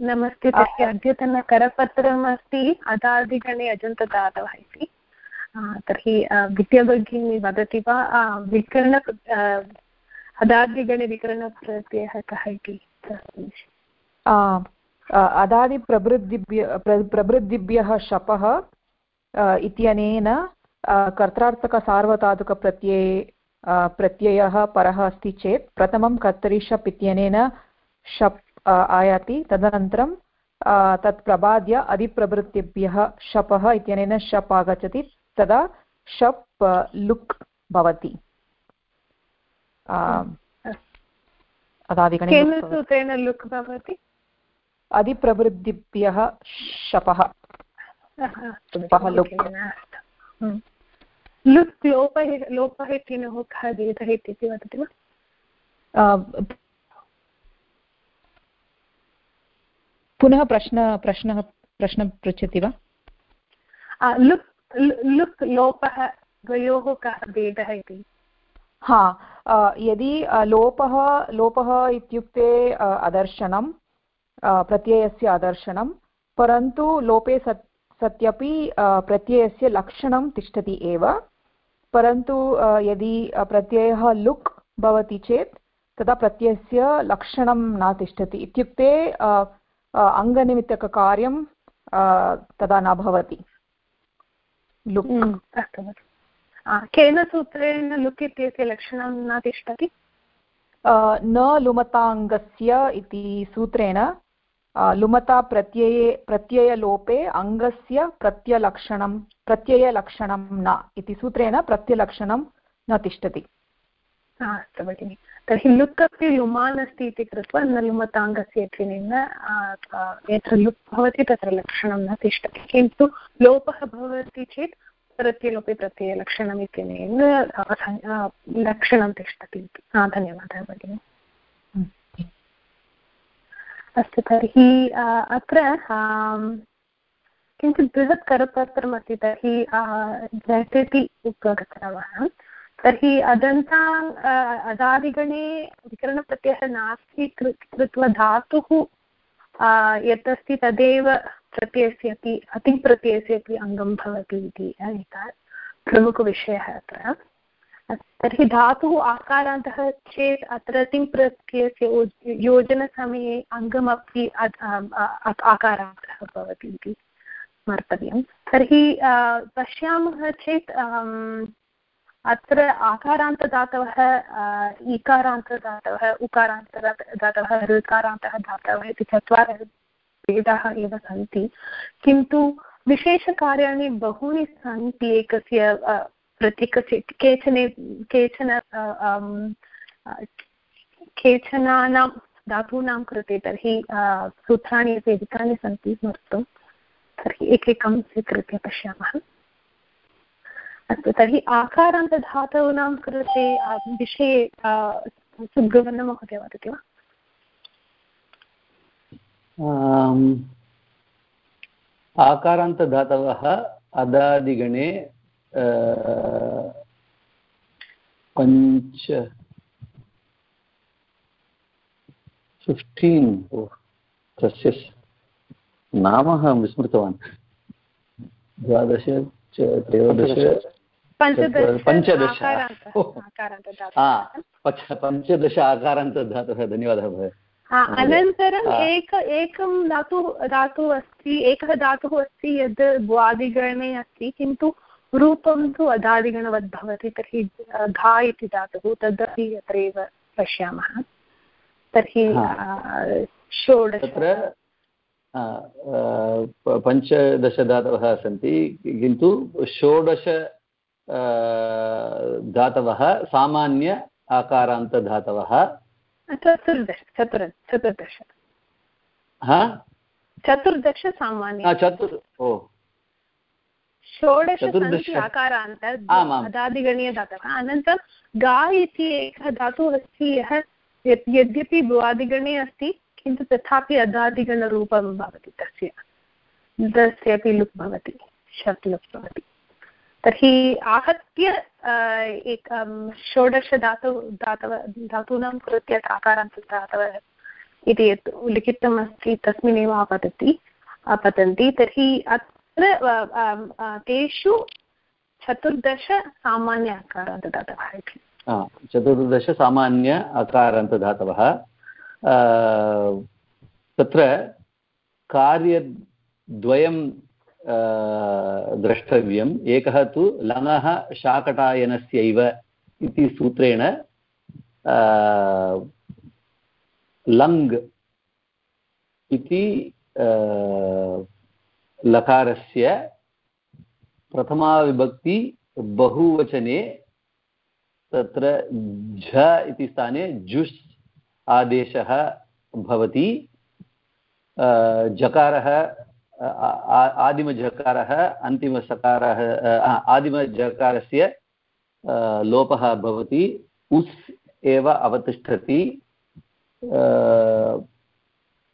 नमस्ते तस्य अद्यतनकरपत्रम् अस्ति अदादिगणे अजन्तदातवः इति तर्हि विद्याभगिनी वदति वा? विकरण अदादिगणे विकरणप्रत्ययः कः इति अदादिप्रभृद्दिभ्य प्रभृद्दिभ्यः शपः इत्यनेन कर्त्रार्थकसार्वधातुकप्रत्यये प्रत्ययः परः अस्ति चेत् प्रथमं कर्तरि शप् इत्यनेन शप् आयाति। तदनन्तरं तत् प्रबाद्य अधिप्रभृत्तिभ्यः शपः इत्यनेन शप् आगच्छति। तदा शप् लुक् भवति। सूत्रेण लुक् भवति? अधिप्रवृद्धिभ्यः शपः। लुक्। लुक् लोपः लोपः इति वदति वा? पुनः प्रश्न प्रश्नः प्रश्नं पृच्छति वा? लुक् लुक् लोपः द्वयोः कः भेदः इति? हा यदि लोपः लोपः इत्युक्ते अदर्शनं प्रत्ययस्य अदर्शनं परन्तु लोपे सत् सत्यपि प्रत्ययस्य लक्षणं तिष्ठति एव परन्तु यदि प्रत्ययः लुक् भवति चेत् तदा प्रत्ययस्य लक्षणं न तिष्ठति। इत्युक्ते अङ्गनिमित्तककार्यं तदा न भवति। लुक् अस्तु केन सूत्रेण लुक् इत्यस्य लक्षणं न तिष्ठति न लुमताङ्गस्य इति सूत्रेण लुमता प्रत्यये प्रत्ययलोपे अङ्गस्य प्रत्यलक्षणं प्रत्ययलक्षणं न इति सूत्रेण प्रत्यलक्षणं न तिष्ठति अस्तु भगिनि तर्हि लुक् अपि लुमान् अस्ति इति कृत्वा न लुमताङ्गस्य इत्यनेन यत्र लुक् भवति तत्र लक्षणं न तिष्ठति। किन्तु लोपः भवति चेत् प्रत्ययलोपे प्रत्ययलक्षणम् इत्यनेन लक्षणं तिष्ठति इति। धन्यवादः भगिनि। अस्तु तर्हि अत्र किञ्चित् बृहत् करपत्रमस्ति तर्हि झटिति गतवः तर्हि अदन्ता अदादिगणे विकरणप्रत्ययः नास्ति, कृ कृत्वा धातुः यत् अस्ति तदेव प्रत्ययस्य अपि अतिप्रत्ययस्य अपि अङ्गं भवति इति एकः प्रमुखविषयः अत्र। तर्हि धातुः आकारान्तः चेत् अत्र तिङ्प्रत्ययस्य योजनसमये अङ्गमपि आकारान्तः भवति इति स्मर्तव्यं तर्हि पश्यामः चेत् अत्र आकारान्तदातवः इकारान्तदातवः, उकारान्तदातवः ऋकारान्तः दातवः इति चत्वारः भेदाः एव सन्ति। किन्तु विशेषकार्याणि बहूनि सन्ति एकस्य प्रतीकस्य केचन केचन केचनानां धातूनां कृते तर्हि सूत्राणि अपि अधिकानि सन्ति स्मर्तुं तर्हि एकैकं स्वीकृत्य पश्यामः। अस्तु तर्हि आकारान्तधातूनां कृते विषये सुब्रह्मण्यमहोदय वदति वा? आकारान्तधातवः अदादिगणे पञ्च फिफ्टीन् तस्य नाम अहं विस्मृतवान्। द्वादश त्रयोदश पञ्चदश पञ्चदश आकारान्तधातवः धन्यवादः भवेत् अनन्तरम् एक एकं धातु धातुः अस्ति एकः धातुः अस्ति यद् भ्वादिगणे अस्ति किन्तु रूपं तु अदादिगणवद् भवति तर्हि घा इति धातुः तदपि अत्रैव पश्यामः। तर्हि षोडश पञ्चदशधातवः सन्ति किन्तु षोडश धातवः सामान्य आकारान्तधातवः चतुर्दश चतुर चतुर्दश। चतुर्दश सामान्य। चतुर् ओ। षोडश सन्ति आकारान्त अदादिगणीयधातवः अनन्तरं गा इति एकः धातुः अस्ति यः यद्यपि भुवादिगणे अस्ति किन्तु तथापि अदादिगणरूपं भवति तस्य। तस्यापि लुक् भवति शप् भवति। तर्हि आहत्य एकं षोडश धातु धातव, धातूनां कृत्य आकारान्तदातवः इति यत् लिखितमस्ति तस्मिन्नेव आपतति, आपतन्ति। तर्हि अत्र तेषु चतुर्दश सामान्य अकारान्तदातवः इति। चतुर्दश सामान्य अकारान्तदातवः तत्र कार्यद्वयं द्रष्टव्यम्। एकः तु लङः शाकटायनस्यैव इति सूत्रेण लङ् इति लकारस्य प्रथमाविभक्ति बहुवचने तत्र झ इति स्थाने जुस् आदेशः भवति। जकारः आदिमजकारः, अन्तिमसकारः आदिमजकारस्य लोपः भवति, उस् एव अवतिष्ठति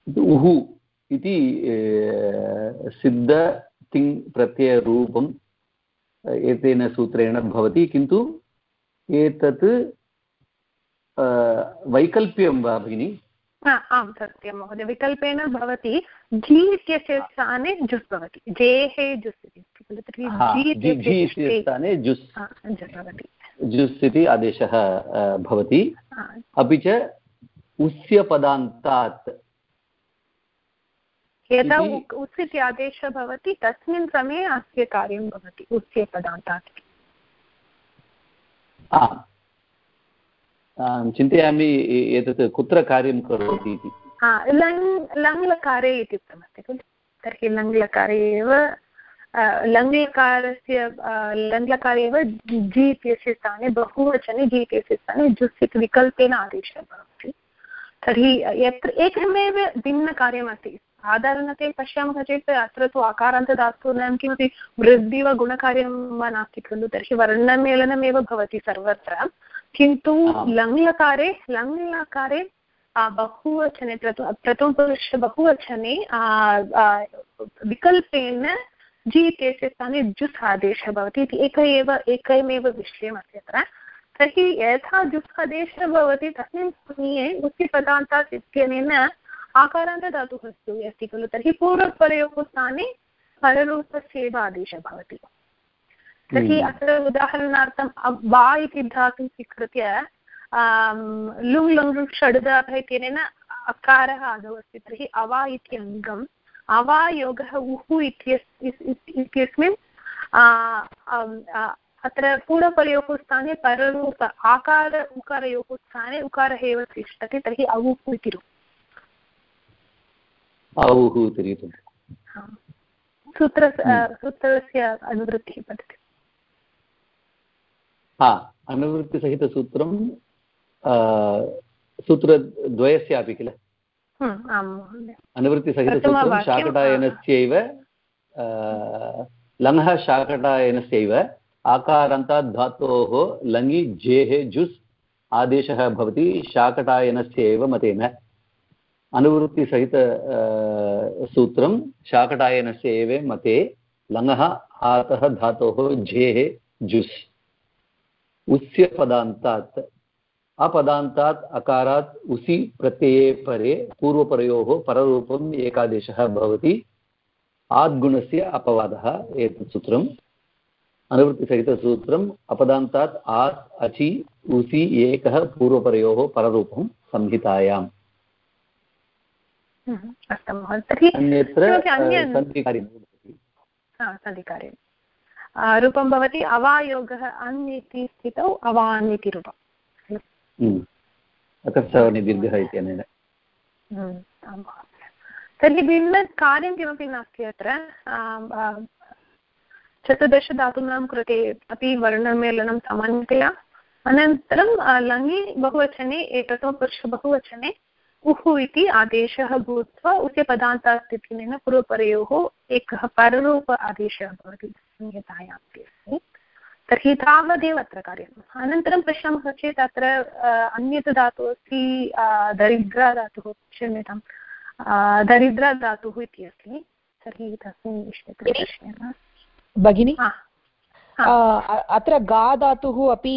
उहु इति सिद्ध तिङ् प्रत्ययरूपम् एतेन सूत्रेण भवति, किन्तु एतत् वैकल्प्यं वा, भगिनि? आं सत्यं महोदय। विकल्पेन भवति जी इत्यस्य स्थाने जुस् भवति। जेः जुस् इति। स्थाने जुस् भवति। जुस् इति आदेशः भवति। अपि च उस्य पदान्तात् यदा उस् इति आदेशः भवति तस्मिन् समये अस्य कार्यं भवति उस्य पदान्तात् चिन्तयामि एतत् कुत्र कार्यं करोति इति। लङ् लङ् लकारे इति उक्तमस्ति खलु। तर्हि लङ् लकारे एव लङ्लकारस्य लङ्लकारे एव जि इत्यस्य स्थाने, बहुवचने जि इत्यस्य स्थाने जुस् इति विकल्पेन आदेशः भवति। तर्हि यत्र एकमेव भिन्नकार्यमस्ति। साधारणतया पश्यामः चेत् अत्र तु आकारान्तदातूनां किमपि वृद्धि वा गुणकार्यं वा नास्ति खलु। तर्हि वर्णमेलनमेव भवति सर्वत्र। किन्तु लङ्लकारे लङ्लकारे बहुवचने प्रथमपुरुष बहुवचने विकल्पेन जि इत्यस्य स्थाने जुस् आदेशः भवति इति एक एव एकमेव विषयमस्ति अत्र। तर्हि यथा जुस् आदेशः भवति तस्मिन् समये उच्चपदान्तात् इत्यनेन आकारान्तधातुः अस्ति खलु। तर्हि पूर्वपरयोः स्थाने पररूपस्यैव आदेशः भवति। तर्हि हम्म। अत्र उदाहरणार्थं वा इति धातुं स्वीकृत्य लुङ् लुङ् षड्दातः इत्यनेन अकारः आदौ अस्ति। तर्हि अवा इति अङ्गम् अवायोगः उः इत्यस्मिन् अत्र पूर्वपरयोः स्थाने पररूप आकार उकारयोः स्थाने उकारः एव तिष्ठति तर्हि औः इति सूत्र सूत्रस्य अनुवृत्तिः पठति। हा अनुवृत्तिसहितसूत्रं सूत्रद्वयस्यापि किल? अनुवृत्तिसहितसूत्रं शाकटायनस्यैव लङः शाकटायनस्यैव आकारान्तात् धातोः लङि जेः जुस् आदेशः भवति शाकटायनस्य एव मतेन अनुवृत्तिसहित सूत्रं शाकटायनस्य एव मते लङः आतः धातोः झेः जुस्। उस्य पदान्तात् अपदान्तात् अकारात् उसि प्रत्यये परे पूर्वपरयोः पररूपम् एकादेशः भवति। आद्गुणस्य अपवादः एतत् सूत्रम्। अनुवृत्तिसहितसूत्रम् अपदान्तात् आत् अचि उसि एकः पूर्वपरयोः पररूपं संहितायाम्। हम्म, अन्यत्र सन्धिकार्यं रूपं भवति अवायोगः अन् इति स्थितौ अवान् इति रूपम्। हम्म। अकर्षवनिदीर्घः इत्यनेन। हम्म, तर्हि भिन्नकार्यं किमपि नास्ति अत्र? चतुर्दशधातूनां कृते अपि वर्णमेलनं सामान्यतया। अनन्तरं लङि बहुवचने एततो बहुवचने उः इति आदेशः भूत्वा उस्य पदान्तास्तित्वेन पूर्वपरयोः एकः पररूप आदेशः भवति। संहितायामपि अस्ति तर्हि तावदेव अत्र कार्यम्। अनन्तरं पश्यामः चेत् अत्र अन्यत् धातुः अस्ति दरिद्रा धातुः क्षम्यतां दरिद्रा धातुः इति अस्ति। तर्हि तस्मिन् विषये भगिनि? अत्र गा धातुः अपि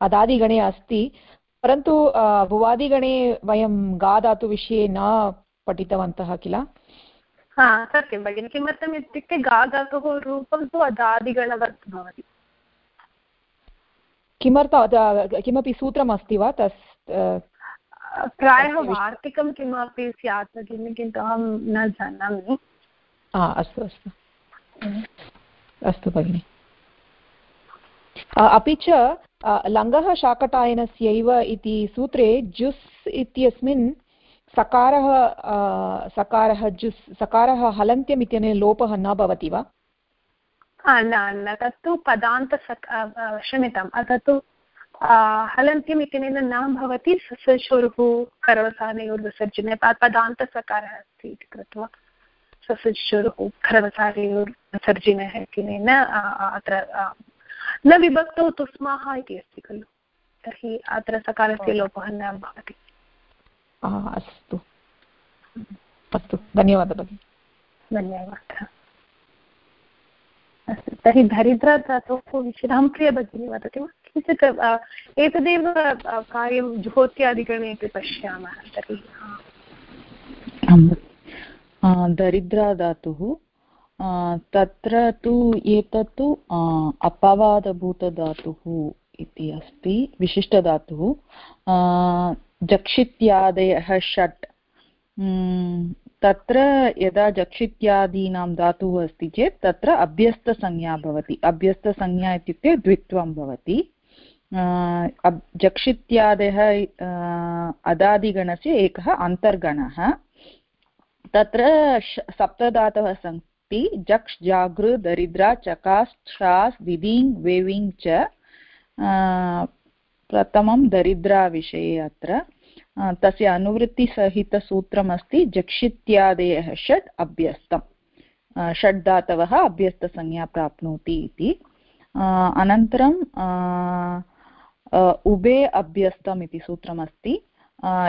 अदादिगणे अस्ति। परन्तु भुवादिगणे वयं गा धातुविषये न पठितवन्तः किल? हा सत्यं भगिनि। किमर्थम् इत्युक्ते गा धातुः रूपं तु अदादिगणवत् भवति। किमर्थं किमपि सूत्रमस्ति वा तस् प्रायः वार्तिकं किमपि स्यात् भगिनि किन्तु अहं न जानामि। अस्तु अस्तु। अस्तु भगिनि। अपि च लङ्घः शाकटायनस्यैव इति सूत्रे जुस् इत्यस्मिन् सकारः सकारः जुस् सकारः हलन्त्यम् इत्यनेन लोपः न भवति वा? न न तत्तु पदान्तसक् क्षम्यताम् तत्तु हलन्त्यम् इत्यनेन न भवति ससुरुः खरवसानयोर्विसर्जने पदान्तसकारः अस्ति इति कृत्वा ससुरुः खरवसानयोर्विसर्जनः इत्यनेन अत्र न विभक्तौ तुस्माः इति अस्ति खलु तर्हि अत्र सकारस्य लोपः न भवति। अस्तु अस्तु धन्यवादः भगिनि धन्यवादः अस्तु तर्हि दरिद्रधातोः विषये प्रिय भगिनी वदति वा किञ्चित् एतदेव कार्यं जुहोत्यादिगणे अपि पश्यामः तर्हि दरिद्राधातुः तत्र तु एतत्तु अपवादभूतधातुः इति अस्ति। विशिष्टधातुः। जक्षित्यादयः षट्। तत्र यदा जक्षित्यादीनां धातुः अस्ति चेत् तत्र अभ्यस्तसंज्ञा भवति। अभ्यस्तसंज्ञा इत्युक्ते द्वित्वं भवति। जक्षित्यादयः अदादिगणस्य एकः अन्तर्गणः। तत्र सप्तधातवः सन्ति। जक्ष्, जागृ, दरिद्रा, चकास् छास् दिदिङ् वेविङ् च। प्रथमं दरिद्राविषये अत्र। तस्य अनुवृत्तिसहितसूत्रमस्ति, जक्षित्यादयः षट् अभ्यस्तं षड् धातवः अभ्यस्तसंज्ञा प्राप्नोति इति। अनन्तरं उभे अभ्यस्तम् इति सूत्रमस्ति।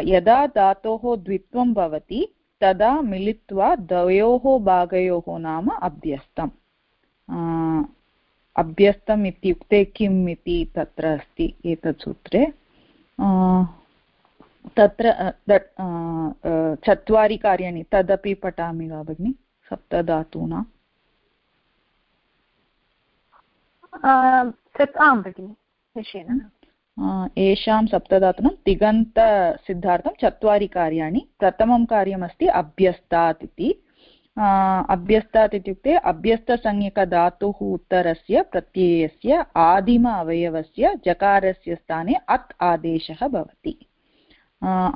यदा धातोः द्वित्वं भवति, तदा मिलित्वा द्वयोः भागयोः नाम अभ्यस्तम्। अभ्यस्तम् इत्युक्ते किम् इति तत्र अस्ति एतत् सूत्रे। तत्र चत्वारि कार्याणि तदपि पठामि वा भगिनि सप्तधातूनां आं भगिनि निश्चयेन येषां सप्तधातूनां तिगन्तसिद्धार्थं चत्वारि कार्याणि प्रथमं कार्यमस्ति अभ्यस्तात् इति। अभ्यस्तात् इत्युक्ते अभ्यस्तसंज्ञकधातुः उत्तरस्य प्रत्ययस्य आदिम अवयवस्य जकारस्य स्थाने अत् आदेशः भवति।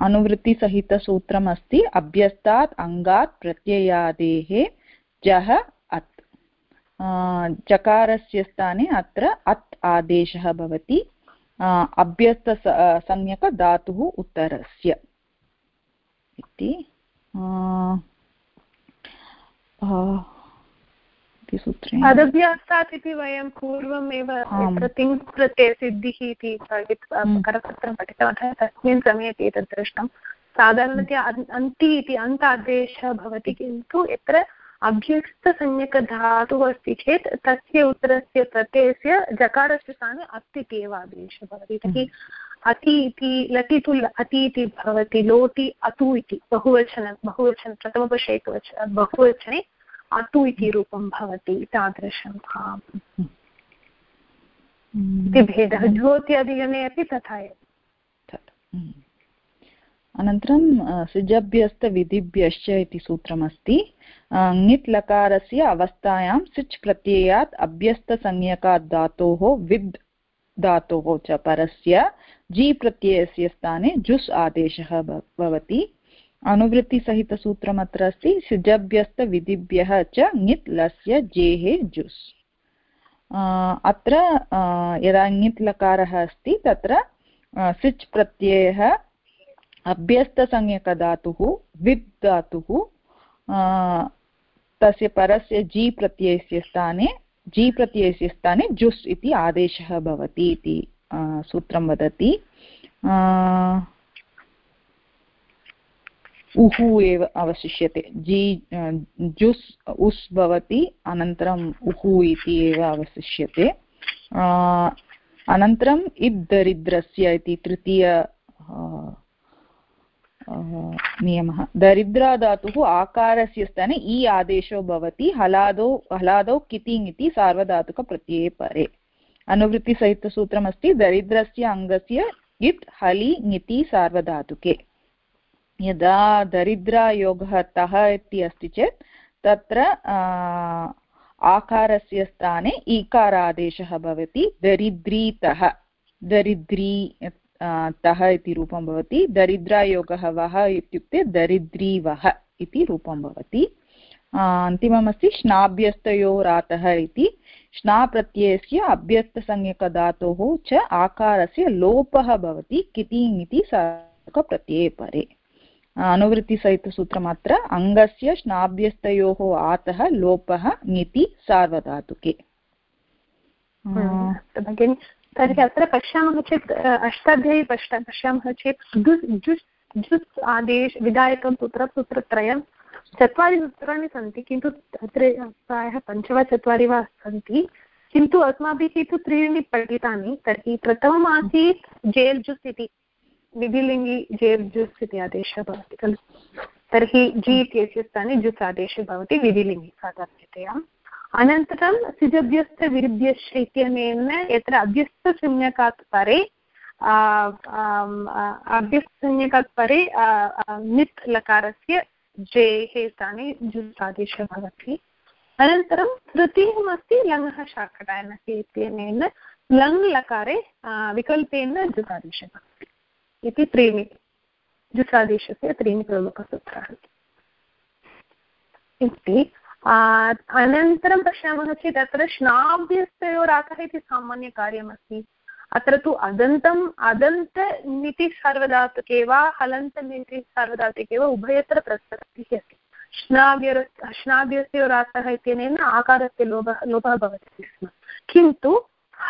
अनुवृत्तिसहितसूत्रम् अस्ति अभ्यस्तात् अङ्गात् प्रत्ययादेः जः अत्। जकारस्य स्थाने अत्र अत् आदेशः भवति। अभ्यस्तसंज्ञकधातुः उत्तरस्य इति। इति सूत्रे अदभ्यासात् इति वयं पूर्वमेव तिङ् कृते सिद्धिः इति करपत्रं पठितवन्तः तस्मिन् समये अपि एतत् दृष्टं। साधारणतया अन्ति इति अन्तादेशः भवति किन्तु यत्र अभ्यस्तसंज्ञकधातुः अस्ति चेत् तस्य उत्तरस्य प्रत्ययस्य जकारस्य स्थाने अस्ति एव आदेशः भवति तर्हि अति इति लटि तु अति इति भवति लोटि अतु इति बहुवचन बहुवचन प्रथमपक्ष एकवचन बहुवचने अतु इति रूपं भवति तादृशं इति भेदः ज्योत्यादिगणे अपि तथा एव। अनन्तरं सिजभ्यस्तविधिभ्यश्च इति सूत्रमस्ति। ङित् लकारस्य अवस्थायां सिच् प्रत्ययात् अभ्यस्तसंज्ञकात् धातोः विद् धातोः च परस्य जि प्रत्ययस्य स्थाने जुस् आदेशः भवति। अनुवृत्तिसहितसूत्रम् अत्र अस्ति सिजभ्यस्तविधिभ्यः च ङित् लस्य जेः जुस्। अत्र यदा ङित् लकारः अस्ति, तत्र सिच् प्रत्ययः अभ्यस्तसंज्ञकधातुः विद् धातुः तस्य परस्य जि प्रत्ययस्य स्थाने, जि प्रत्ययस्य स्थाने जुस् इति आदेशः भवति इति सूत्रं वदति. उहु एव अवशिष्यते. जि जुस्, उस् भवति अनन्तरम् उहु इति एव अवशिष्यते. अनन्तरम् इद् दरिद्रस्य इति तृतीय नियमः। दरिद्राधातुः आकारस्य स्थाने इ आदेशो भवति, हलादौ हलादौ कितिङ् इति सार्वधातुकप्रत्यये परे अनुवृत्तिसहितसूत्रमस्ति, दरिद्रस्य अङ्गस्य इत्, हलि, ङिति, सार्वधातुके। यदा दरिद्रायोगः तः इति अस्ति चेत्, तत्र आकारस्य स्थाने ईकारादेशः भवति, दरिद्रीतः। दरिद्री तः इति रूपं भवति, दरिद्रायोगः वः इत्युक्ते दरिद्रीवः इति रूपं भवति। अन्तिममस्ति श्नाभ्यस्तयोरातः इति। श्नाप्रत्ययस्य अभ्यस्तसंज्ञकधातोः च आकारस्य लोपः भवति कितिङ् इति सार्धकप्रत्यये परे। अनुवृत्तिसहितसूत्रमत्र, अङ्गस्य श्नाभ्यस्तयोः आतः लोपः ङिति सार्वधातुके। भगिनि तर्हि अत्र पश्यामः चेत् अष्टाध्यायी पश्य, पश्यामः चेत् जुस् जुस् आदेश, विधायकं सूत्र सूत्रत्रयं चत्वारि सूत्राणि सन्ति, किन्तु अत्र प्रायः पञ्च वा चत्वारि वा सन्ति, किन्तु अस्माभिः तु त्रीणि पठितानि, तर्हि प्रथमम् आसीत् जेल् जुस् इति, विधिलिङ्गि जेल् जुस् इति आदेशः भवति खलु? तर्हि जि इत्यस्य स्थाने जुस् आदेशः भवति, विधिलिङ्गि साधारणतया। अनन्तरं सिजभ्यस्तविरुभ्यश्च इत्यनेन यत्र अभ्यस्तसंज्ञकात् परे अभ्यस्तसंज्ञकात् परे नित् लकारस्य जेः स्थाने जुस् आदेशः भवति अनन्तरं तृतीयमस्ति लङ् शाकटायनस्य इत्यनेन लङ् लकारे विकल्पेन जुस् आदेशः भवति इति त्रीणि जुस् आदेशस्य त्रीणि प्रमुखसूत्राणि। इति। अनन्तरं पश्यामः चेत् अत्र श्नाभ्यस्तयोराकः इति सामान्यकार्यमस्ति। अत्र तु अदन्तम्, अदन्तनिति सार्वधातुके वा हलन्तनिति सार्वधातुके वा उभयत्र प्रसक्तिः अस्ति। श्नाभ्यर श्नाभ्यस्तयोराकः इत्यनेन आकारस्य लोभः लोभः भवति स्म। किन्तु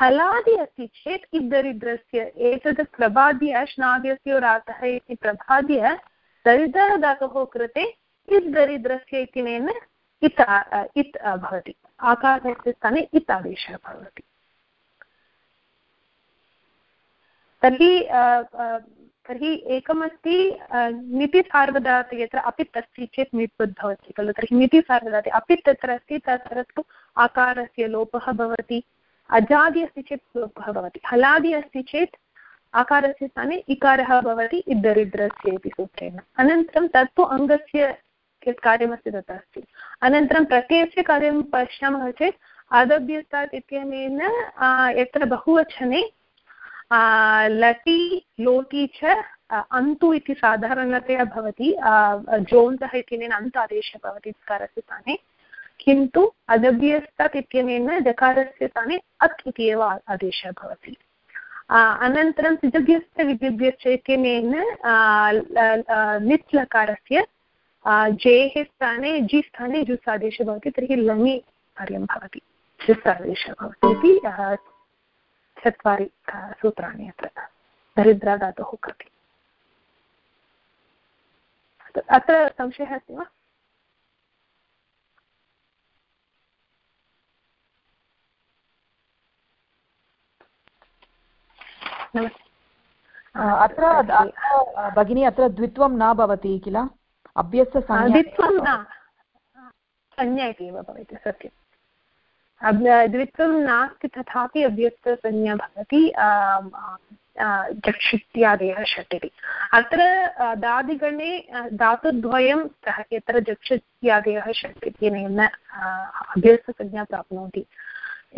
हलादि अस्ति चेत् इद्दरिद्रस्य एतद् प्रभाद्य श्नाभ्यस्योरातः इति प्रभाद्य दरिद्रधातोः कृते इद्दरिद्रस्य इत्यनेन इत् इत् भवति। आकारस्य स्थाने इत् आदेशः भवति। तर्हि तर्हि एकमस्ति नितिसार्वधातु यत्र अपित् अस्ति चेत् नित्वद् भवति खलु। तर्हि नितिसार्वधातु अपित् तत्र अस्ति तत्र तु आकारस्य लोपः भवति। अजादि अस्ति चेत् लोपः भवति। हलादि अस्ति चेत् आकारस्य स्थाने इकारः भवति इद्दरिद्रस्य इति सूत्रेण। अनन्तरं तत्तु अङ्गस्य यत् कार्यमस्ति तत् अस्ति। अनन्तरं प्रत्ययस्य कार्यं पश्यामः चेत् आदभ्यस्तात् इत्यनेन यत्र बहुवचने लटि, लोटि च अन्तु इति साधारणतया भवति जोन्तः इत्यनेन अन्त आदेशः भवति जकारस्य स्थाने। किन्तु अदभ्यस्तात् इत्यनेन जकारस्य स्थाने अत् इति एव आदेशः भवति। अनन्तरं सिजभ्यश्च विद्युभ्यश्च इत्यनेन नित् लकारस्य जेः स्थाने जि स्थाने जुस् आदेशः भवति तर्हि लङि कार्यं भवति। जुस् आदेशः भवति इति चत्वारि सूत्राणि अत्र। दरिद्रादातोः कृते। अत्र संशयः अस्ति वा? अत्र भगिनी अत्र द्वित्वं न भवति किल? न. संज्ञा इति एव भवति सत्यं द्वित्वं नास्ति तथापि अभ्यस्तसंज्ञा भवति जक्षित्यादयः षट् इति अत्र दादिगणे धातुद्वयं स्तः यत्र जक्षित्यादयः षट् इत्यनेन अभ्यस्तसंज्ञा प्राप्नोति.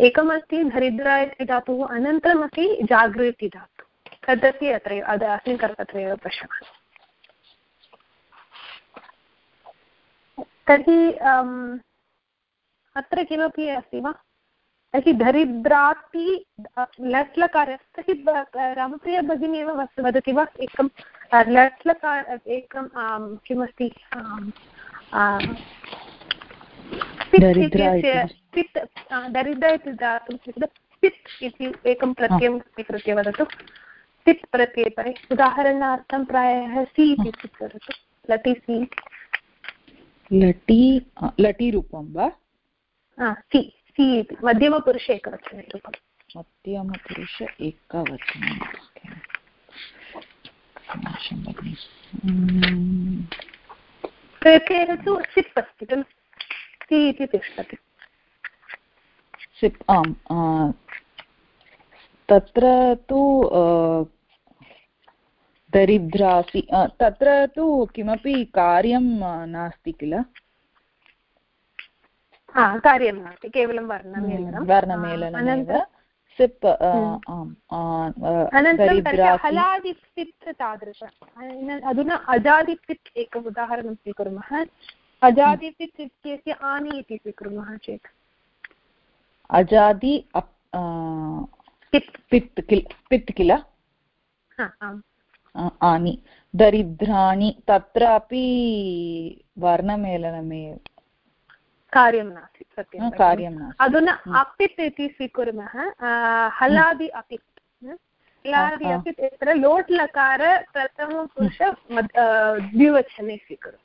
एकमस्ति धरिद्रा इति धातुः अनन्तरमस्ति जागृ इति धातुः. तदपि अत्र अस्मिन् कर्तत्र एव पश्यामः तर्हि अत्र किमपि अस्ति वा? तर्हि दरिद्राति लट् लकार तर्हि रामप्रिया भगिनी एव वदति वा? एकं लट् लकार एकं किमस्ति पित् दरिद्र इति दातुं पित् इति एकं प्रत्ययं स्वीकृत्य वदतु। पित् प्रत्यये परे उदाहरणार्थं प्रायः सि इति स्वीकरोतु लटि सि। लटि लटिरूपं वा? सि सि इति मध्यमपुरुष एकवचने रूपं. मध्यमपुरुष एकवचनं एकनिमिषं भगिनि। प्रत्ययः तु सिप् अस्ति खलु? सि इति तिष्ठति. सिप् आम् तत्र तु दरिद्रासि तत्र तु किमपि कार्यं नास्ति किल? कार्यं नास्ति केवलं वर्णमेलनं. वर्णमेलनमेव. सिप् हलादिपित् तादृश। अधुना अजादिपित् एकम् उदाहरणं स्वीकुर्मः। अजादिपित् इत्यस्य आनि इति स्वीकुर्मः चेत्। अजादि पित्। किल पित् किल? आनि दरिद्राणि तत्रापि वर्णमेलनमेव कार्यं नास्ति सत्यं कार्यं नास्ति अधुना अपित् इति स्वीकुर्मः हलादि अपित् हलादि अपित् यत्र लोट् लकार प्रथमपुरुष द्विवचने स्वीकुरु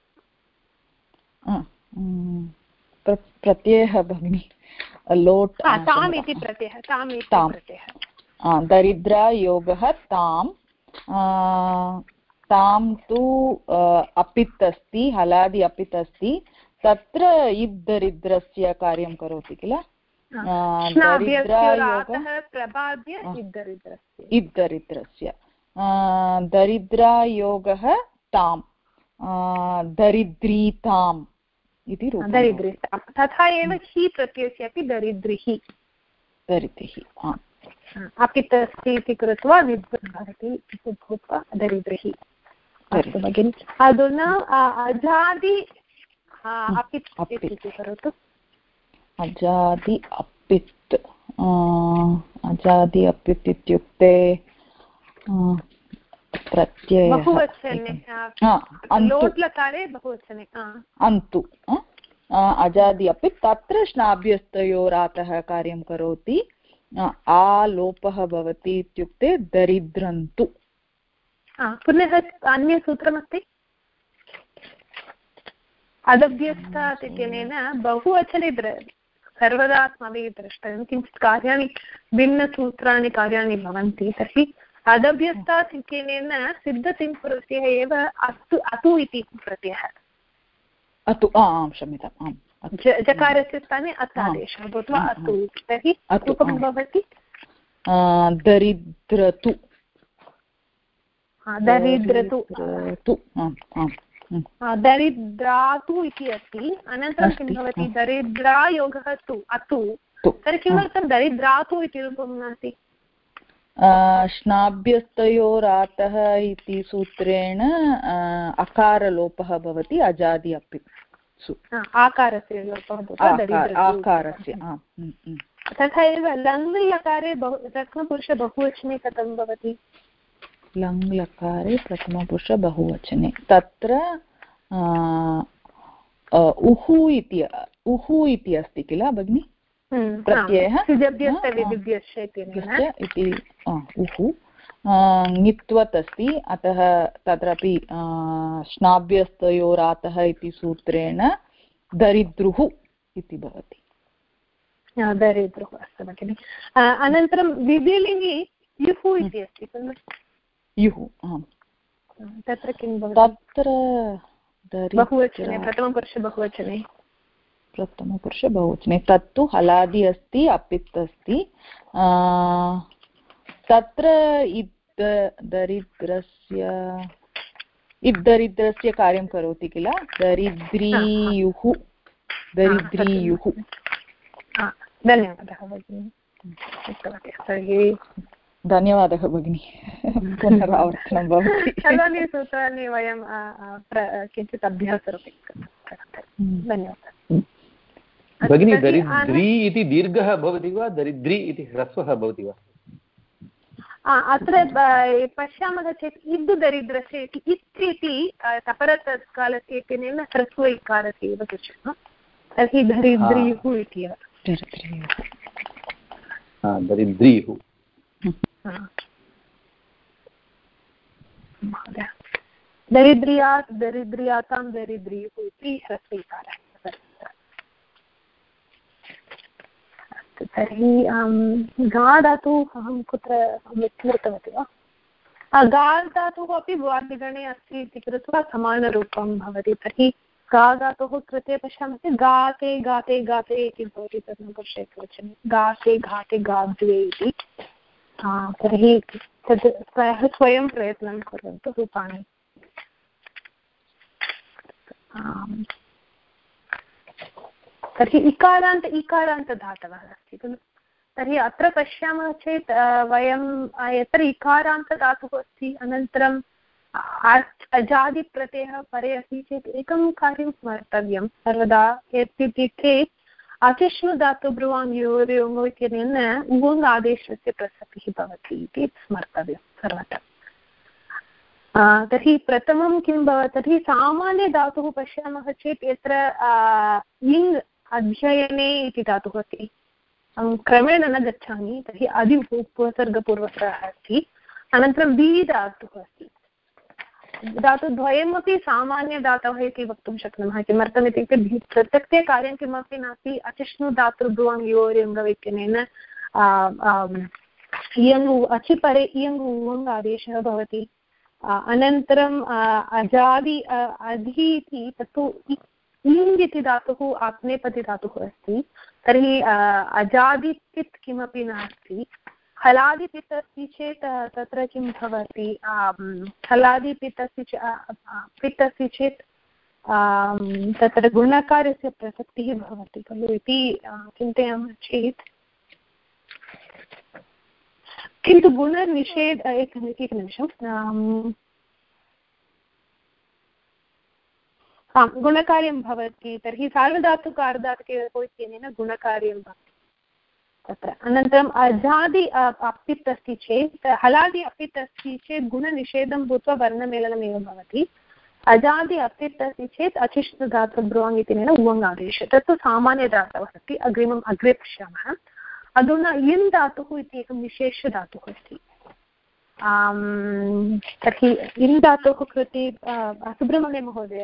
प्रत्ययः भगिनि लोट् ताम् इति प्रत्ययः ताम् इति प्रत्ययः दरिद्रायोगः ताम् तां तु अपित् अस्ति हलादि अपित् अस्ति तत्र इद् दरिद्रस्य कार्यं करोति किल? इद् दरिद्रस्य दरिद्रायोगः तां दरिद्रीताम् इति दरिद्रीतां तथा एव हि प्रत्ययस्य अपि दरिद्रिः दरिद्रिः अपित् अस्ति इति कृत्वा भवति इति भूत्वा दरिद्रिः। अस्तु भगिनि। अधुना अजादि अपित् इति करोतु अजादि अपित् अजादि अपित् इत्युक्ते अन्तु। अजादि अपि तत्र श्नाभ्यस्तयोरातः कार्यं करोति। आलोपः भवति इत्युक्ते दरिद्रन्तु। पुनः अन्यसूत्रमस्ति? अदभ्यस्तात् इत्यनेन बहुवचने सर्वदा अस्माभिः द्रष्टव्यं किञ्चित् कार्याणि भिन्नसूत्राणि कार्याणि भवन्ति तर्हि अदभ्यस्तात् इत्यनेन सिद्धतिङ्प्रत्ययः एव अस्तु अतु इति प्रत्ययः। अतु आम् क्षम्यताम् आम्। जकारस्य स्थाने अतादेशः भूत्वा अतु तर्हि रूपं भवति? दरिद्रतु। दरिद्रतु। हम्म। दरिद्रातु इति अस्ति। अनन्तरं किं भवति? दरिद्रायोगः तु अतु। तर्हि किमर्थं दरिद्रातु इति रूपं नास्ति? श्नाभ्यस्तयोरातः इति सूत्रेण अकारलोपः भवति अजादि अपि। आकारस्य आकारस्य तथा एव लङ् लकारे बहु प्रथमपुरुष बहुवचने कथं भवति लङ् लकारे प्रथमपुरुष बहुवचने तत्र उहु इति उहु इति अस्ति किल भगिनि प्रत्ययः इति उहु ङित्वत् अस्ति अतः तत्रापि श्नाभ्यस्तयोरातः इति सूत्रेण दरिद्रुः इति भवति। दरिद्रुः अस्तु भगिनि। अनन्तरं विधिलिङ्गि युः इति अस्ति खलु? युः आम्। तत्र किं तत्र बहुवचने प्रथमपुरुष बहुवचने। प्रथमपुरुष बहुवचने। तत्तु हलादि अस्ति अपित् अस्ति तत्र दरिद्रस्य इद्दरिद्रस्य कार्यं करोति किल? दरिद्रीयुः दरिद्रीयुः। धन्यवादः भगिनि। तर्हि धन्यवादः भगिनि। पुनरावर्तनं भवति। सर्वाणि सूत्राणि वयं किञ्चित् अभ्यासरूपे धन्यवादः। भगिनी दरिद्री इति दीर्घः भवति वा? दरिद्री इति ह्रस्वः भवति वा? अत्र पश्यामः चेत् इद् दरिद्रस्य इति इत् इति तपरतत्कालस्य इत्यनेन ह्रस्व इकारस्य एव दृश्यते तर्हि दरिद्रीयुः इति एव। दरिद्रीयुः। दरिद्र्यात् दरिद्र्यातां दरिद्रीयुः इति ह्रस्व इकारः तर्हि गा धातु अहं कुत्र विस्मृतवती वा? गाल् धातुः अपि भुवादिगणे अस्ति इति कृत्वा समानरूपं भवति। तर्हि गा धातोः कृते पश्यामः गाते गाते गाते इति भवति तद् एकवचने गाते, घाते, गाद्वे इति। तर्हि तद् प्रायः स्वयं प्रयत्नं कुर्वन्तु रूपाणि। तर्हि इकारान्त, इकारान्तधातवः अस्ति खलु। तर्हि अत्र पश्यामः चेत् वयं यत्र इकारान्तधातुः अस्ति अनन्तरम् अजादिप्रत्ययः परे अस्ति चेत् एकं कार्यं स्मर्तव्यं सर्वदा यत्युक्ते चेत् अचिष्णुधातु ब्रुवां योर्योङ्गो इत्यनेन उवङ् आदेशस्य प्रसक्तिः भवति इति स्मर्तव्यं सर्वदा तर्हि प्रथमं किं भवति तर्हि सामान्यधातुः पश्यामः चेत् यत्र इङ् अध्ययने इति धातुः अस्ति। अहं क्रमेण न गच्छामि, तर्हि अधि उपसर्गपूर्वकः अस्ति। अनन्तरं बि धातुः अस्ति। धातुद्वयमपि सामान्यधातवः इति वक्तुं शक्नुमः, किमर्थम् इत्युक्ते प्रत्यक्ते कार्यं किमपि नास्ति। अचिष्णु धातुर्भुवं योर्यङ्गव इत्यनेन इयङ् अचिपरे इयङ् उवङ् आदेशः भवति अनन्तरम् अजादि अधि इति तत्तु इङ् इति धातुः आत्मेपदिधातुः अस्ति। तर्हि अजादिपित् किमपि नास्ति। हलादिपित् अस्ति चेत् तत्र किं भवति? हलादिपित् अस्ति पित् अस्ति चेत् तत्र गुणकार्यस्य प्रसक्तिः भवति खलु इति चिन्तयामः चेत्। किन्तु गुणनिषेध एकम् एकनिमिषं आम् गुणकार्यं भवति, तर्हि सार्वधातुक अर्धातुके इत्यनेन गुणकार्यं भवति। तत्र अनन्तरम् अजादि अपित् अस्ति चेत्, हलादि अपित् अस्ति चेत् गुणनिषेधं भूत्वा वर्णमेलनमेव भवति। अजादि अपित् अस्ति चेत् अचिष्टधातुब्रुवङ् इत्यनेन उवङ् आदेश। तत्तु सामान्यधातवः अस्ति, अग्रिमम् अग्रे पश्यामः। अधुना इन् धातुः इति एकं विशेषधातुः अस्ति। तर्हि इन् धातोः कृते सुब्रह्मण्यमहोदय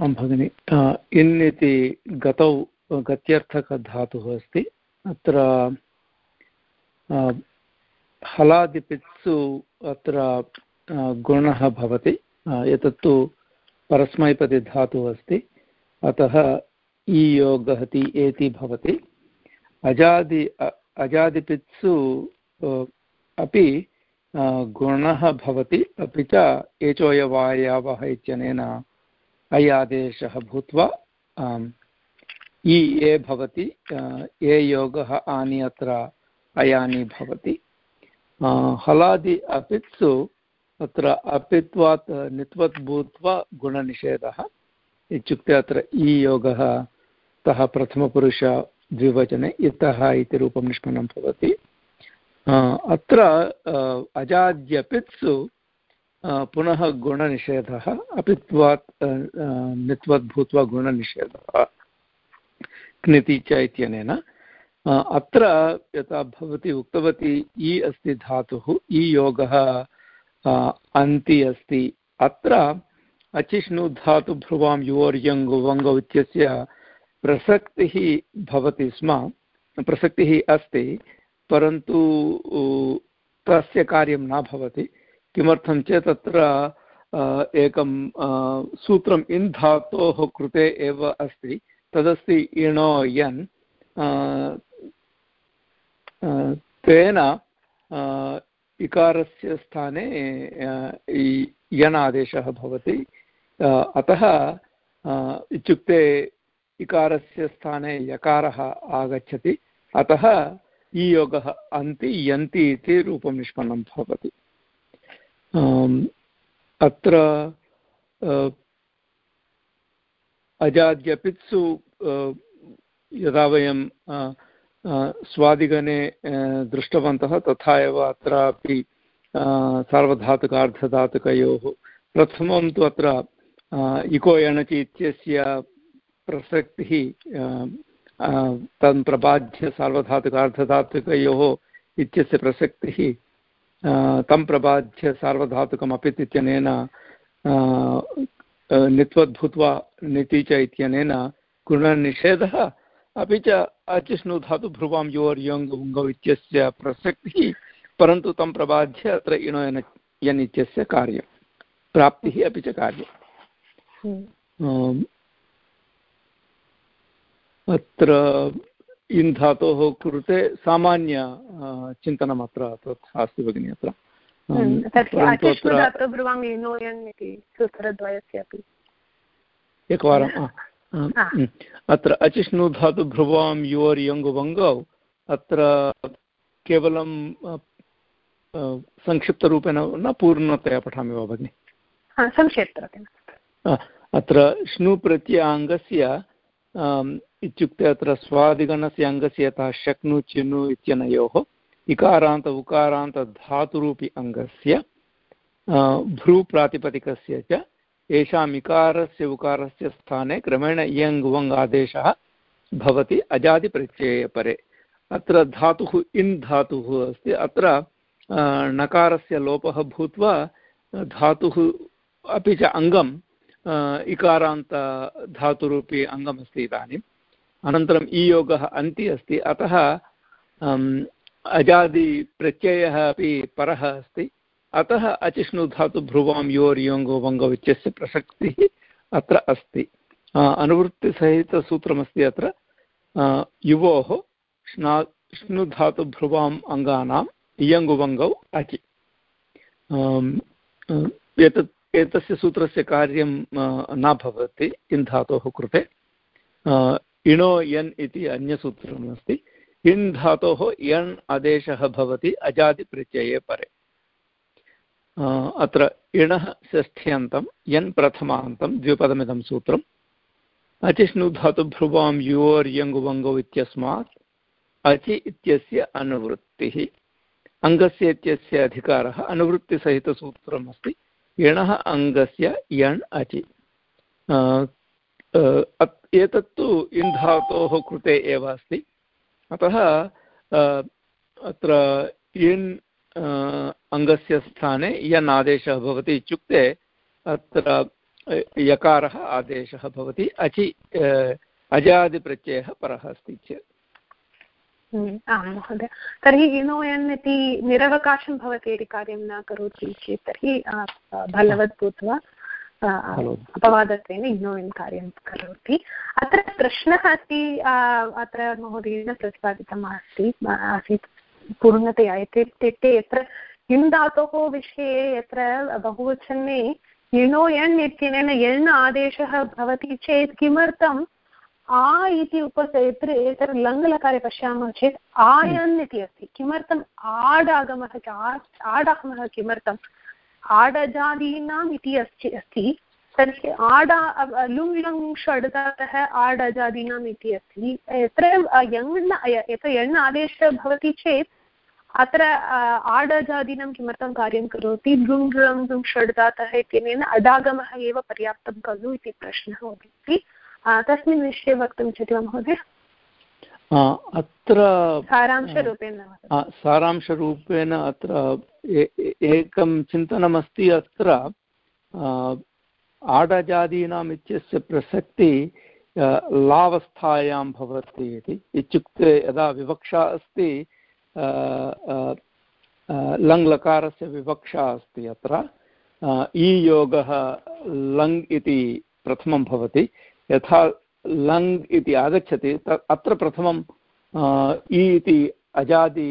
आं भगिनि इन् इति गतौ, गत्यर्थकधातुः अस्ति। अत्र हलादिपित्सु अत्र गुणः भवति। एतत्तु परस्मैपदिधातुः अस्ति। अतः ति एति भवति। अजादि अजादिपित्सु अपि गुणः भवति, अपि च एचोयवायावः इत्यनेन अय् आदेशः भूत्वा इ, ए भवति ए योगः आनि अत्र अयानि भवति। हलादि अपित्सु अत्र अपित्वात्, नित्वत् भूत्वा गुणनिषेधः। इत्युक्ते अत्र इ योगः, तः प्रथमपुरुष द्विवचने इतः इति रूपं निष्पन्नं भवति। अत्र अजाद्यपित्सु पुनः गुणनिषेधः, अपित्वात् नित्वत् भूत्वा गुणनिषेधः। क्निति च इत्यनेन। अत्र यथा भवती उक्तवती इ अस्ति धातुः इ योगः अन्ति अस्ति। अत्र अचिष्णु धातु भ्रुवां युवर्यङ्गु वङ्गौ इत्यस्य प्रसक्तिः भवति स्म, प्रसक्तिः अस्ति, परन्तु तस्य कार्यं न भवति। किमर्थं चेत् तत्र एकं सूत्रम् इन् धातोः कृते एव अस्ति। तदस्ति इणो यन् तेन इकारस्य स्थाने यन् आदेशः भवति। अतः इत्युक्ते इकारस्य स्थाने यकारः आगच्छति, अतः ईयोगः अन्ति, यन्ति इति रूपं निष्पन्नं भवति। अत्र अजाद्यपित्सु यदा वयं स्वादिगणे दृष्टवन्तः, तथा एव अत्रापि सार्वधातुकार्धधातुकयोः प्रथमं तु अत्र इको एणचि इत्यस्य प्रसक्तिः तं प्रबाध्य सार्वधातुकार्धधातुकयोः इत्यस्य प्रसक्तिः तं प्रबाध्य सार्वधातुकम् अपित् इत्यनेन नित्वद्भूत्वा निति च इत्यनेन गुणनिषेधः अपि च अचिष्णु धातु भ्रुवां योर् योङ् उङ्गौ इत्यस्य प्रसक्तिः परन्तु तं प्रबाध्य अत्र इणो यन यन् इत्यस्य कार्यं प्राप्तिः अपि च कार्यम्। अत्र इन् धातोः कृते सामान्य चिन्तनम् अत्र अस्ति भगिनि अत्र। एकवारम् अत्र अचिष्णु धातु भ्रुवां योर् यङ्गुवङ्गौ अत्र केवलं संक्षिप्तरूपेण न पूर्णतया पठामि वा भगिनि? अत्र श्नु प्रत्ययाङ्गस्य इत्युक्ते अत्र स्वादिगणस्य अङ्गस्य यथा शक्नु, चिनु इत्यनयोः इकारान्त, उकारान्त, धातुरूपि अङ्गस्य भ्रूप्रातिपदिकस्य च येषाम् इकारस्य, उकारस्य स्थाने क्रमेण इयङ् वङ् आदेशः भवति अजादिप्रत्यये अत्र धातुः इन् धातुः अस्ति। अत्र नकारस्य लोपः भूत्वा धातुः अपि च अङ्गम् इकारान्त धातुरूपी अङ्गमस्ति इदानीम् अनन्तरम् ईयोगः अन्ति अस्ति अतः अजादिप्रत्ययः अपि परः अस्ति अतः अचिष्णु धातु भ्रुवां योर् योङ्गो वङ्गौ इत्यस्य प्रसक्तिः अत्र अस्ति अनुवृत्तिसहितसूत्रमस्ति अत्र युवोः श्ना श्नुधातुभ्रुवाम् अङ्गानाम् इयङ्गुवङ्गौ अचि एतत् एतस्य सूत्रस्य कार्यं न भवति, इन् धातोः कृते। इणो यन् इति अन्यसूत्रम् अस्ति। इन् धातोः यण् आदेशः भवति अजादिप्रत्यये परे। अत्र इणः षष्ठ्यन्तं यन् प्रथमान्तं, द्विपदमिदं सूत्रम्। अचिष्णु धातुभ्रुवां योर् यङ्गुवङ्गौ इत्यस्मात्, अचि इत्यस्य अनुवृत्तिः। अङ्गस्य इत्यस्य अधिकारः अनुवृत्तिसहितसूत्रम् अस्ति। यणः अङ्गस्य यण् अचि। एतत्तु इन् धातोः कृते एव अस्ति। अतः अत्र इन् अङ्गस्य स्थाने यन् आदेशः भवति इत्युक्ते अत्र यकारः आदेशः भवति। अचि अजादिप्रत्ययः परः अस्ति चेत्। आं महोदय। तर्हि इणोयन् इति निरवकाशं भवति यदि कार्यं न करोति चेत् तर्हि बलवत् भूत्वा अपवादत्वेन इणोयन् कार्यं करोति। अत्र प्रश्नः अस्ति अत्र महोदयेन प्रतिपादितम् अस्ति आसीत् पूर्णतया। इत्युक्ते यत्र किं धातोः विषये यत्र बहुवचने इणो यण् इत्यनेन यण् आदेशः भवति चेत् किमर्थं आ इति उपस यत्र एतत् लङ्लकारे पश्यामः चेत् आयन् इति अस्ति। किमर्थम्? आडागमः आडागमः किमर्थम्? आडजादीनाम् इति अस्ति अस्ति। तर्हि आडा लुङ् लुङ् षड्दातः आडजादीनाम् इति अस्ति। यत्र यङ् यत्र यण् आदेशः भवति चेत् अत्र आडजादीनां किमर्थं कार्यं करोति? लुङ् लुङ् लुङ् षड्दातः इत्यनेन अडागमः एव पर्याप्तं खलु इति प्रश्नः उदेति तस्मिन् विषये वक्तुम् इच्छति वा महोदय? अत्र सारांशरूपेण सारांशरूपेण अत्र एकं चिन्तनमस्ति अत्र आडजादीनाम् इत्यस्य प्रसक्ति लावस्थायां भवति इति। इत्युक्ते यदा विवक्षा अस्ति लङ्लकारस्य विवक्षा अस्ति अत्र ईयोगः लङ् इति प्रथमं भवति। यथा लङ् इति आगच्छति अत्र प्रथमं इ इति अजादि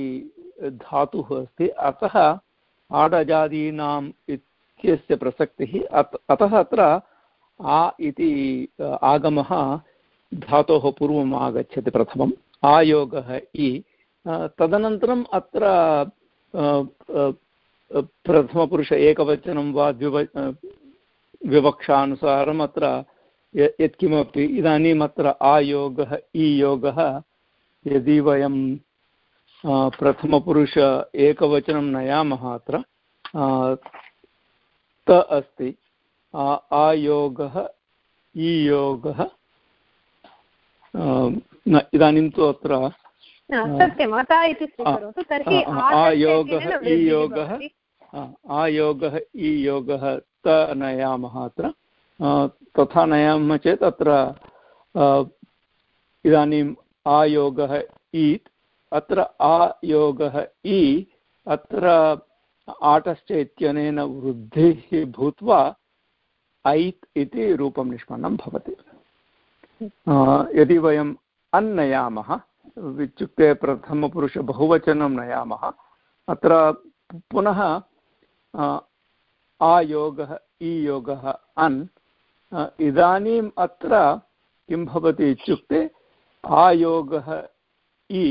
धातुः अस्ति, अतः आड् अजादीनाम् इत्यस्य प्रसक्तिः, अतः अत्र आ इति आगमः धातोः पूर्वम् आगच्छति प्रथमम्, आयोगः इ। तदनन्तरम् अत्र प्रथमपुरुष एकवचनं वा द्विव विवक्षानुसारम् अत्र यत्किमपि इदानीम् अत्र आयोगः ईयोगः यदि वयं प्रथमपुरुष एकवचनं नयामः अत्र त अस्ति आयोगः ईयोगः न इदानीं तु अत्र आयोगः ईयोगः आयोगः ईयोगः त नयामः अत्र। तथा नयामः चेत् अत्र इदानीम् आयोगः ईत्, अत्र आयोगः इ अत्र आटश्च इत्यनेन वृद्धिः भूत्वा ऐत् इति रूपं निष्पन्नं भवति। यदि वयम् अन्नयामः, इत्युक्ते प्रथमपुरुषबहुवचनं नयामः, अत्र पुनः आयोगः ईयोगः अन् इदानीम् अत्र किं भवति इत्युक्ते आयोगः इ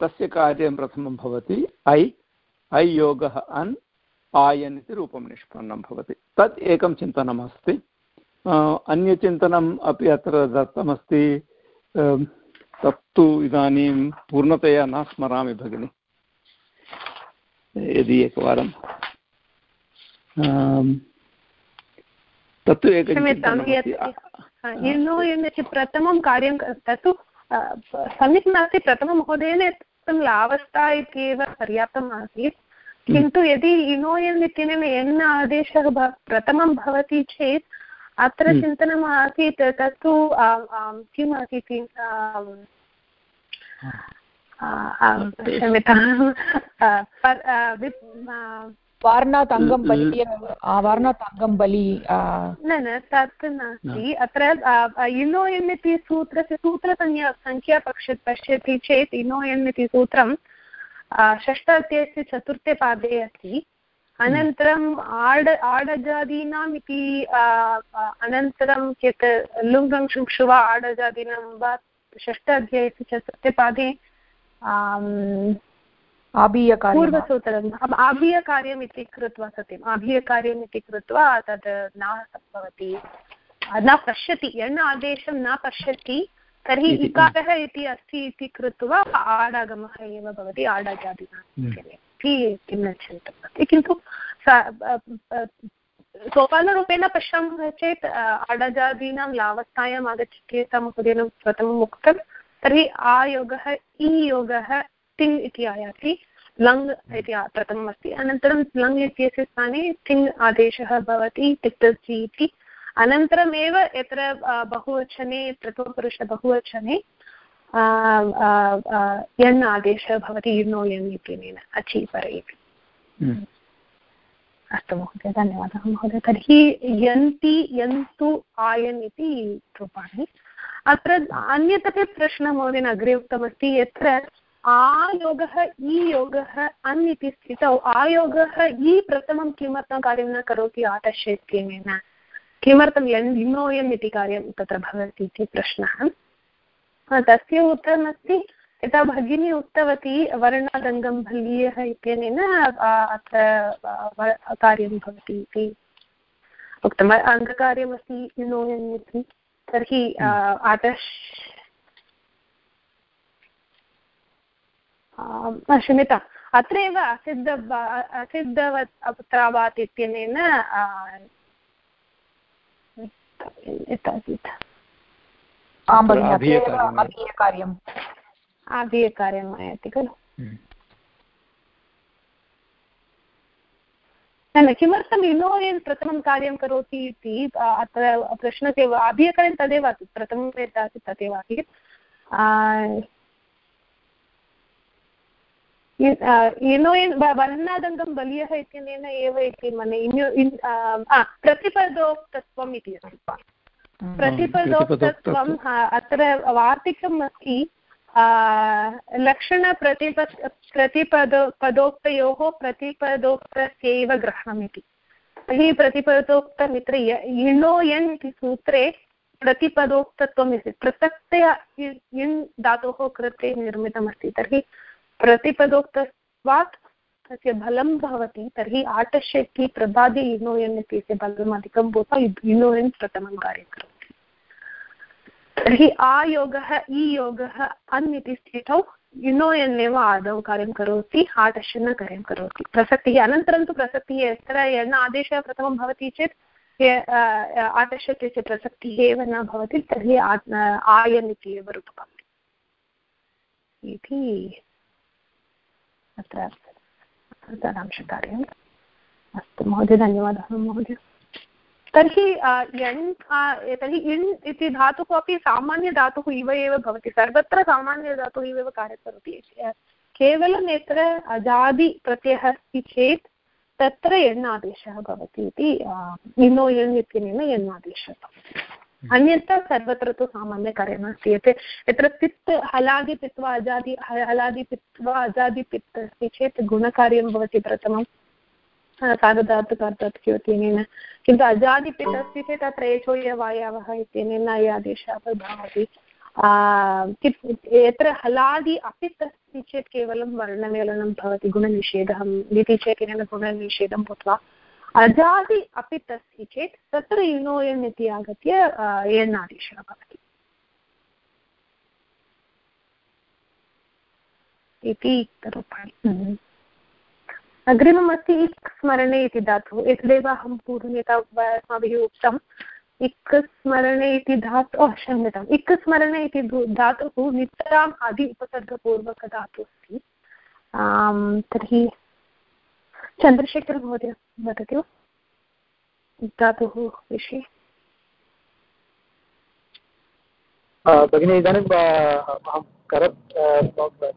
तस्य कार्यं प्रथमं भवति ऐ ऐ योगः अन् आयन् इति रूपं निष्पन्नं भवति तत् एकं चिन्तनमस्ति अन्यचिन्तनम् अपि अत्र दत्तमस्ति तत्तु इदानीं पूर्णतया न स्मरामि भगिनि यदि एकवारं तत्तु एकं प्रथमं कार्यं तत्तु सम्यक् नास्ति प्रथममहोदयेन लावस्था इत्येव पर्याप्तम् आसीत्। किन्तु यदि इनोयन् इत्यनेन एन् आदेशः प्रथमं भवति चेत् अत्र। चिन्तनम् आसीत् तत्तु किम् आसीत् क्षम्यताम् वार्णात् अङ्गं बलि वार्णात् अङ्गं बलि न न तत् नास्ति। अत्र इनो एन् इति सूत्रस्य सूत्रसंज्ञा सङ्ख्या पक्ष पश्यति चेत् इनो एन् इति सूत्रं षष्ठ अध्यायस्य चतुर्थे पादे अस्ति। अनन्तरम् आड आडजादीनाम् इति अनन्तरं यत् लुङ्गं शुक्षु वा आडजादीनां वा षष्ठ अध्यायस्य चतुर्थे पादे पूर्वसूत्रम्। आभीयकार्यम् इति कृत्वा सत्यम्। आभीयकार्यम् इति कृत्वा तद् न भवति न पश्यति यण् आदेशं न पश्यति तर्हि इकारः इति अस्ति इति कृत्वा आडागमः एव भवति आडाजादिना इति न चिन्तयति किन्तु सोपानरूपेण पश्यामः चेत् आडजादीनां लावस्थायाम् आगच्छति महोदयेन प्रथमम् उक्तं तर्हि आयोगः ईयोगः तिङ् इति आयाति लङ् इति प्रथमम् अस्ति। अनन्तरं लङ् इत्यस्य स्थाने तिङ् आदेशः भवति तिक्तसि इति। अनन्तरमेव यत्र बहुवचने प्रथमपुरुषबहुवचने यण् आदेशः भवति युनो यन् इत्यनेन अचि पर इति। हम्म। अस्तु महोदय धन्यवादः महोदय। तर्हि यन्ति यन्तु आयन् इति रूपाणि। अत्र अन्यत् प्रश्नः महोदयेन अग्रे उक्तमस्ति यत्र आयोगः इ योगः अन् इति स्थितौ आयोगः इ प्रथमं किमर्थं कार्यं न करोति आतश्य इत्यनेन किमर्थं यन् लिङ्गोयम् इति कार्यं तत्र भवति इति प्रश्नः। तस्य उत्तरमस्ति यथा भगिनी उक्तवती वर्णादङ्गं भल्लीयः इत्यनेन अत्र कार्यं भवति इति। उक्तम् अङ्गकार्यमस्ति युनोयन् इति। तर्हि हम्म। आतश् क्षम्यता अत्रैव असिद्ध असिद्धवत् अत्रावात् इत्यनेन आधीयकार्यम् आयाति। खलु। हम्म। न न किमर्थम् इनोवेन् प्रथमं कार्यं करोति इति अत्र प्रश्नस्य अधीयकार्यं तदेव आसीत्। प्रथमं यत् आसीत् तदेव आसीत्। इनोयन् वर्णादङ्गं बलीयः इत्यनेन एव इति मन्ये प्रतिपदोक्तत्वम् इति अस्ति प्रतिपदोक्तत्वम् अत्र वार्तिकम् अस्ति लक्षणप्रतिप प्रतिपद पदोक्तयोः प्रतिपदोक्तस्यैव ग्रहणम् इति तर्हि प्रतिपदोक्तमित्र इणो यन् इति सूत्रे प्रतिपदोक्तत्वम् इति पृथक्तया इण् धातोः कृते निर्मितमस्ति तर्हि प्रतिपदोक्तत्वात् तस्य बलं भवति, तर्हि आटशक्ति प्रभादे इनोयन् इत्यस्य बलम् अधिकं भूत्वा इनोयन् प्रथमं कार्यं करोति तर्हि आयोगः ईयोगः अन् इति स्थितौ इनोयन् एव आदौ कार्यं करोति आटश् न कार्यं करोति। प्रसक्तिः, अनन्तरं तु प्रसक्तिः यत्र यण् आदेशः प्रथमं भवति चेत् आटश् इत्यस्य प्रसक्तिः एव न भवति, तर्हि आयन् इति एव रूपकम्। इति अत्र सारांशकार्यम् अस्तु, महोदय, धन्यवादः, महोदय। तर्हि यण् तर्हि इण् इति धातुः अपि सामान्यधातुः इव एव भवति। सर्वत्र सामान्यधातुः इव एव कार्यं करोति केवलं यत्र अजादिप्रत्ययः अस्ति चेत् तत्र एण्णादेशः भवति इति इनो एण् इत्यनेन एण्णादेशः अन्यथा सर्वत्र तु सामान्यकार्यम् अस्ति यत् यत्र पित् हलादि पित्वा अजादि हलादि पित्वा अजादि पित् अस्ति चेत् गुणकार्यं भवति प्रथमं। सार्वधातुकार्तत्योत्यनेन किन्तु अजादिपित् अस्ति चेत् अत्र एचोयवायवः इत्यनेन आदेशः भवति यत्र हलादि अपित् अस्ति चेत् केवलं वर्णमेलनं भवति गुणनिषेधः इति चेत् गुणनिषेधं भूत्वा। अजादि अपित् अस्ति चेत् तत्र युनो एण् इति आगत्य एण्णादेशः भवति। इति रूपाणि। अग्रिममस्ति इक् स्मरणे इति धातुः। एतदेव अहं पूर्वं यथा अस्माभिः उक्तम् इक् स्मरणे इति धातु क्षम्यताम्। इक् स्मरणे इति धातुः नितराम् अधि उपसर्गपूर्वकधातुः अस्ति। तर्हि चन्द्रशेखरमहोदय वदति। वा धातुः विषये। भगिनि इदानीम् अहं कर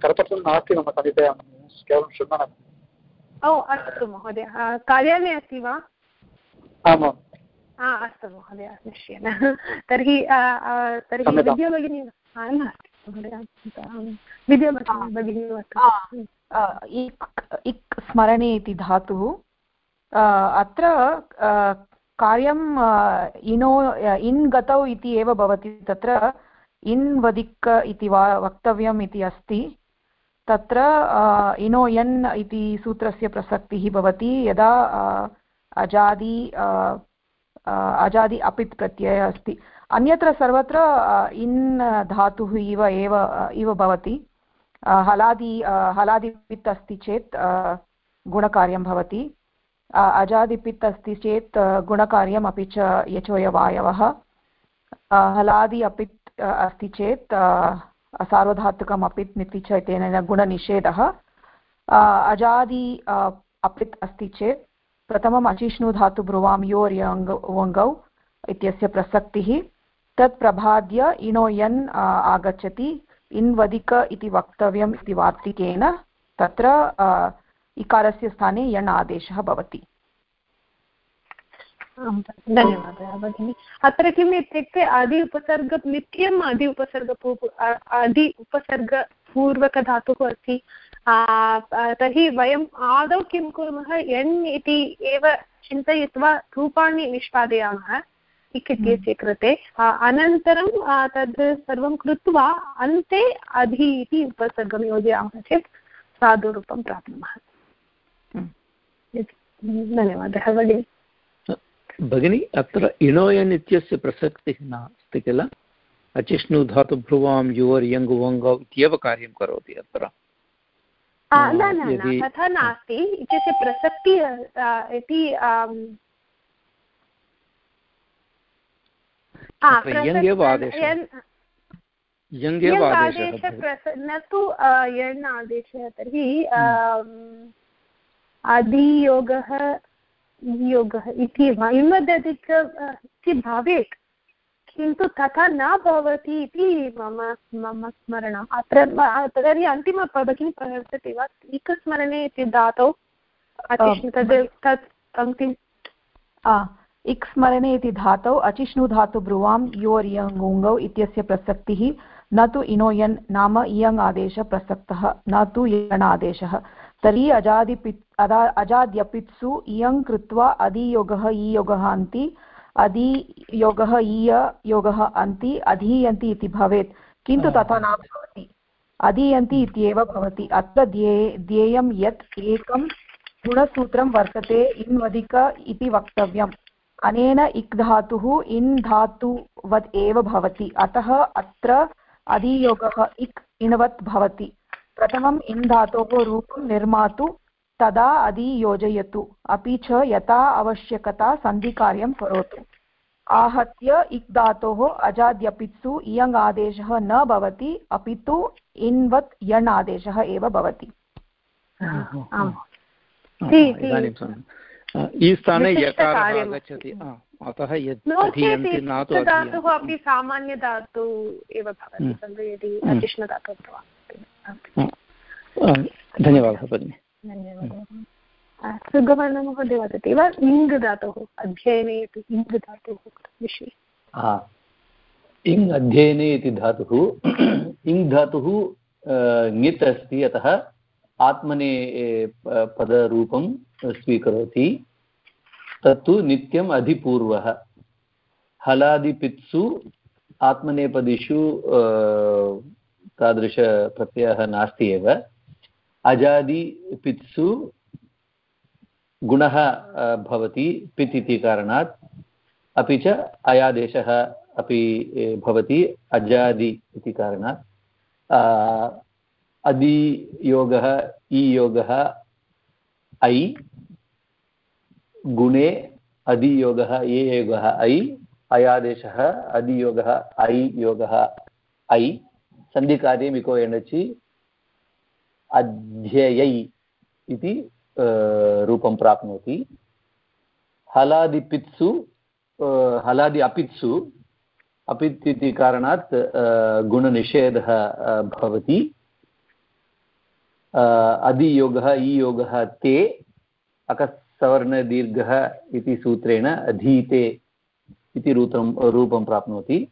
करपत्रं नास्ति मम समीपे केवलं शृण्वन् ओ अस्तु महोदय। कार्यालये अस्ति वा? आमाम् अस्तु महोदय निश्चयेन। तर्हि तर्हि विद्याभगिनी नास्ति महोदय विद्याभगिनी इक् स्मरणे इति धातुः। अत्र कार्यम् इनो, इन् गतौ इति एव भवति। तत्र इन् वदिक् इति वा, वक्तव्यम् इति अस्ति। तत्र इनो, यन् इति सूत्रस्य प्रसक्तिः भवति। यदा अजादि अजादि अपित् प्रत्ययः अस्ति। अन्यत्र सर्वत्र इन् धातुः इव, एव, इव भवति। हलादि हलादिपित् अस्ति चेत् गुणकार्यं भवति। अजादिपित् अस्ति चेत् गुणकार्यम् अपि च यचोयवायवः। हलादि अपित् अस्ति चेत् सार्वधातुकम् अपित् निति च इत्यनेन गुणनिषेधः अजादि अपित् अस्ति चेत्, प्रथमम् अचिष्णु धातु ब्रुवां योर् वङ्गौ इत्यस्य प्रसक्तिः। तत् प्रभाद्य इणो आगच्छति। इन्वदिक इति वक्तव्यम् इति वार्तिकेन तत्र इकारस्य स्थाने यण् आदेशः भवति धन्यवादः अत्र किम् इत्युक्ते आदि उपसर्ग नित्यम् आदि उपसर्ग आदि उपसर्गपूर्वकधातुः अस्ति तर्हि वयम् आदौ किं कुर्मः एण् इति एव चिन्तयित्वा रूपाणि निष्पादयामः। इत्यस्य कृते अनन्तरं तद् सर्वं कृत्वा अन्ते अधि इति उपसर्गं योजयामः चेत् साधुरूपं प्राप्नुमः। धन्यवादः भगिनि। भगिनि अत्र इणोयन् इत्यस्य प्रसक्तिः नास्ति किल? अचिष्णु धातु भ्रुवां युवर् यङ् वङ्गौ इत्येव कार्यं करोति अत्र। न न तथा नास्ति। इत्यस्य प्रसक्तिः इति न तु यण् आदेशः तर्हि आदियोगः योगः इति वा इमदधिक इति भवेत्। किन्तु तथा न भवति इति मम मम स्मरणम् अत्र तर्हि अन्तिम भगिनी प्रवर्तते वा? एकस्मरणे इति धातौ तद् तत् पङ्क्तिं इक् स्मरणे इति धातौ अचिष्णु धातु ब्रुवां योर् यङ् इत्यस्य प्रसक्तिः न तु इनो यन् नाम इयङ् आदेशः प्रसक्तः न तु यण् आदेशः तर्हि अजादिपित् अदा अजाद्यपित्सु इयङ् कृत्वा अधियोगः ईयोगः अन्ति अधियोगः ईय योगः अन्ति अधीयन्ति इति भवेत्। किन्तु तथा न भवति। अधीयन्ति इत्येव भवति। अत्र ध्ये ध्येयं यत् एकं गुणसूत्रं वर्तते इन्वधिक इति वक्तव्यम्। अनेन इक् धातुः इन् धातुवत् एव भवति। अतः अत्र अधियोगः इक् इणवत् भवति। प्रथमम् इन् धातोः रूपं निर्मातु तदा अदि योजयतु अपि च यथा आवश्यकता सन्धिकार्यं करोतु। आहत्य इक् धातोः अजाद्यपित्सु इयङ् आदेशः न भवति अपि तु इन्वत् यण् आदेशः एव भवति। ई स्थाने यकारः आगच्छति अतः धातुः अपि सामान्यधातु एव भवति खलु यदि अतिष्णधातुः धन्यवादः भगिनि सुगवर्णमहोदय वदति वा इङ् धातुः अध्ययने इति इङ् धातुः विषये इङ् अध्ययने इति धातुः इङ् धातुः ङित् अस्ति अतः आत्मने पदरूपं स्वीकरोति तत्तु नित्यम् अधिपूर्वः। हलादिपित्सु आत्मनेपदिषु तादृशप्रत्ययः नास्ति एव। अजादिपित्सु गुणः भवति, पित् इति कारणात्। अपि च अयादेशः अपि भवति, अजादि इति कारणात्। अदियोगः, ईयोगः ऐ गुणे अधियोगः ये योगः ऐ, अयादेशः अधियोगः, ऐ योगः ऐ सन्धिकार्ये मिको एणचि अध्ययै इति रूपं प्राप्नोति। हलादिपित्सु हलादि अपित्सु अपित् इति कारणात् गुणनिषेधः भवति। अधियोगः, ईयोगः, ते, अकस्सवर्णदीर्घः इति सूत्रेण अधीते इति रूपं रूपं प्राप्नोति।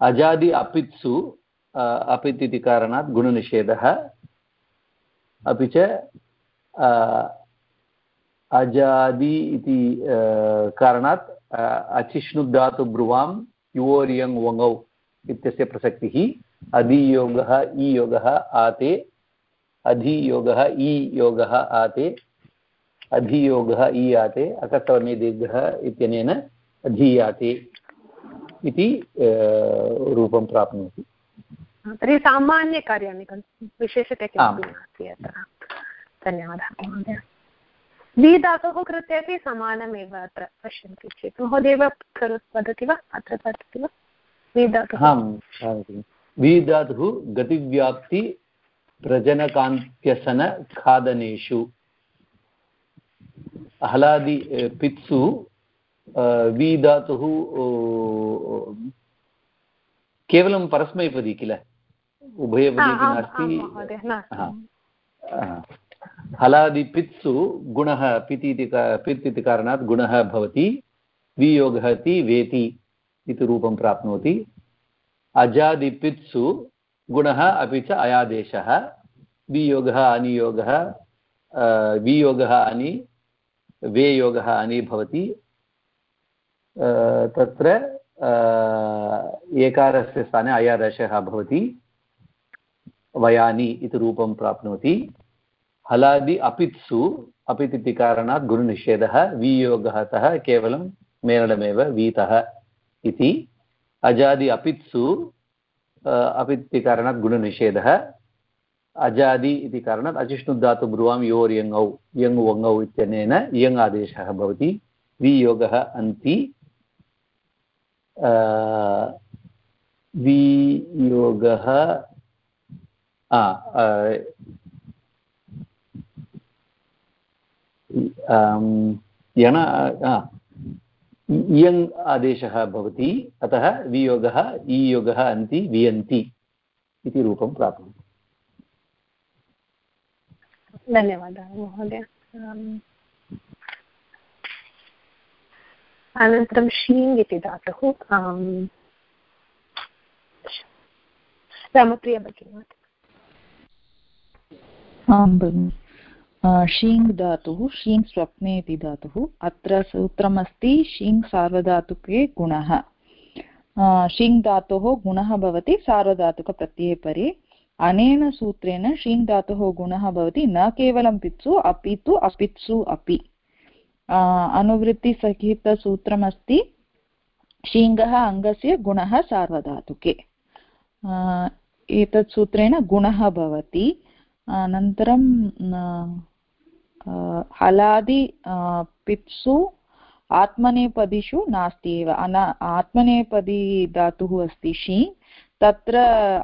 अजादि अपित्सु अपित् इति कारणात् गुणनिषेधः। अपि च अजादि इति कारणात् अचिष्णुधातुब्रुवां युवोर्यङ् वङौ इत्यस्य प्रसक्तिः। अधियोगः, ईयोगः, आते अधियोगः ई योगः आते अधियोगः ई आते अकस्तवर्णे दीर्घः इत्यनेन अधीयाते इति रूपं प्राप्नोति। तर्हि सामान्यकार्याणि विशेषतया किमपि नास्ति अत्र धन्यवादः महोदय। वि धातोः कृते अपि समानमेव अत्र पश्यन्ति चेत्। महोदय वदति वा? अत्र वदति वा? गतिव्याप्ति प्रजनकान्त्यसनखादनेषु हलादि पित्सु वि धातुः केवलं परस्मैपदी किल? उभयपदी नास्ति। हलादिपित्सु गुणः पित् इति पित् इति कारणात् गुणः भवति वियोगः इति वेति इति रूपं प्राप्नोति। अजादिपित्सु गुणः अपि च अयादेशः। वियोगः, अनियोगः वियोगः, अनि, वेयोगः, अनि भवति। तत्र एकारस्य स्थाने अयादशः भवति। वयानि इति रूपं प्राप्नोति। हलादि अपित्सु, अपित् इति कारणात् गुरुनिषेधः वियोगतः केवलं मेलनमेव वीतः इति। अजादि अपित्सु इति कारणात् गुणनिषेधः। अजादि इति कारणात् अचिष्णुधातु ब्रुवां योर्यङौ यङ् वङौ इत्यनेन यङ् आदेशः भवति। वियोगः अन्ति। वियोगः यण इयङ् आदेशः भवति अतः वियोगः ईयोगः अन्ति वियन्ति इति रूपं प्राप्नोति धन्यवादः महोदय। अनन्तरं शीङ् इति धातुः। रामप्रिया भगिनी। आं भगिनि। शीङ् धातुः, शीङ् स्वप्ने इति धातुः। अत्र सूत्रमस्ति शीङ् सार्वधातुके गुणः। शीङ् धातोः गुणः भवति, सार्वधातुकप्रत्यये परे। अनेन सूत्रेण शीङ् धातोः गुणः भवति, न केवलं पित्सु, अपि तु अपित्सु अपि। अनुवृत्तिसहितसूत्रमस्ति, शीङ्गः अङ्गस्य गुणः सार्वधातुके। एतत् सूत्रेण गुणः भवति। अनन्तरं हलादि पित्सु आत्मनेपदिषु नास्ति एव। अन, आत्मनेपदी धातुः अस्ति शी। तत्र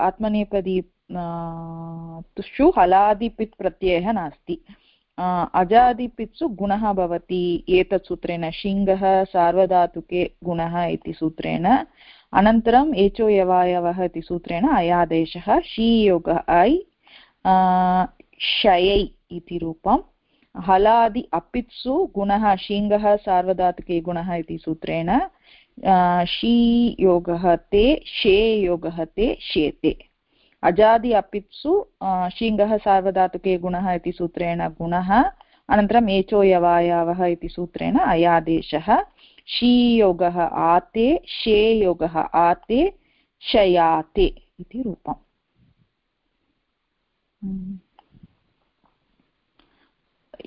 आत्मनेपदी तुषु हलादिपित् प्रत्ययः नास्ति। अजादिपित्सु गुणः भवति एतत् सूत्रेण। शिङ्गः सार्वधातुके गुणः इति सूत्रेण। अनन्तरम् एचो यवायवः इति सूत्रेण अयादेशः शीयोगः ऐ शयै इति रूपं हलादि अपित्सु गुणः शीङ्गः सार्वधातुके गुणः इति सूत्रेण शीयोगः ते, शे योगः ते शेते अजादि अपित्सु शीङ्गः सार्वधातुके गुणः इति सूत्रेण गुणः अनन्तरम् एचो यवायावः इति सूत्रेण अयादेशः। शीयोगः आते शेयोगः आते, शयाते इति रूपम्।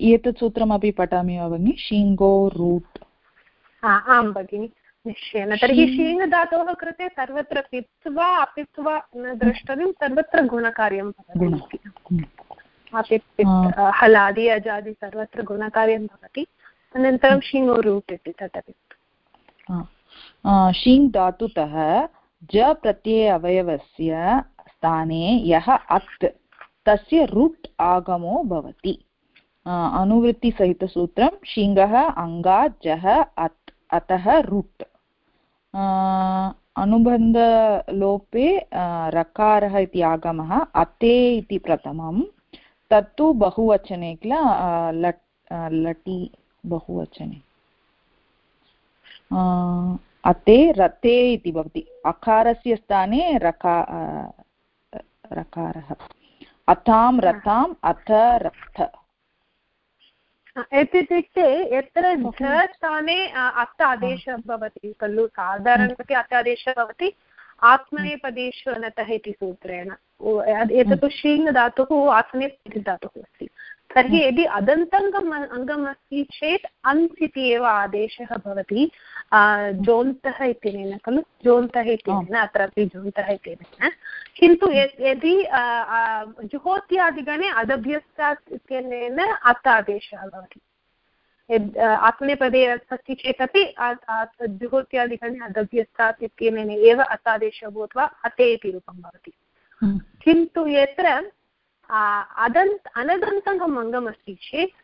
एतत् सूत्रमपि पठामि वा भगिनि? शीङ्गो रूट्। आं भगिनि निश्चयेन। तर्हि शीङ् धातोः कृते सर्वत्र पित् वा अपित् वा न द्रष्टव्यं सर्वत्र गुणकार्यं भवति। हलादि अजादि सर्वत्र गुणकार्यं भवति। अनन्तरं शीङ्गो रूट् इति तदपि। शीङ् धातुतः ज प्रत्यय अवयवस्य स्थाने यः अत् तस्य रुट् आगमो भवति। अनुवृत्तिसहितसूत्रं शिङ्गः अङ्गात् जः, अत्, अतः रुट्। अनुबन्धलोपे रकारः इति आगमः, अते इति प्रथमं। तत्तु बहुवचने किल लट् लटि बहुवचने। अते, रते इति भवति। अकारस्य स्थाने रका रकारः। अथां रथाम् अथ, रथ। इत्युक्ते यत्र झ स्थाने अत् आदेशः भवति खलु साधारणतया अत् आदेशः भवति आत्मनेपदेषु अनतः इति सूत्रेण। एतत् शीङ् धातुः आत्मनेपदि धातुः अस्ति। तर्हि यदि अदन्तङ्गम् अङ्गम् अस्ति चेत् अन्स् इति एव आदेशः भवति। जोन्तः इत्यनेन खलु? जोन्तः इत्यनेन अत्रापि जोन्तः इत्यनेन। किन्तु यदि जुहोत्यादिगणे अदभ्यस्तात् इत्यनेन अत् आदेशः भवति। यद् आत्मनेपदे अस्ति चेदपि जुहोत्यादिगणे अदभ्यस्तात् इत्यनेन एव अतादेशः भूत्वा अते इति रूपं भवति। किन्तु यत्र अदन्त अनदन्तम् अङ्गम् अस्ति चेत्,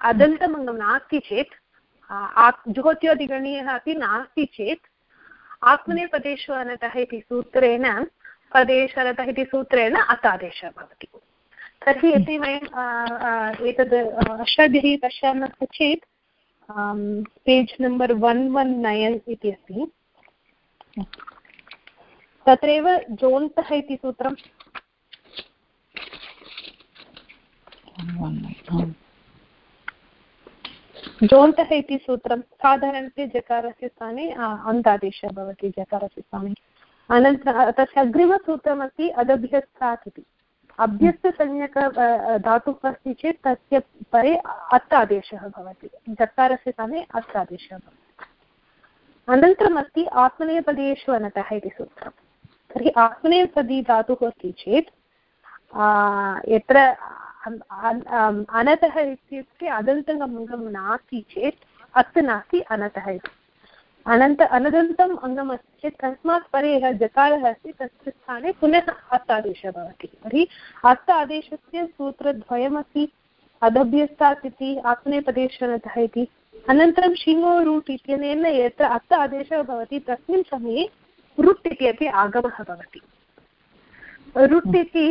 अदन्तमङ्गं नास्ति चेत् जुहोत्योदिगणीयः अपि नास्ति चेत् आत्मनेपदेषु अनतः इति सूत्रेण, पदेशरतः इति सूत्रेण अतादेशः भवति। तर्हि यदि वयम् एतद् अष्टाभिः पश्यामः चेत् page number one one nine इति अस्ति। तत्रैव जोन्तः इति सूत्रं जोन्तः इति सूत्रं। साधारणतया जकारस्य स्थाने अन्तादेशः भवति जकारस्य स्थाने। अनन्तरं तस्य अग्रिमसूत्रमस्ति अदभ्यस्तात् इति। अभ्यस्तसंज्ञक धातुः अस्ति चेत् तस्य परे अत् आदेशः भवति। जकारस्य स्थाने अत् आदेशः भवति। अनन्तरम् अस्ति आत्मनेपदेषु अनतः इति सूत्रं तर्हि आत्मनेपदी धातुः अस्ति चेत् यत्र अनतः इत्युक्ते अदन्तमङ्गं नास्ति चेत् अत् नास्ति अनतः इति। अनन्त अनदन्तम् अङ्गम् अस्ति चेत् तस्मात् परे यः जकारः अस्ति तस्य स्थाने पुनः अत् आदेशः भवति। तर्हि अत् आदेशस्य सूत्रद्वयमस्ति अदभ्यस्तात् इति, आत्मनेपदेशनतः इति। अनन्तरं शिङो रूट् इत्यनेन यत्र अत् आदेशः भवति, तस्मिन् समये रुट् इति अपि आगमः भवति। रुट् इति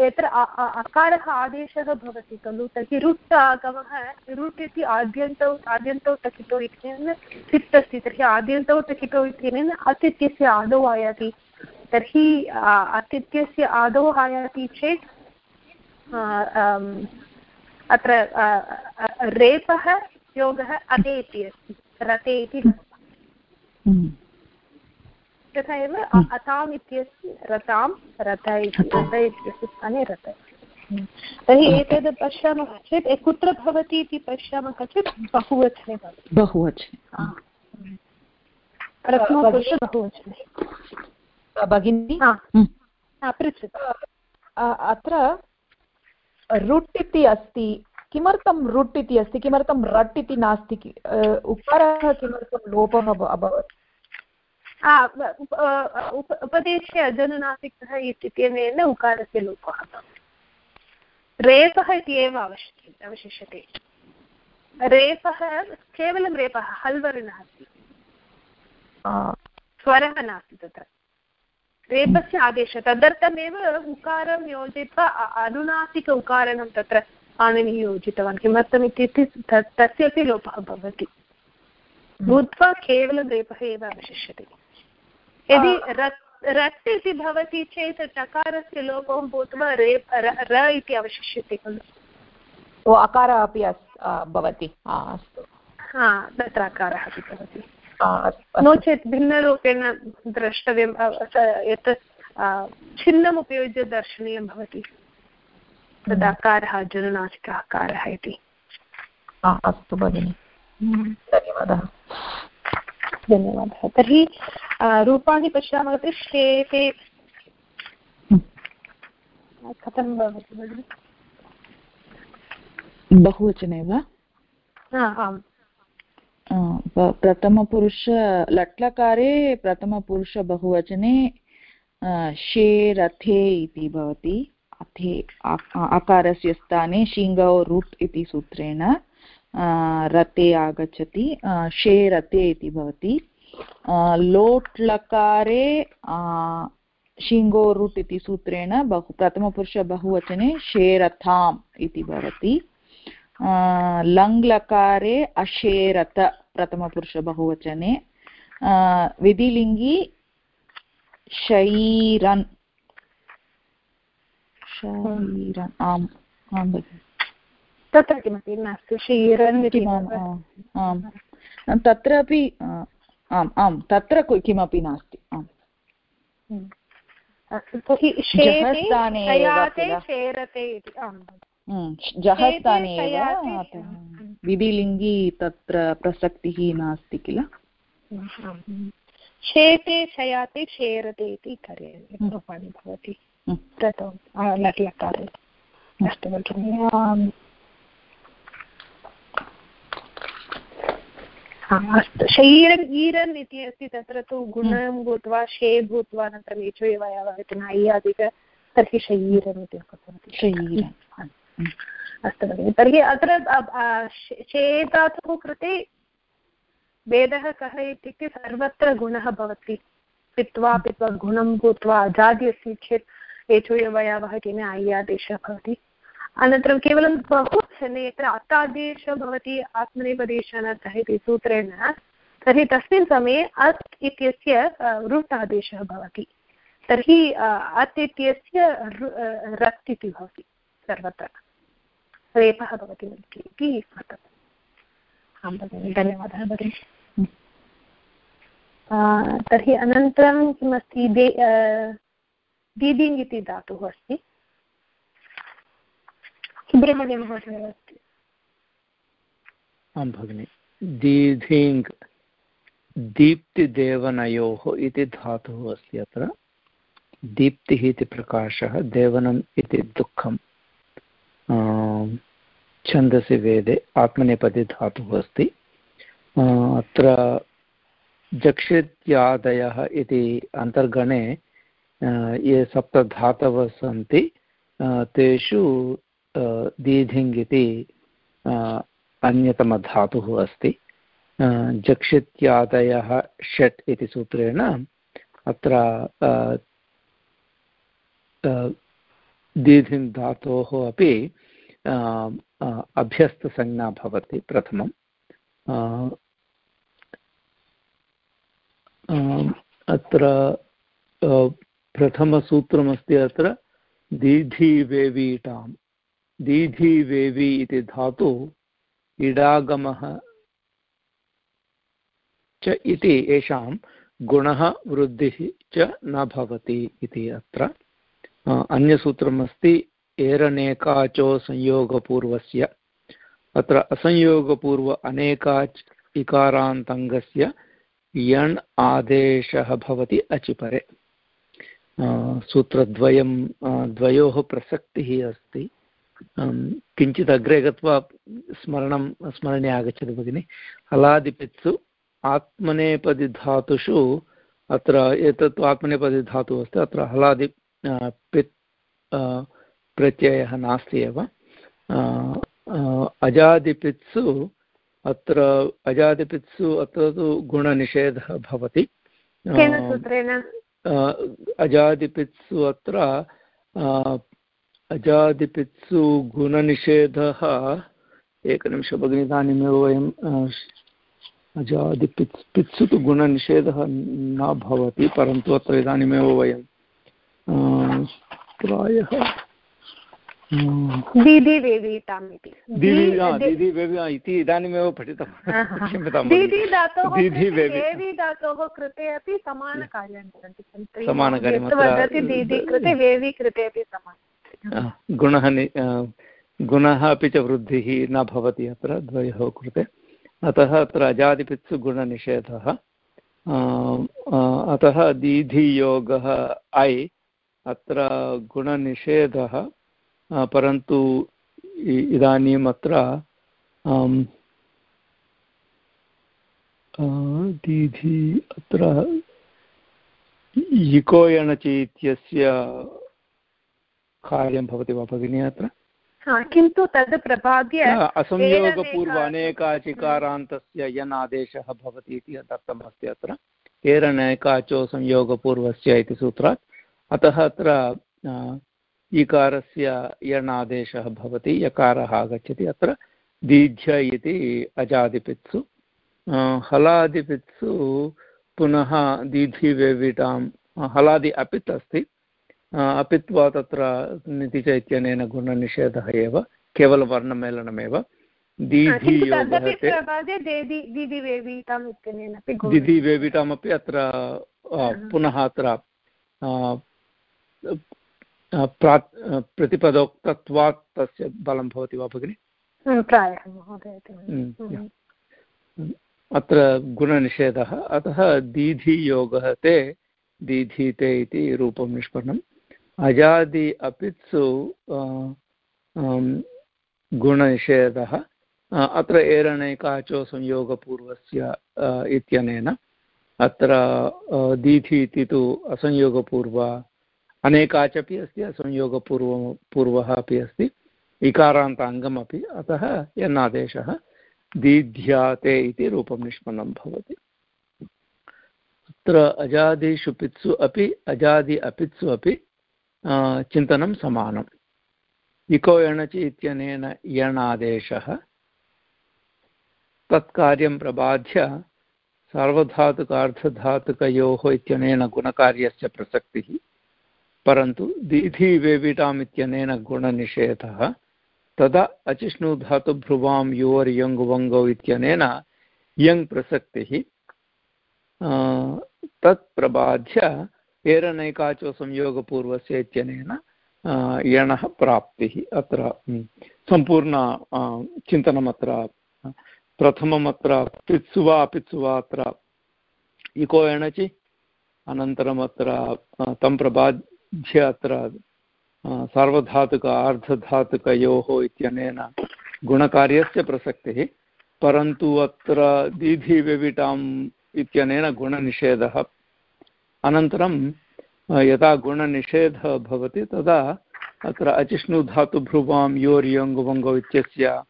यत्र अकारः आदेशः भवति खलु? तर्हि रुट् आगमः रुट् इति आद्यन्तौ आद्यन्तौ टकितौ इत्यनेन सित् अस्ति तर्हि आद्यन्तौ टकितौ इत्यनेन अत् इत्यस्य आदौ आयाति। तर्हि अत् इत्यस्य आदौ आयाति चेत् अत्र रेपः, योगः अते इति अस्ति। रते इति तथा एव अताम् इत्यस्य रतां रथ इति रथ इत्यस्य स्थाने रथ तर्हि एतद् पश्यामः चेत् कुत्र भवति इति पश्यामः चेत् बहुवचने भवति। बहुवचने। प्रथमपुरुष बहुवचने। भगिनी? पृच्छतु। अत्र रुट् इति अस्ति। किमर्थं रुट् इति अस्ति? किमर्थं रट् इति नास्ति? उकारः किमर्थं लोपः अभवत्? उपदेशे अजनुनासिकः इत्यनेन उकारस्य लोपः रेपः इति एव अवश्य अवशिष्यते रेपः केवलं रेपः हल्वर्णः अस्ति स्वरः नास्ति तत्र रेपस्य आदेशः तदर्थमेव उकारं योजयित्वा अनुनासिक उकारणं तत्र पाणिनिः योजितवान् किमर्थम् इत्युक्ते तस्यापि लोपः भवति भूत्वा केवलं रेपः एव अवशिष्यते यदि रत् रट् इति भवति चेत् चकारस्य लोपं भूत्वा रेप र इति अवशिष्यते खलु। अकारः अपि भवति। अस्तु। हा तत्र अकारः अपि भवति। नो चेत् भिन्नरूपेण द्रष्टव्यं यत् छिन्नम् उपयुज्य दर्शनीयं भवति। तद् अकारः जनुनासिकः अकारः इति। अस्तु भगिनि। धन्यवादः। धन्यवादः। तर्हि रूपाणि पश्यामः चेत् शेते कथं भवति भगिनि? बहुवचने वा? आम्। प्रथमपुरुष लट्लकारे प्रथमपुरुष बहुवचने शे इति भवति। अथे अकारस्य स्थाने शिङ्गौ रुट् इति सूत्रेण। रते आगच्छति शे रते इति भवति। लोट् लकारे शिङ्गो रुट् इति सूत्रेण बहु, प्रथमपुरुष बहुवचने शेरथाम् इति भवति। लङ्लकारे अशेरत प्रथमपुरुषबहुवचने विधिलिङ्गि शैरन् शैरन् आम् आं भगिनि। तत्र किमपि नास्ति क्षीरन् आम् तत्रापि आम् आम् तत्र किमपि नास्ति आम्। इति जहस्थाने एव विधिलिङ्गि तत्र प्रसक्तिः नास्ति किल? शेते शयाते शेरते इति रूपाणि भवति। प्रथमं लट्लकारे अस्तु अस्तु. शैरन् ईरन् इति अस्ति तत्र तु गुणं भूत्वा शे भूत्वा अनन्तरम् एचो एव इति नैयादिक तर्हि शयीरन् इति कथयन्ति शयीरन् अस्तु भगिनि तर्हि अत्र चेदातुः कृते भेदः कः इत्युक्ते सर्वत्र गुणः भवति। पित्वा पित्वा गुणं भूत्वा अजादि अस्ति चेत् एचोयवयवः किम् आय्यादेशः भवति। अनन्तरं केवलं बहुवचने यत्र अतादेशः भवति आत्मनेपदेशानर्थः इति सूत्रेण, तर्हि तस्मिन् समये अत् इत्यस्य रुट् आदेशः भवति। तर्हि अत् इत्यस्य रत् इति भवति सर्वत्र। रेपः भवति इति आं भगिनि, धन्यवादः भगिनि। तर्हि अनन्तरं किमस्ति, दे दीदिङ् इति धातुः अस्ति। सुब्रह्मण्यमहोदयः अस्ति। आं भगिनि। दीधिङ् दीप्तिदेवनयोः इति धातुः अस्ति अत्र। दीप्तिः इति प्रकाशः, देवनम् इति दुःखं छन्दसि वेदे, आत्मनेपदे धातुः अस्ति। अत्र जक्षित्यादयः इति अन्तर्गणे ये सप्तधातवः सन्ति तेषु दीधिङ् इति अन्यतमधातुः अस्ति। जक्षित्यादयः षट् इति सूत्रेण अत्र दीधिङ् धातोः अपि अभ्यस्तसंज्ञा भवति प्रथमं अत्र प्रथमसूत्रमस्ति अत्र दीधिवेवीटां दीधिवेवी इति धातु इडागमः च इति येषां गुणः वृद्धिः च न भवति इति अत्र। अन्यसूत्रमस्ति एरनेकाचो संयोगपूर्वस्य अत्र असंयोगपूर्व अनेकाच् इकारान्तङ्गस्य यण् आदेशः भवति अचिपरे। सूत्रद्वयं द्वयोः प्रसक्तिः अस्ति। किञ्चित् अग्रे गत्वा स्मरणं स्मरणे आगच्छति भगिनि। हलादिपित्सु आत्मनेपदिधातुषु अत्र एतत् आत्मनेपदिधातुः अस्ति अत्र हलादि पित् प्रत्ययः नास्ति एव। अजादिपित्सु अत्र अजादिपित्सु अत्र तु गुणनिषेधः भवति। अजादिपित्सु अत्र अजादिपित्सु गुणनिषेधः। एकनिमिषं भगिनि इदानीमेव वयं अजादिपित्स् पित्सु तु गुणनिषेधः न भवति परन्तु अत्र इदानीमेव वयं प्रायः इति इदानीमेव पठितवान् क्षम्यतां कृते अपि समानकार्याणि सन्ति समानकार्यं दीदी कृते वेवी कृते अपि समानं गुणः गुणः अपि च वृद्धिः न भवति अत्र द्वयोः कृते। अतः अत्र अजादिपित्सु गुणनिषेधः। अतः दीधियोगः ऐ, अत्र गुणनिषेधः परन्तु इदानीम् अत्र दीधि अत्र इको यणचि इत्यस्य कार्यं भवति वा भगिनी अत्र? किन्तु तद् प्रभाद्य असंयोगपूर्व अनेकाचिकारान्तस्य यन् आदेशः भवति इति दत्तमस्ति अत्र। एरनेकाचो संयोगपूर्वस्य इति सूत्रात्। अतः अत्र ईकारस्य यण् आदेशः भवति यकारः आगच्छति अत्र। दीध्य इति अजादिपित्सु। हलादिपित्सु पुनः दीधिवेविटां हलादि अपित् अस्ति। अपित्वा तत्र नितिच इत्यनेन गुणनिषेधः एव केवलवर्णमेलनमेव दिधिवेविटामपि अत्र पुनः अत्र प्रतिपदोक्तत्वात् तस्य बलं भवति वा भगिनि? अत्र गुणनिषेधः अतः दीधियोगः ते दीधीते इति रूपं निष्पन्नम् अजादि अपित्सु गुणनिषेधः अत्र एरणैकाचो संयोगपूर्वस्य इत्यनेन, अत्र दीधि इति तु असंयोगपूर्व अनेकाच अपि अस्ति, असंयोगपूर्व, पूर्वः अपि अस्ति, इकारान्ताङ्गमपि, अतः यन्नादेशः दीध्याते इति रूपं निष्पन्नं भवति। अत्र अजादिषु पित्सु अपि, अजादि अपित्सु अपि चिन्तनं समानम्। इको एणचि इत्यनेन यणादेशः। तत्कार्यं प्रबाध्य सार्वधातुकार्धधातुकयोः इत्यनेन गुणकार्यस्य प्रसक्तिः, परन्तु दीधिवेविटाम् इत्यनेन गुणनिषेधः, तदा अचिष्णुधातुभ्रुवां योर् यङ् वङ्गौ इत्यनेन यङ् प्रसक्तिः तत् प्रबाध्य एरनैकाचो संयोगपूर्वस्य इत्यनेन यणः प्राप्तिः अत्र सम्पूर्ण चिन्तनम् अत्र प्रथमम् अत्र पित्सु वा पित्सु वा अत्र इको एणचि अनन्तरम् अत्र तं प्रबाध्य अत्र सार्वधातुक, आर्धधातुकयोः इत्यनेन गुणकार्यस्य प्रसक्तिः, परन्तु अत्र दीधिव्यविटाम् इत्यनेन गुणनिषेधः अनन्तरं यदा गुणनिषेधः भवति तदा अत्र अचिष्णुधातुभ्रुवां योर्यङ्गुवङ्गौ इत्यस्य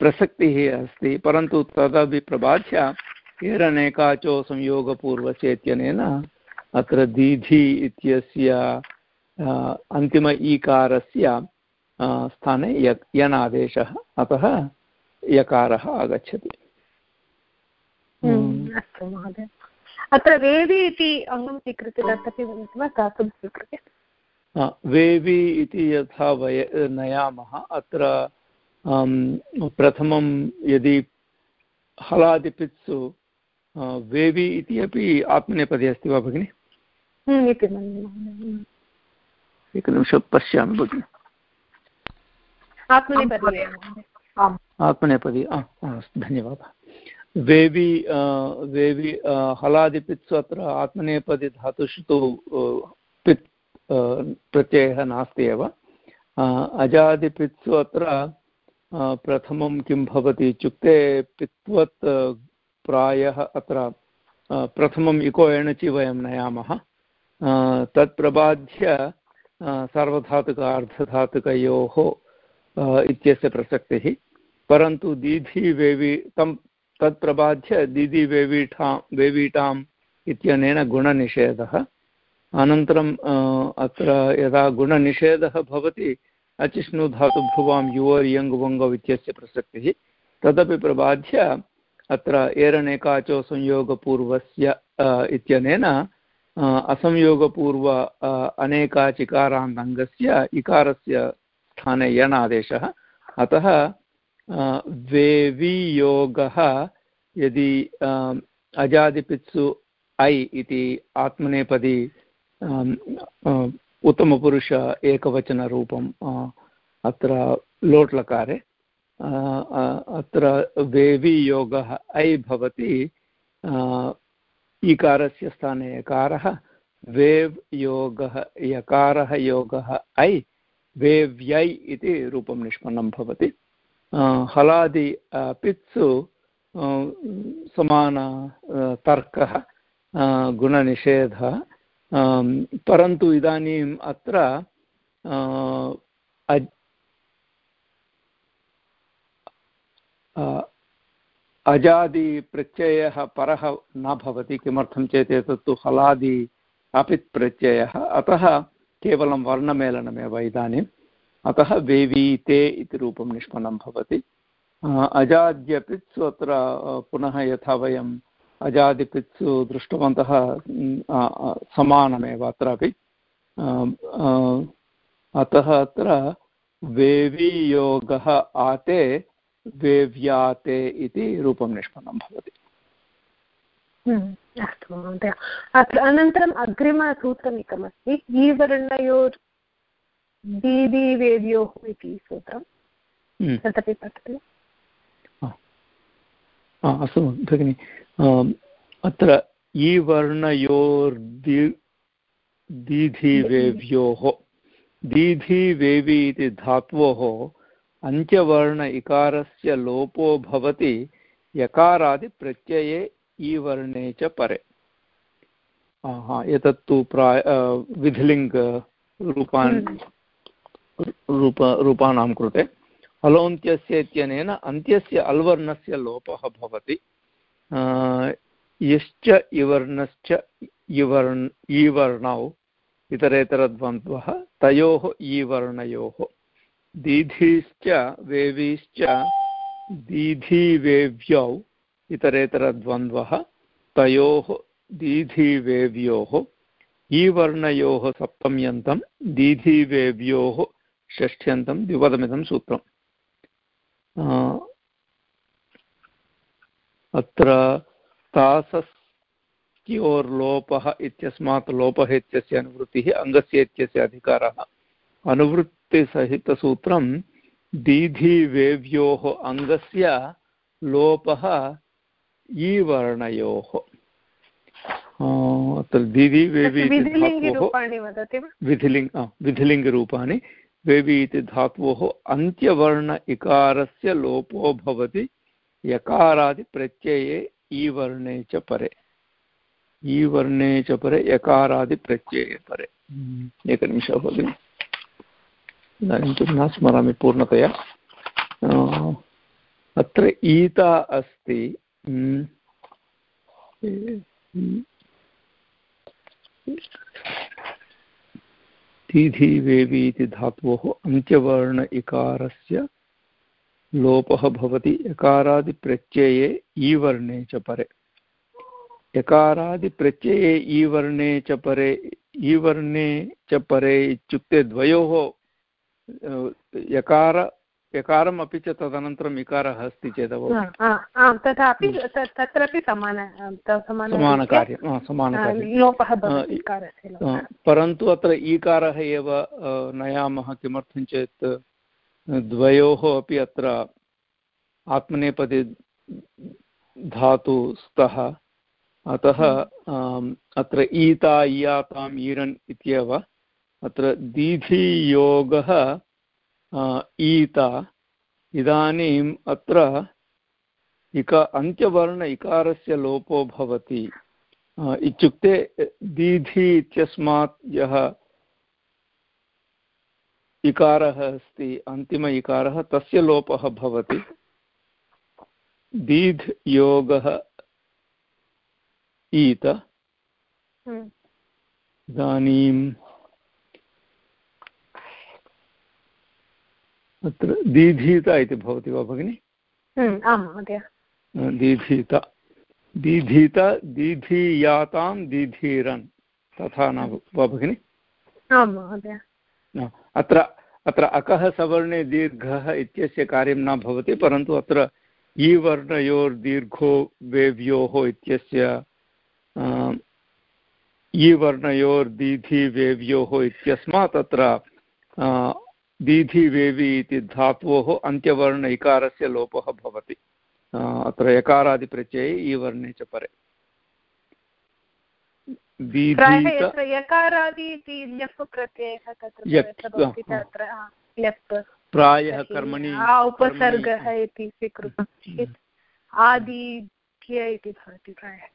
प्रसक्तिः अस्ति परन्तु तदपि प्रबाध्य एरनेकाचो संयोगपूर्वस्य इत्यनेन अत्र दीधि इत्यस्य अन्तिम ईकारस्य स्थाने य यनादेशः अतः यकारः आगच्छति। अस्तु महोदय। अत्र वेवि इति अङ्गं स्वीकृत्य तदपि वदति वा धातुं स्वीकृत्य। वेवि इति यथा वय नयामः। अत्र प्रथमं यदि हलादिपित्सु वेवि इति अपि आत्मनेपदे अस्ति वा भगिनि? एकनिमिषं पश्यामि भगिनि। आत्मनेपदी धन्यवादः। वेवि वेवि हलादिपित्सु अत्र आत्मनेपदि धातुषु तु पित् प्रत्ययः नास्ति एव। अजादिपित्सु अत्र प्रथमं किं भवति इत्युक्ते पित्वत् प्रायः अत्र प्रथमम् इको एणचि वयं नयामः। तत् प्रबाध्य सार्वधातुक अर्धधातुकयोः इत्यस्य प्रसक्तिः परन्तु दीधि वेवि तं तत् प्रबाध्य दीदि वेवीठां, वेवीटाम् इत्यनेन गुणनिषेधः। अनन्तरं अत्र यदा गुणनिषेधः भवति, अचिष्णु धातुभ्रुवां युवर् यङ् वङ्गौ इत्यस्य प्रसक्तिः। तदपि प्रबाध्य अत्र एरनेकाचो संयोगपूर्वस्य इत्यनेन असंयोगपूर्व अनेकाचिकारान्तङ्गस्य इकारस्य स्थाने यण् आदेशः अतः वेवियोगः यदि अजादिपित्सु ऐ इति आत्मनेपदी उत्तमपुरुष एकवचनरूपम् अत्र लोट्लकारे अत्र वेवियोगः ऐ भवति ईकारस्य स्थाने यकारः, वेव् योगः, यकारः योगः ऐ, वेव्यै इति रूपं निष्पन्नं भवति। हलादि पित्सु समान तर्कः गुणनिषेधः परन्तु इदानीम् अत्र अजादिप्रत्ययः परः न भवति, किमर्थं चेत् एतत्तु हलादि अपित् प्रत्ययः, अतः केवलं वर्णमेलनमेव इदानीम्। अतः वेवीते इति रूपं निष्पन्नं भवति। अजाद्यपित्सु अत्र पुनः यथा वयम् अजादिपित्सु दृष्टवन्तः समानमेव अत्रापि। अतः अत्र वेवीयोगः आते वेव्याते इति रूपं निष्पन्नं भवति। हम्म, अस्तु महोदय। अत्र अनन्तरम् अग्रिमसूत्रमेकमस्ति। ईवर्णयोर् दीदिवेद्योः इति सूत्रं हम्म। तदपि पठतु अस्तु भगिनि अत्र ईवर्णयोर्दि दीधिवेव्योः दीधिवेवि इति धात्वोः अन्त्यवर्ण इकारस्य लोपो भवति। यकारादिप्रत्यये ईवर्णे च परे। एतत्तु प्राय विधिलिङ्ग् रूपान् रूप, रूपाणां कृते। हलोन्त्यस्य इत्यनेन अन्त्यस्य अल्वर्णस्य लोपः भवति। यश्च इवर्णश्च इवर्ण्, ईवर्णौ, इतरेतरद्वन्द्वः, तयोः ईवर्णयोः, दीधीश्च वेवीश्च दीधीवेव्यौ, इतरेतरद्वन्द्वः, तयोः दीधीवेव्योः, ईवर्णयोः सप्तम्यन्तं, दीधीवेव्योः षष्ठ्यन्तं द्विपदमिदं सूत्रम्। अत्र तासस्योर्लोपः इत्यस्मात् लोपः इत्यस्य अनुवृत्तिः अङ्गस्य इत्यस्य अधिकारः। अनुवृत् सहितसूत्रं दीधिवेव्योः अङ्गस्य लोपः ईवर्णयोः। अत्र दीधि विधिलिङ्गरूपाणि वेवि इति धातोः अन्त्यवर्ण इकारस्य लोपो भवति यकारादिप्रत्यये ईवर्णे च परे। ईवर्णे च परे यकारादिप्रत्यये परे। एकनिमिषः भगिनि। इदानीं तु न स्मरामि पूर्णतया। अत्र ईता अस्ति। दीधिवेवि इति धातोः अन्त्यवर्ण इकारस्य लोपः भवति। यकारादिप्रत्यये ईवर्णे च परे। यकारादिप्रत्यये ईवर्णे च परे, ईवर्णे च परे इत्युक्ते द्वयोः यकार यकारम् अपि च तदनन्तरम् इकारः अस्ति चेत् तथापि तत्रापि समान समानकार्यं समानकार्यं। परन्तु अत्र ईकारः एव नयामः किमर्थं चेत् द्वयोः अपि अत्र आत्मनेपदे धातु स्तः अतः अत्र ईता इयाताम् ईरन् इत्येव अत्र दीधियोगः ईता इदानीम् अत्र इक अन्त्यवर्ण इकारस्य लोपो भवति। इत्युक्ते दीधि इत्यस्मात् यः इकारः अस्ति अन्तिम इकारः तस्य लोपः भवति। दीध् योगः ईत। हम्म। इदानीम् अत्र दीधीता इति भवति वा भगिनि? हम्म, महोदय। दीधीता। दीधीता दीधीयातां दीधीरन्। तथा न वा भगिनि? आं महोदय। अत्र अत्र अकः सवर्णे दीर्घः इत्यस्य कार्यं न भवति परन्तु अत्र इ वर्णयोर्दीर्घो वेव्योः इत्यस्य वर्णयोर्दीधि वेव्योः इत्यस्मात् अत्र दीधि वेवि इति धात्वोः अन्त्यवर्ण इकारस्य लोपः भवति। अत्र यकारादिप्रत्यये इ वर्णे च परे। प्रायः कर्मणि उपसर्गः इति स्वीकृतं चेत् इति। भवति प्रायः।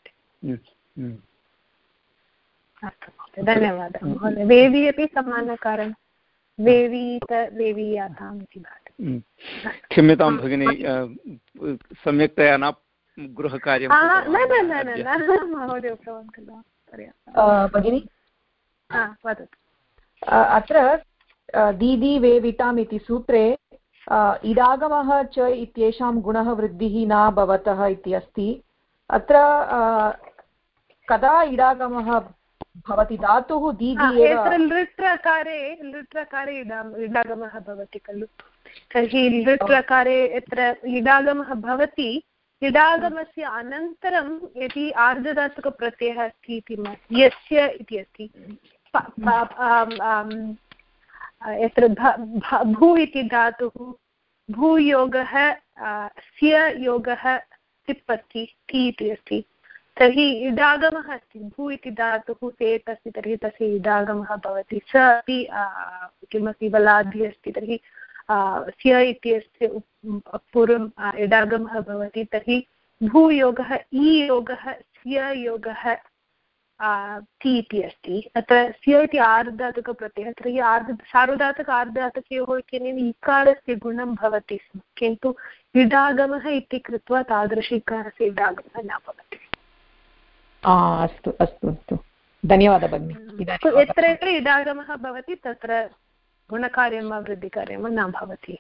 धन्यवादः महोदय। वेवी अपि समानकारणं वेवीत वेवीयाताम् इति भाति क्षम्यतां भगिनि सम्यक्तया न गृहकार्यं न न न न महोदय उक्तवान् खलु। भगिनि? वदतु। अत्र दीदी वेविताम् इति सूत्रे इडागमः च इत्येषां गुणः वृद्धिः न भवतः इति अस्ति। अत्र कदा इडागमः भवति धातुः दीदी लृट्रकारे लृट्रकारे इडागमः भवति खलु। तर्हि लृट्रकारे यत्र इडागमः भवति इडागमस्य अनन्तरं यदि आर्धधातुकप्रत्ययः अस्ति इति यस्य इति अस्ति यत्र भू इति धातुः भूयोगः स्य योगः तिप् अस्ति ति इति अस्ति। तर्हि इडागमः अस्ति, भू इति धातुः सेत् अस्ति तर्हि तस्य इडागमः भवति, स अपि किमपि बलादि अस्ति, तर्हि स्य इत्यस्य पूर्वम् इडागमः भवति, तर्हि भूयोगः ईयोगः स्ययोगः ति इति अस्ति, अत्र स्य इति आर्धातुकप्रत्ययः तर्हि आर्ध सार्वधातुक आर्धातुकयोः इत्यनेन इकारस्य गुणं भवति स्म, किन्तु इडागमः इति कृत्वा तादृश इकारस्य इडागमः न भवति। अस्तु अस्तु अस्तु. धन्यवादः भगिनि. यत्र यत्र इडागमः भवति तत्र गुणकार्यं वा वृद्धिकार्यं वा न भवति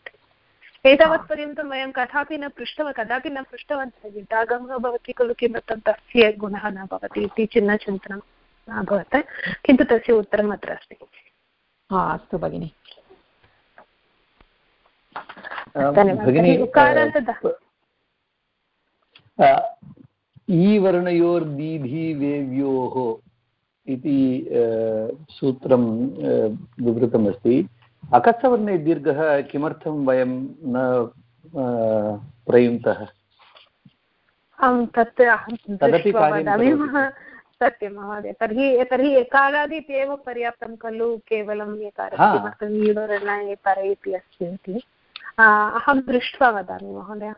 एतावत्पर्यन्तं वयं कदापि न पृष्टव कदापि न पृष्टवन्तः इडागमः भवति खलु किमर्थं तस्य गुणः न भवति इति चिन्नचिन्तनं न अभवत् किन्तु तस्य उत्तरम् अत्र अस्ति. हा अस्तु भगिनि. ईवर्णयोर्दीधिवेव्योः इति सूत्रं विवृतमस्ति। अकस्सवर्णे दीर्घः किमर्थं वयं न प्रयुङ्क्तः? आं तत् अहं सत्यं महोदय। तर्हि तर्हि एकारादि इत्येव पर्याप्तं खलु? केवलं एकारः ईवर्णे परे इति अस्ति इति? अहं दृष्ट्वा वदामि महोदय।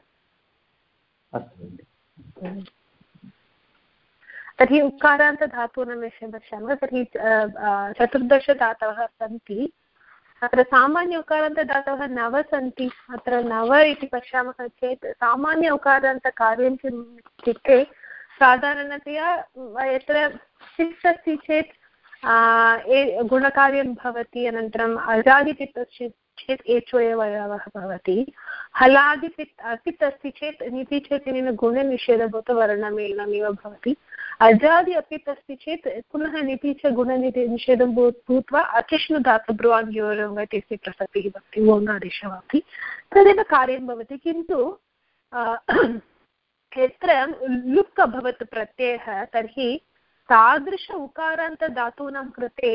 तर्हि उक्कारान्तधातूनां विषये पश्यामः। तर्हि चतुर्दशधातवः सन्ति। अत्र सामान्य उकारान्तधातवः नव सन्ति। अत्र नव इति पश्यामः चेत् सामान्य उकारान्तकार्यं किम् इत्युक्ते साधारणतया यत्र चित् अस्ति चेत् गुणकार्यं भवति अनन्तरम् अजादिचित् अस्ति चेत् एचो एव अवयवः भवति। हलादिपित् पित् अस्ति चेत् नीति चेत् अनेन गुणनिषेधभूतवर्णमेलनमेव भवति। अजादि अपित् अस्ति चेत् पुनः नीति च गुणनिधि निषेधं भूत्वा अचिष्णुधातुब्रुवान् योरङ्ग इत्यस्य प्रसक्तिः भवति ओङ्गादेशः भवति तदेव कार्यं भवति, किन्तु यत्र लुक् अभवत् प्रत्ययः, तर्हि तादृश उकारान्तधातूनां कृते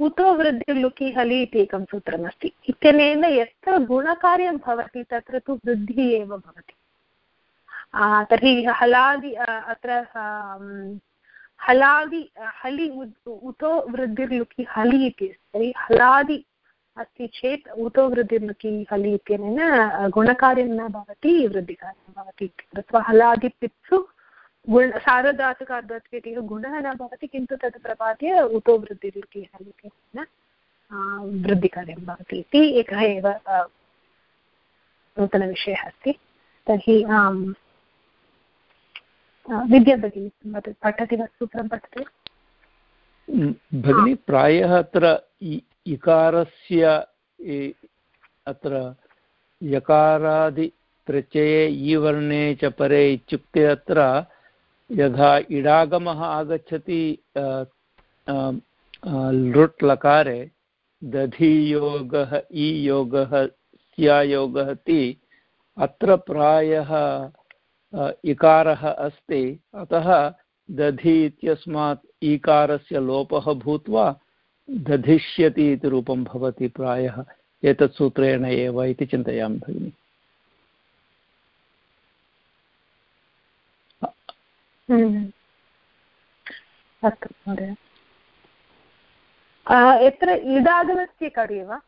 उतो वृद्धिर्लुकि हलि इति एकं सूत्रमस्ति। इत्यनेन यत्र गुणकार्यं भवति, तत्र तु वृद्धिः एव भवति। तर्हि हलादि अत्र हलादि, हलि उतो वृद्धिर्लुकि हलि इति अस्ति। तर्हि हलादि अस्ति चेत् उतो वृद्धिर्लुकि हलि इत्यनेन गुणकार्यं न भवति, वृद्धिकार्यं भवति इति। कृत्वा हलादिपित्सु गुण सारधातुकार्धत्वेति गुणः न भवति किन्तु तत् प्रपाद्य उतो वृद्धिरिति न वृद्धिकार्यं भवति इति एकः एव नूतनविषयः अस्ति तर्हि विद्या भगिनी पठति वा सूत्रं पठति भगिनि प्रायः अत्र इकारस्य अत्र यकारादिप्रत्यये ईवर्णे च परे इत्युक्ते अत्र यथा इडागमः आगच्छति लृट् लकारे दधियोगः, ईयोगः, स्यायोगः ति अत्र प्रायः इकारः अस्ति। अतः दधि इत्यस्मात् ईकारस्य लोपः भूत्वा दधिष्यति इति रूपं भवति प्रायः। एतत् सूत्रेण एव इति चिन्तयामि भगिनि। अस्तु महोदय। यत्र इडागमस्य कार्ये वा?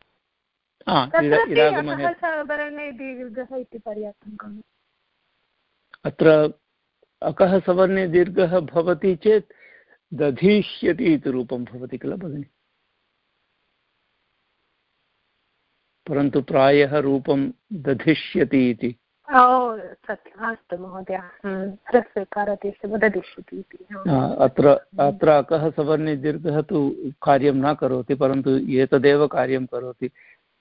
इति पर्याप्तं खलु। अत्र अकः सवर्णे दीर्घः भवति चेत् दधिष्यति इति रूपं भवति किल भगिनि? परन्तु प्रायः रूपं दधिष्यति इति। सत्यम् अस्तु महोदय। ददिष्यति इति। अत्र अत्र अकः सवर्णे दीर्घः तु कार्यं न करोति परन्तु एतदेव कार्यं करोति।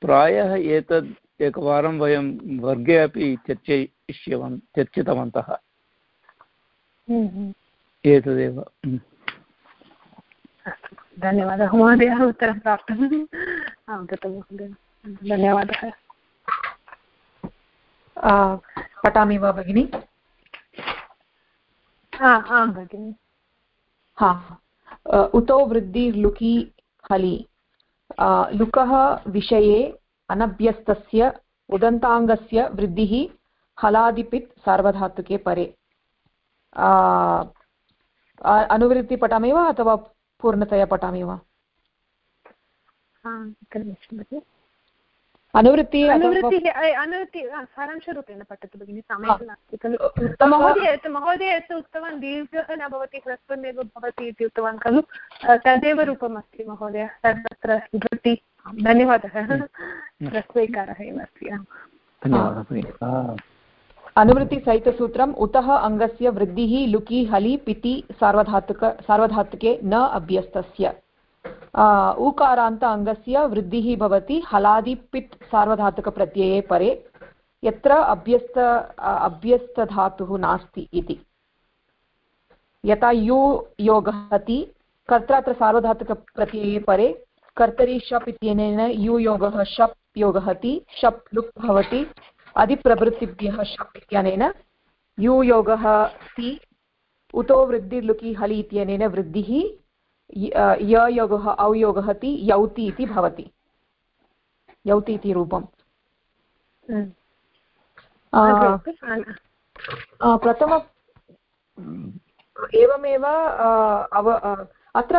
प्रायः एतद् एकवारं वयं वर्गे अपि चर्चयिष्यवन् चर्चितवन्तः। एतदेव। धन्यवादः महोदय उत्तरं प्राप्तं महोदय। धन्यवादः। पठामि वा भगिनि? आं भगिनि। हा उतो वृद्धिर्लुकि हलि लुकः विषये अनभ्यस्तस्य उदन्ताङ्गस्य वृद्धिः हलादिपित् सार्वधातुके परे। अनुवृत्ति पठामि वा अथवा पूर्णतया पठामि वा? अनुवृत्ति अनुवृत्तिः सारांशरूपेण पठतु भगिनि समयः नास्ति खलु महोदय महोदय यत् उक्तवान् दीर्घः न भवति ह्रस्वमेव भवति इति उक्तवान् खलु तदेव रूपमस्ति महोदय तत्र वृत्ति धन्यवादः ह्रस्वैकारः एव अस्ति अनुवृत्तिसहितसूत्रम् उतः अङ्गस्य वृद्धिः लुकि हलि पिति सार्वधातुक सार्वधातुके न अभ्यस्तस्य ऊकारान्त अङ्गस्य वृद्धिः भवति हलादिपित् सार्वधातुकप्रत्यये परे यत्र अभ्यस्त अभ्यस्तधातुः नास्ति इति यथा यु योगहति कर्त्र अत्र सार्वधातुकप्रत्यये परे कर्तरि शप् इत्यनेन यु योगः शप् योगहति शप् लुक् भवति अधिप्रभृतिभ्यः शप् इत्यनेन यु योगः सि उतो वृद्धिर्लुकि हलि इत्यनेन वृद्धिः ययोगः अवयोगः इति यौति इति भवति। यौति इति रूपम्। हम्म। प्रथम एवमेव अव अत्र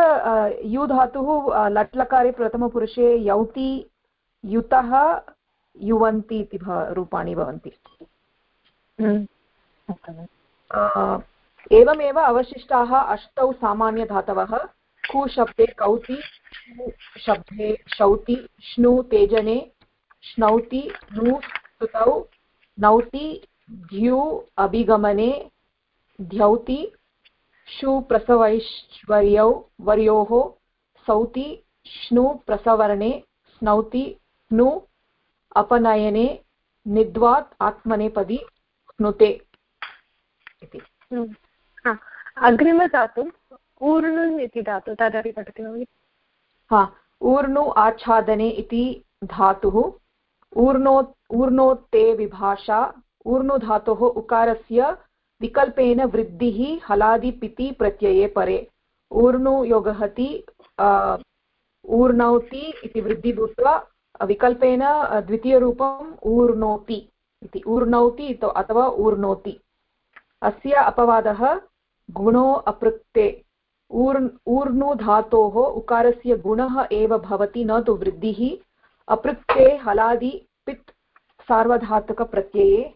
यु धातुः लट्लकारे प्रथमपुरुषे यौति युतः युवन्ति इति रूपाणि भवन्ति। हम्म। एवमेव अवशिष्टाः अष्टौ सामान्यधातवः। कुशब्दे कौति शब्दे शौति, श्नु तेजने, श्नौति, नु स्तुतौ नौति ध्यु अभिगमने, ध्यौति शु प्रसवैश्वर्यौ वर्योः, सौति श्नु प्रसवर्णे, स्नौति नु अपनयने, निद्वात् आत्मनेपदी स्नुते इति हम्म। ऊर्णुन् इति धातु, तदपि पठति वा हा, ऊर्णु आच्छादने इति धातुः, ऊर्णो, ऊर्णोत्ते विभाषा ऊर्णुधातोः उकारस्य विकल्पेन वृद्धिः हलादिपिति प्रत्यये परे। ऊर्णुयोगहति ऊर्णौति इति वृद्धि भूत्वा, विकल्पेन द्वितीयरूपम् ऊर्णोति इति। ऊर्णौति अथवा ऊर्णोति। अस्य अपवादः गुणो अपृक्ते। ऊर्, ऊर्णुधातोः उकारस्य गुणः एव भवति न तु वृद्धिः। अपृक्ते हलादि पित् सार्वधातुकप्रत्यये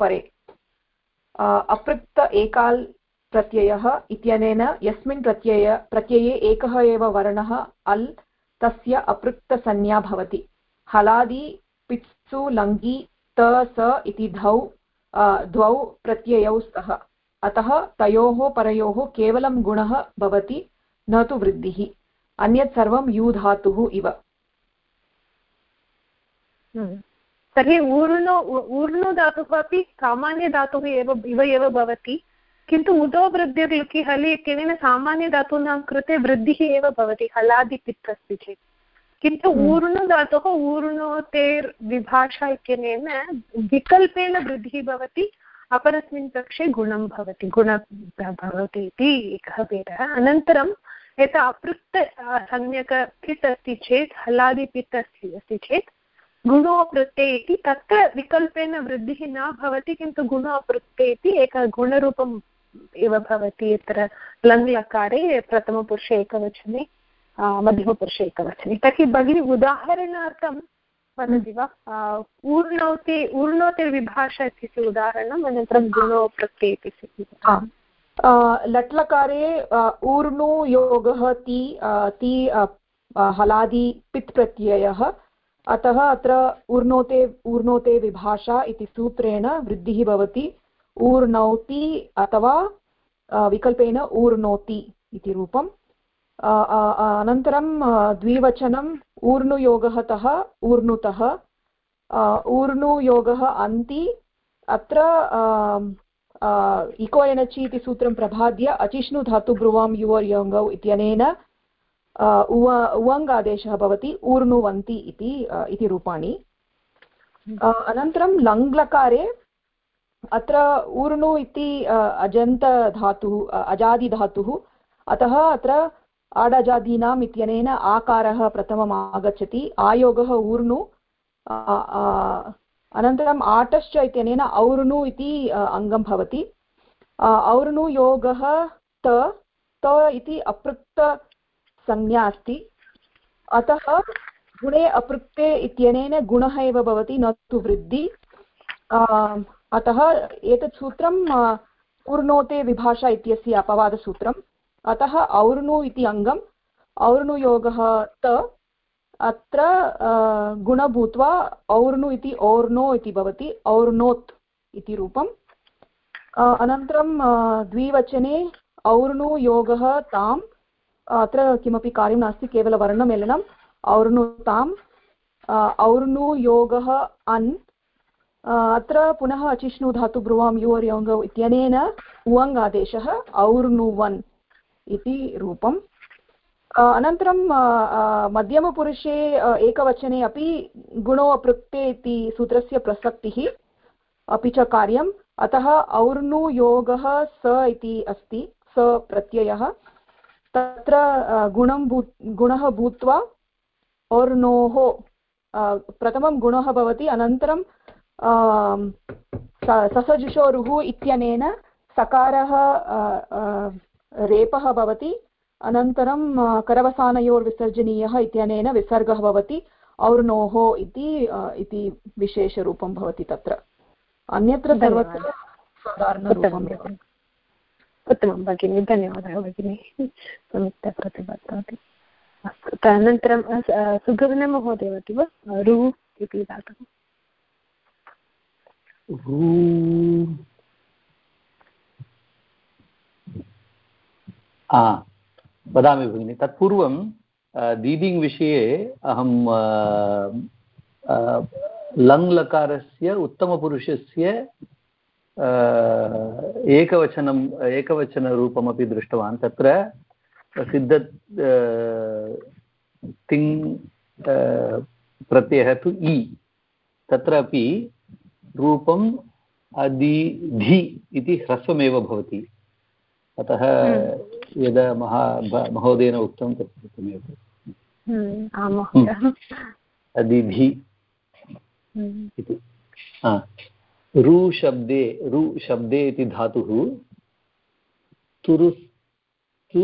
परे। अपृक्त एकाल् प्रत्ययः इत्यनेन यस्मिन् प्रत्यय, प्रत्यये एकः एव वर्णः अल् तस्य अपृक्तसंज्ञा भवति। हलादि पित्सु लङ्गि त स इति धौ द्वौ प्रत्ययौ स्तः अतः तयोः परयोः केवलं गुणः भवति न तु वृद्धिः अन्यत् सर्वं यू धातुः इव हम्म। तर्हि ऊर्णो ऊर्णो धातुः अपि सामान्यधातुः एव इव एव भवति किन्तु उदो वृद्धिर्लुकि हलि इत्यनेन सामान्यधातूनां कृते वृद्धिः एव भवति हलादिपित् अस्ति चेत् किन्तु हम्म। ऊर्णुधातुः ऊर्णोतेर्विभाषा इत्यनेन विकल्पेन वृद्धिः भवति अपरस्मिन् पक्षे गुणं भवति, गुण भवति इति एकः भेदः। अनन्तरं यथा अपृक्त सम्यक् पित् अस्ति चेत् हलादिपित् अस्ति अस्ति चेत् गुणोपृत्ते इति तत्र विकल्पेन वृद्धिः न भवति, किन्तु गुणोपृत्ते इति एकः गुणरूपम् एव भवति यत्र लङ् लकारे प्रथमपुरुषे एकवचने मध्यमपुरुषे एकवचने। तर्हि भगिनी, उदाहरणार्थं वदति वा? ऊर्णोति ऊर्णोतिर्विभाषा इत्यस्य उदाहरणम् अनन्तरं गुणो प्रत्यय इत्यस्य लट्लकारे ऊर्णु योगः ति ति हलादि पित् प्रत्ययः। अतः अत्र ऊर्णोते ऊर्णोते विभाषा इति सूत्रेण वृद्धिः भवति। ऊर्णौति अथवा विकल्पेन ऊर्णोति इति रूपम्। अनन्तरं द्विवचनम् ऊर्णुयोगः तः ऊर्णुतः ऊर्णुयोगः अन्ति अत्र इको एनचि इति सूत्रं प्रभाद्य अचिष्णु धातुब्रुवां युवर् योङ्गौ इत्यनेन उव उवङ् आदेशः भवति ऊर्णुवन्ति इति इति रूपाणि। अनन्तरं लङ्लकारे अत्र ऊर्णु इति अजन्तधातुः अजादिधातुः अतः अत्र आडजादीनाम् इत्यनेन आकारः प्रथमम् आगच्छति। आयोगः ऊर्णु अनन्तरम् आटश्च इत्यनेन और्णु इति अङ्गं भवति। और्णुयोगः त त इति अपृक्तसंज्ञा अस्ति। अतः गुणे अपृक्ते इत्यनेन गुणः एव भवति, न तु वृद्धि। अतः एतत् सूत्रं पूर्णोते विभाषा इत्यस्य अपवादसूत्रम्। अतः और्णु इति अङ्गम् और्णुयोगः त। अत्र गुण भूत्वा और्णु इति और्णो इति भवति, और्णोत् इति रूपम्। अनन्तरं द्विवचने और्णुयोगः ताम्। अत्र किमपि कार्यं नास्ति केवलवर्णमेलनम् और्णुताम् और्णुयोगः अन्। अत्र पुनः अचिष्णु धातु ब्रुवां युवर्योङ्ग इत्यनेन उवङ् और्णुवन्। इति रूपम्। अनन्तरं मध्यमपुरुषे एकवचने अपि गुणो अपृक्ते इति सूत्रस्य प्रसक्तिः अपि च कार्यम्। अतः और्णुयोगः स इति अस्ति, स प्रत्ययः। तत्र गुणं भू, गुणः भूत्वा और्णोः प्रथमं गुणः भवति, अनन्तरं ससजुषोरुः इत्यनेन सकारः रेपः भवति अनन्तरं करवसानयोर्विसर्जनीयः इत्यनेन विसर्गः भवति और्णोः इति इति विशेषरूपं भवति तत्र। अन्यत्र सर्वत्र साधारणरूपम् उत्तमं भगिनि। धन्यवादः भगिनि। सम्यक्तया प्रतिबद्धवती अस्तु तदनन्तरं सुगमनमहोदय वदति वा? रु इति धातुः वदामि भगिनि, तत्पूर्वं दीदिङ् विषये अहं लङ् लकारस्य उत्तमपुरुषस्य एकवचनम् एकवचनरूपमपि दृष्टवान्। तत्र सिद्ध तिङ् प्रत्ययः तु इ। तत्रापि रूपम् अधिधि इति ह्रस्वमेव भवति। अतः हम्म। यदा महा महोदयेन उक्तं तत् सत्यमेव हम्म, अदिधि। हम्म। इति। रुशब्दे रुशब्दे इति धातुः तुरुस्तु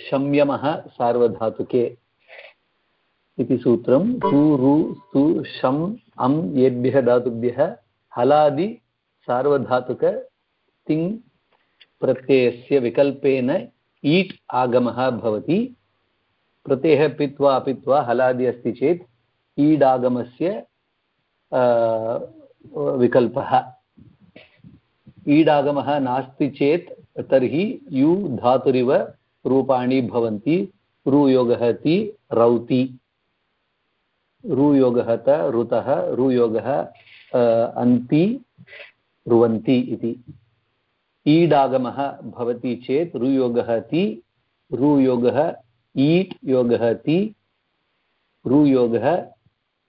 शम्यमः सार्वधातुके इति सूत्रं। तु रु स्तु शम् अम् येभ्यः धातुभ्यः हलादि सार्वधातुक तिङ् प्रत्ययस्य विकल्पेन ईट् आगमः भवति। प्रत्ययः पित्वा अपित्वा हलादि अस्ति चेत् ईडागमस्य विकल्पः। ईडागमः नास्ति चेत् तर्हि यु धातुरिव रूपाणि भवन्ति। रुयोगः ति रौति। रुयोगः त ऋतः, रुयोगः अन्ति, रुवन्ति इति। ईडागमः भवति चेत् रुयोगः ति, रुयोगः ईट् योगः ति, रुयोगः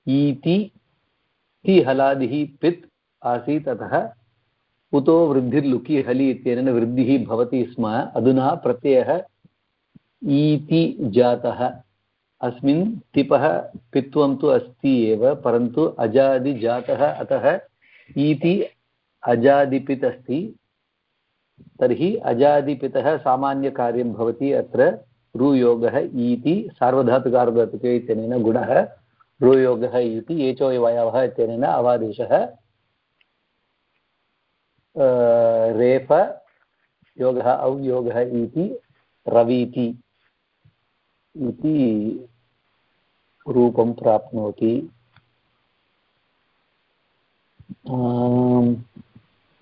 ईति, ति हलादिः पित् आसीत्। अतः कुतो वृद्धिर्लुकि हलि इत्यनेन वृद्धिः भवति स्म। अधुना प्रत्ययः ईति जातः। अस्मिन् तिपः पित्वं तु अस्ति एव, परन्तु अजादिजातः। अतः ईति अजादिपित् अस्ति। तर्हि अजादिपितः सामान्यकार्यं भवति अत्र रुयोगः ईति, सार्वधातुकार्धधातुके इत्यनेन गुणः, रुयोगः इति इत्यनेन अवादेशः। रेफ, योगः अव्योगः इति रवीति इति रूपं प्राप्नोति।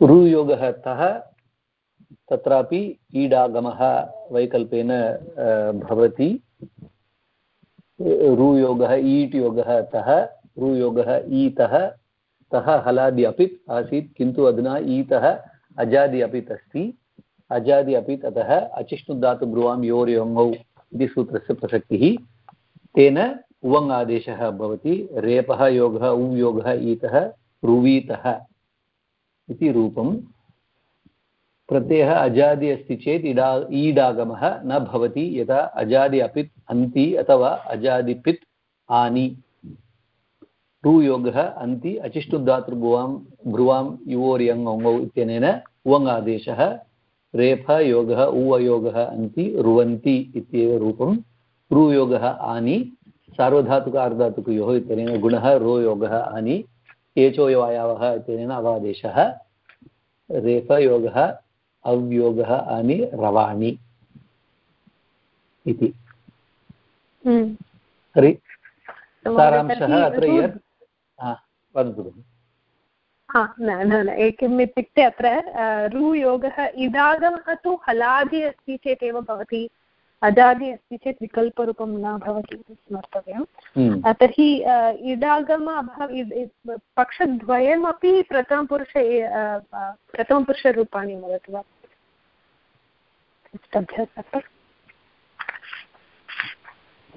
रुयोगः तः तत्रापि ईडागमः वैकल्पेन भवति। रुयोगः ईट् योगः तः रुयोगः ईतः, तः हलादि अपित् आसीत्, किन्तु अधुना ईतः अजादि अपित् अस्ति। अजादि अपित्, अतः अचिष्णुधातुब्रुवां योर्योङौ इति सूत्रस्य प्रसक्तिः। तेन उवङ् आदेशः भवति, रेपः योगः, उं योगः, ईतः रुवीतः इति रूपं प्रत्ययः अजादि अस्ति चेत् इडा, ईडागमः न भवति, यथा अजादि अपित् अन्ति अथवा अजादिपित् आनि। रुयोगः अन्ति अचिष्टुधातृभुवां भ्रुवां, युवोर्यङौ इत्यनेन उवङ् आदेशः रेफ योगः उवयोगः अन्ति, रुवन्ति इत्येव रूपं। रुयोगः आनि, सार्वधातुक अर्धातुकयोः इत्यनेन गुणः रोयोगः आनि एचोयवायावः इत्यनेन अवादेशः। रेफयोगः अव्योगः आनि रवाणि इति। तर्हि सारांशः अत्र यत् वदतु न न न किम् इत्युक्ते अत्र रुयोगः इदागमः तु हलादि अस्ति चेत् एव भवति। अजादि अस्ति चेत् विकल्परूपं न भवति इति स्मर्तव्यं तर्हि इडागम अभाव पक्षद्वयमपि प्रथमपुरुष प्रथमपुरुषरूपाणि वदति वा?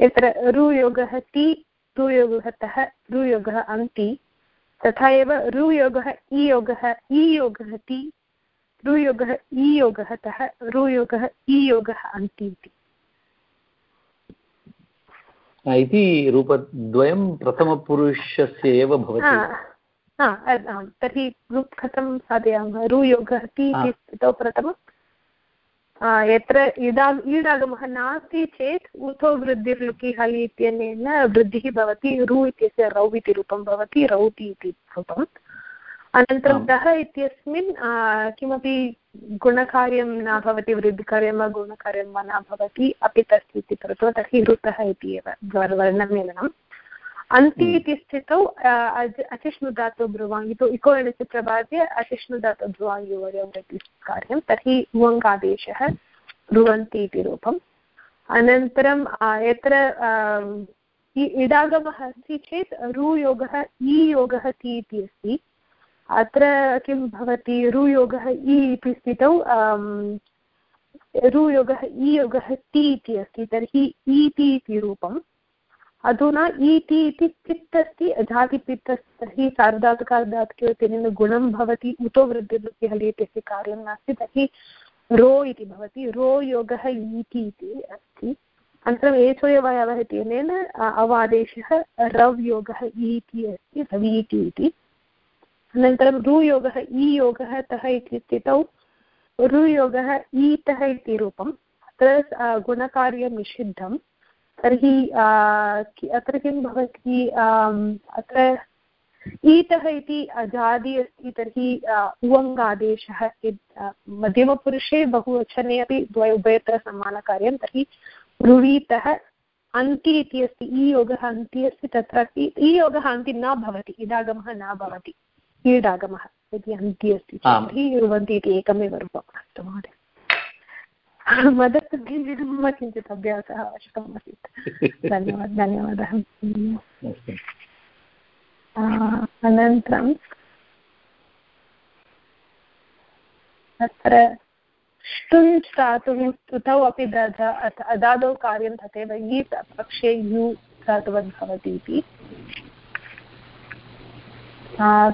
यत्र रुयोगः ति रुयोगः तः रुयोगः अन्ति तथा एव रुयोगः इयोगः इयोगः ति रुयोगः इयोगः तः रुयोगः इयोगः अन्ति इति। इति रूपद्वयं प्रथमपुरुषस्य एव भवति। तर्हि रूप् कथं साधयामः। रुयोगः ति इति प्रथमं। यत्र इडा ईडागमः नास्ति चेत् उथो वृद्धिर्लुकि हलि इत्यनेन वृद्धिः भवति रु इत्यस्य रौ इति रूपं भवति रौति इति रूपम् अनन्तरं दः इत्यस्मिन् किमपि गुणकार्यं न भवति वृद्धिकार्यं वा गुणकार्यं वा न भवति अपि तस्ति इति कृत्वा तर्हि ऋतः इति एव वर्णमेलनम् अन्ति इति स्थितौ अचिष्णुधातु ब्रुवाङ्गितु इको एणस्य प्रभात्य अचिष्णुधातु ब्रुवाङ्गिवर्यम् इति कार्यं तर्हि उवङ्गादेशः ब्रुवन्ति इति रूपम् अनन्तरं यत्र इडागमः अस्ति चेत् रुयोगः इ योगः ति इति अस्ति अत्र किं भवति रुयोगः इ इति स्थितौ रुयोगः इ योगः ति इति अस्ति तर्हि ईति इति रूपम् अधुना ईति इति पित् अस्ति जातिपित् अस्ति तर्हि सार्धातुकार्धातुकेन गुणं भवति, उतो वृद्धिर्वृत्ति हलि इत्यस्य कार्यं नास्ति, तर्हि रो इति भवति, रो योगः ईति इति अस्ति। अनन्तरम् एचोयवयवः इत्यनेन अवादेशः रव् योगः ईति अस्ति रवीति इति। अनन्तरं रुयोगः ई योगः तः इति स्थितौ रुयोगः ईतः इति रूपम्, अत्र गुणकार्यं निषिद्धं तर्हि अत्र किं भवति अत्र ईतः इति अजादि अस्ति तर्हि उवङ्गादेशः मध्यमपुरुषे बहुवचने अपि द्वय उभयत्र समानकार्यं तर्हि रुवीतः अन्ति इति अस्ति ई योगः अन्ति अस्ति तत्रापि ई योगः अन्ति न भवति इडागमः न भवति ईडागमः यदि अन्ति अस्ति तर्हि रुवन्ति इति एकमेव रूपम् अस्तु महोदय। वदतु किञ्चित् मम किञ्चित् अभ्यासः आवश्यकम् आसीत् धन्यवादः धन्यवादः अनन्तरं तत्र ष्टुञ् धातुः स्तुतौ अपि दध अदादौ कार्यं तथैव इ पक्षे यु धातुवद् भवति इति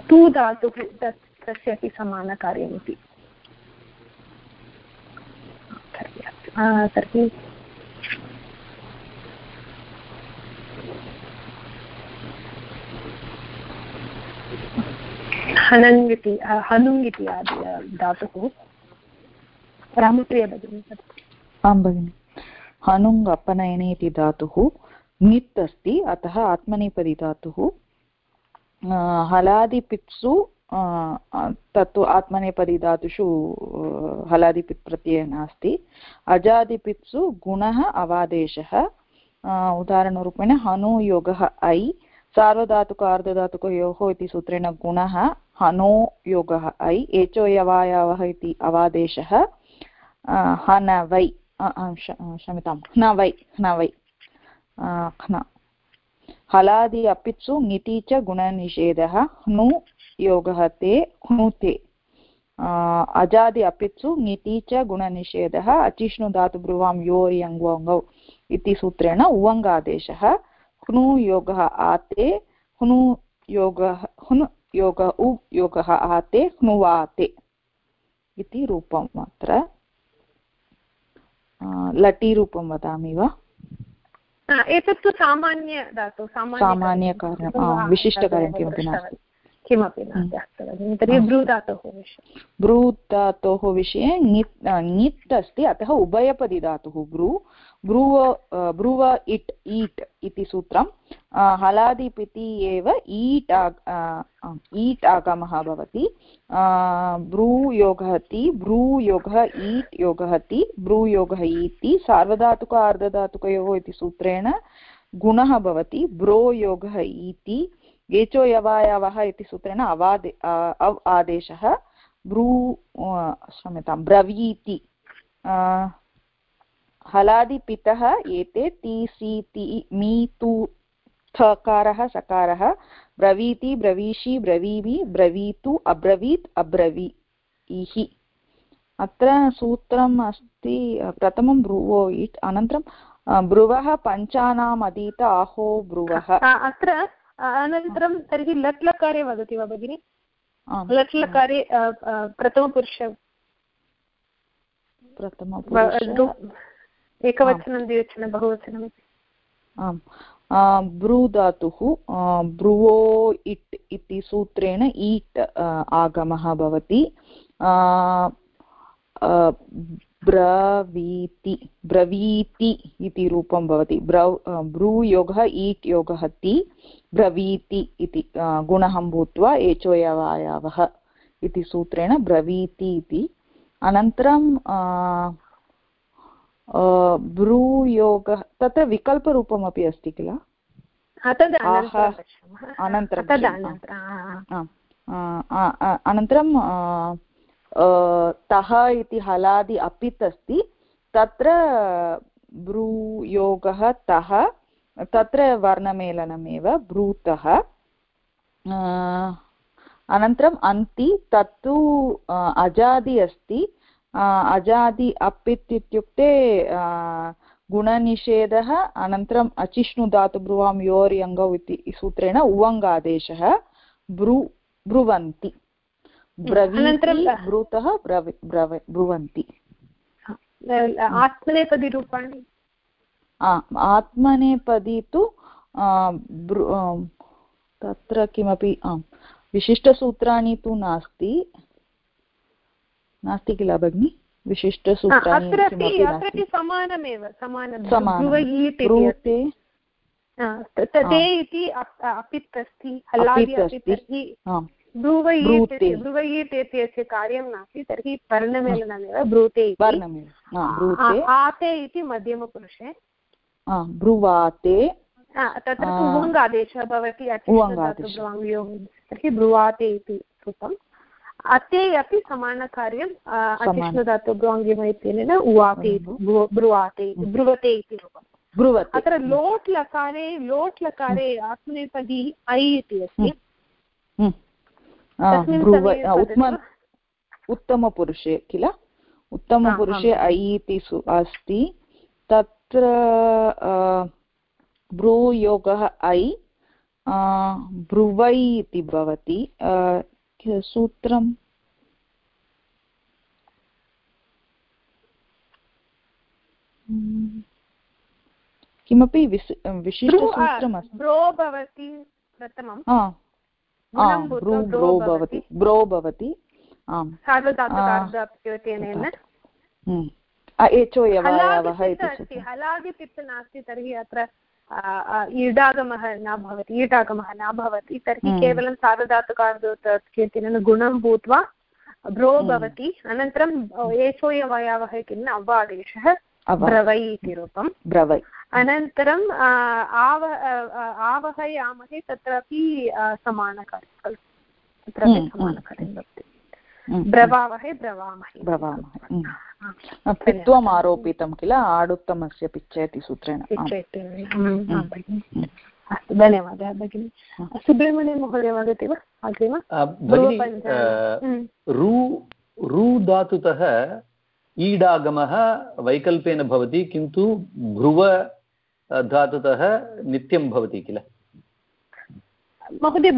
तु धातुः तत् तस्य अपि समानकार्यमिति तर्हि हनङ् इति हनुङ् इति धातुः रामप्रिया भगिनी आं भगिनि। हनुङ् अपनयने इति धातुः, ङित् अस्ति, अतः आत्मनेपदी धातुः। हलादिपित्सु तत्तु आत्मनेपदी धातुषु हलादिपित् प्रत्ययः नास्ति अजादिपित्सु गुणः अवादेशः उदाहरणरूपेण हनुयोगः ऐ सार्वधातुक अर्धधातुकयोः इति सूत्रेण गुणः हनो योगः ऐ एचोयवायावः इति अवादेशः हनवै क्षम्यतां ह्नवै ह्नवै ह्न हलादि अपित्सु ङिति च गुणनिषेधः ह्नु योगः ते ह्नुते अजादि अपित्सु ङिति च गुणनिषेधः अचिष्णुधातुब्रुवां योर्यङ्गौ इति सूत्रेण उवङ्गादेशः। ह्नु योगः आते ह्नु योगः ह्नु योग उ योगः आते ह्नुवाते इति रूपम् अत्र लटीरूपं वदामि वा? एतत्तु सामान्य धातु विशिष्टकार्यं किमपि नास्ति। किमपि नास्ति तर्हि ब्रूधातोः विषये। ब्रूधातोः विषये ङित् ङित् अस्ति अतः उभयपदी धातुः ब्रू ब्रुव ब्रुव इट् ईट् इति सूत्रं हलादिपिति एव ईट् ईट् आगमः भवति। ब्रूयोगः ति ब्रूयोगः ईट् योगः ति ब्रूयोगः इति सार्वधातुक अर्धधातुकयोः इति सूत्रेण गुणः भवति ब्रो योगः इति एचो यवायवः इति सूत्रेण अवादे अव् आदेशः ब्रू क्षम्यतां, ब्रवीति हलादिपितः एते ति सि ति मी तु थकारः, सकारः, ब्रवीति, ब्रवीषि ब्रवीमि ब्रवीतु, अब्रवीत् अब्रवीः अत्र सूत्रम् अस्ति, प्रथमं ब्रुवो इट् अनन्तरं ब्रुवः पञ्चानाम् अधीत आहो, ब्रुवः। अत्र अनन्तरं तर्हि लट् लकारे वदति वा भगिनि? लट् लकारे प्रथमपुरुष एकवचनं द्विवचनं बहुवचनम् आम्। ब्रू धातुः ब्रुवो इट् इति सूत्रेण ईट् आगमः भवति। ब्रवीति ब्रवीति इति रूपं भवति। ब्रव् ब्रूयोगः ईट् योगः ति ब्रवीति इति गुणः भूत्वा एचोयवायावः इति सूत्रेण ब्रवीति इति। अनन्तरं ब्रूयोगः तत्र विकल्परूपमपि अस्ति किल? अनन्तरं तः इति हलादि अपित् अस्ति। तत्र ब्रूयोगः तः, तत्र वर्णमेलनमेव ब्रूतः। अनन्तरम् अन्ति, तत्तु अजादि अस्ति। अजादि अपित् इत्युक्ते गुणनिषेधः, अनन्तरम् अचिष्णुधातुब्रुवां योर् यङ्गौ इति सूत्रेण उवङ्गादेशः ब्रु, ब्रुवन्ति। ब्रूतः ब्रुवन्ति। आत्मनेपदीरूपाणि आत्मनेपदी तु तत्र किमपि आम् विशिष्टसूत्राणि तु नास्ति। नास्ति किल भगिनि? विशिष्टसूत्राणि समानमेव ते इति अपित् अस्ति ब्रुवयीट् इत्यस्य कार्यं नास्ति तर्हि वर्णमेलनमेव ब्रूते आते इति मध्यमपुरुषे। ब्रुवाते। तत्र भवति तर्हि ब्रुवाते इति कृतम् अते अपि समानकार्यम् अतिष्णुधातु ब्रोङ्गिम इत्यनेन उवाते ब्रुवाते ब्रुवते इति रूपम्। ब्रुवते। अत्र लोट् लकारे लोट् लकारे आत्मनेपदी ऐ इति अस्ति हम्म। आ, तस्मिन् ब्रुव समये आ, उत्तम उत्तमपुरुषे किल उत्तमपुरुषे ऐ इति अस्ति तत्र आ, ब्रूयोगः ऐ आ, ब्रुवै इति भवति हम्म। किमपि विशि विशिष्टसूत्रमस्ति ब्रो भवति प्रथमं आम्, ब्रू ब्रो ब्रो भवति। ब्रो आम्। हम्म। इति अस्ति सूत्रम् नास्ति तर्हि अत्र ईडागमः न भवति ईटागमः न भवति तर्हि हम्म। केवलं सार्वधातुकार्धोत्केतेन गुणं भूत्वा भ्रो हम्म। भवति। अनन्तरं एचोयवयावः किम् अव्वादेशः अव। ब्रवै इति रूपम्। ब्रवै। अनन्तरम् आव आवहयामहे तत्रापि समानकार्यं खलु तत्रापि हम्म, समानकार्यं भवति हम्म, ब्रवावहे ब्रवामहे। ब्रवामः हम्म। पित्वम् आरोपितं किल? आडुत्तमस्य पिच्च इति सूत्रेण हम्म, अस्तु धन्यवादः भगिनि। सुब्रह्मण्यं महोदय वदति वा? अग्रिम? हम्म, रू रू धातुतः ईडागमः वैकल्पेन भवति किन्तु भ्रुव धातुतः नित्यं भवति किल? महोदय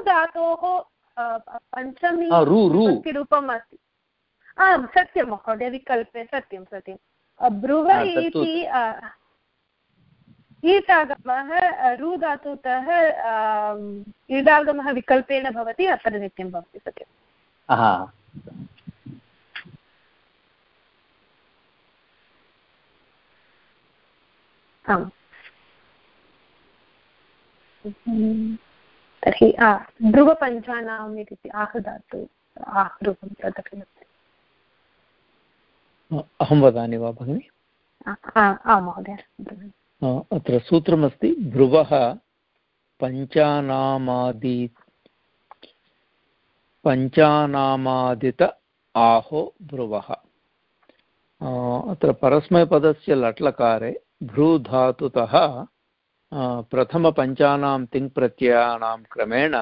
धातोः पञ्चमी आ, रू रू। विभक्तिरूपम् अस्ति। आम् सत्यं महोदय विकल्पे सत्यं सत्यं। ब्रुव इति अ, ईटागमः अ, रू ईडागमः विकल्पेन भवति अत्र नित्यं भवति सत्यं आम्। तर्हि ध्रुवपञ्चानाम् इति आहदातु। आहरूपं तदपि अहं वदामि वा भगिनि? आम् महोदय अत्र सूत्रमस्ति भ्रुवः पञ्चानामादि पञ्चानामादित आहो भ्रुवः अ, अत्र परस्मैपदस्य लट्लकारे भ्रूधातुतः प्रथमपञ्चानां तिङ्प्रत्ययानां क्रमेण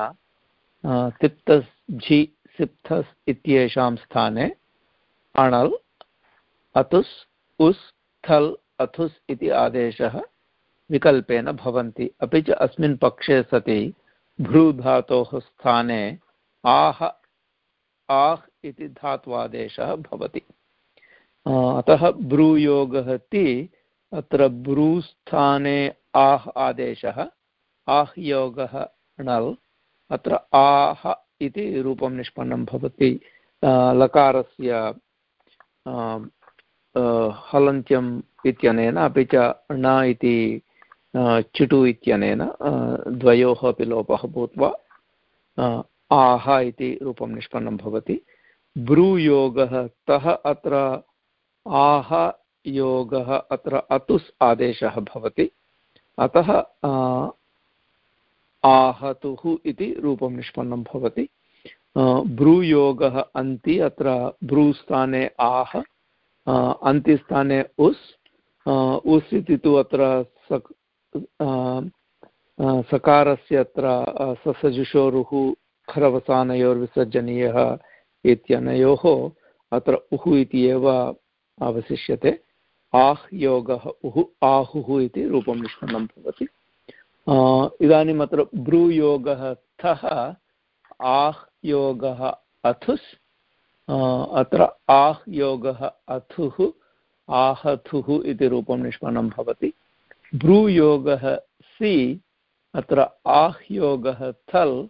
तिप्तस्, झि, सिप्थस् इत्येषां स्थाने अणल्, अतुस्, उस्, थल्, अथुस् इति आदेशः विकल्पेन भवन्ति। अपि च अस्मिन् पक्षे सति भ्रूधातोः स्थाने आह, आह् इति धात्वादेशः भवति। अतः ब्रूयोगः ति अत्र ब्रूस्थाने आह् आदेशः, आह् योगः णल् अत्र आह इति रूपं निष्पन्नं भवति। लकारस्य हलन्त्यम् इत्यनेन अपि च ण इति चिटु इत्यनेन द्वयोः अपि लोपः भूत्वा आह इति रूपं निष्पन्नं भवति। ब्रूयोगः तः अत्र आह योगः अत्र अतुस् आदेशः भवति। अतः आहतुः इति रूपं निष्पन्नं भवति। ब्रूयोगः अन्ति, अत्र ब्रूस्थाने आह अन्तिस्थाने उस् उस् इति तु अत्र सक् सकारस्य अत्र ससजुषोरुः, खरवसानयोर्विसर्जनीयः इत्यनयोः अत्र उः इति एव अवशिष्यते। आह् योगः उः आहुः इति रूपं निष्पन्नं भवति। इदानीम् अत्र ब्रूयोगः थः आह् योगः अथुस् अत्र आह् योगः अथुः आहथुः इति रूपं निष्पन्नं भवति। ब्रूयोगः सि अत्र आह्योगः थल्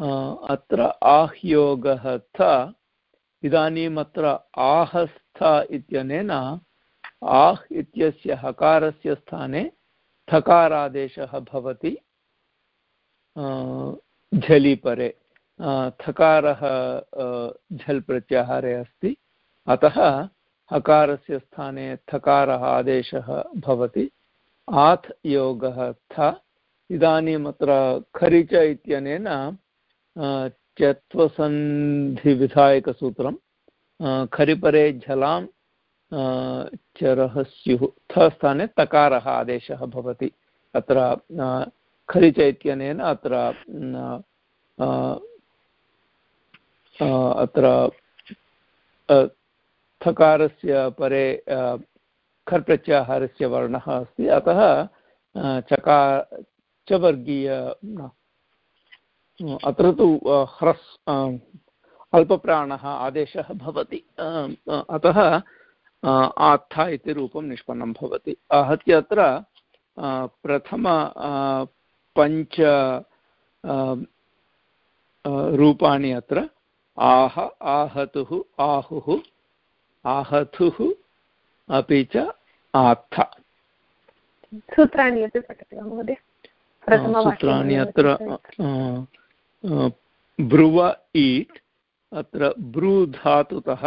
अ, अत्र आह्योगः थ इदानीम् आहस्थ इत्यनेन आह् इत्यस्य हकारस्य स्थाने थकारादेशः भवति झलि परे थकारः झल् प्रत्याहारे अस्ति, अतः हकारस्य स्थाने थकारः आदेशः भवति आथ् योगः थ इदानीम् अत्र खरिच इत्यनेन चत्वसन्धिविधायकसूत्रं खरिपरे झलां चरः स्युः थ स्थाने तकारः आदेशः भवति। अत्र खलिच इत्यनेन अत्र अत्र थकारस्य परे खर् प्रत्याहारस्य वर्णः अस्ति। अतः चका च वर्गीय अत्र तु ह्रस् अल्पप्राणः आदेशः भवति। अतः आत्था इति रूपं निष्पन्नं भवति। आहत्य अत्र प्रथम पञ्च रूपाणि अत्र। आह आहतुः आहुः आहतुः अपि च आत्थ। सूत्राणि अपि पठति वा महोदय? सूत्राणि अत्र ब्रुव ईट् अत्र ब्रू धातुतः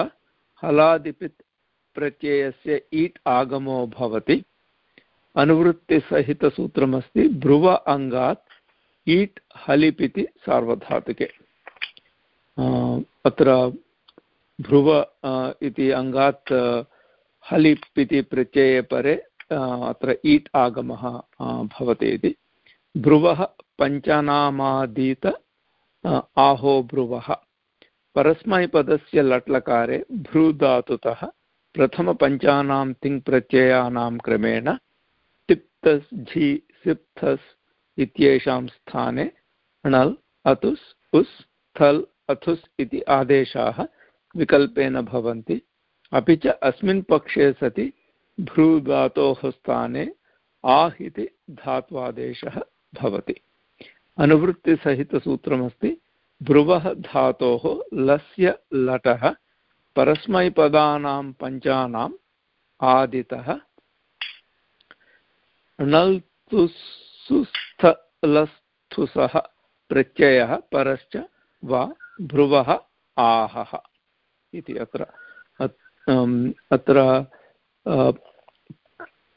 हलादिपित् प्रत्ययस्य ईट् आगमो भवति। अनुवृत्तिसहितसूत्रमस्ति, भ्रुव अङ्गात् ईट् हलिप् इति सार्वधातुके अत्र भ्रुव इति अङ्गात् हलिप् इति प्रत्यये परे अत्र ईट् आगमः भवति इति। भ्रुवः पञ्चनामादीत आहो भ्रुवः। परस्मैपदस्य लट्लकारे भ्रूधातुतः प्रथमपञ्चानां तिङ्प्रत्ययानां क्रमेण टिप्तस् झि, सिप्थस् इत्येषां स्थाने णल्, अतुस्, उस्, थल्, अथुस् इति आदेशाः विकल्पेन भवन्ति। अपि च अस्मिन् पक्षे सति भ्रूधातोः स्थाने आह् इति धात्वादेशः भवति। अनुवृत्तिसहितसूत्रमस्ति, भ्रुवः धातोः लस्य लटः परस्मैपदानां पञ्चानाम् आदितः नल्तुस्थलस्थुसः प्रत्ययः परश्च वा भ्रुवः आहः इति अत्र अत्र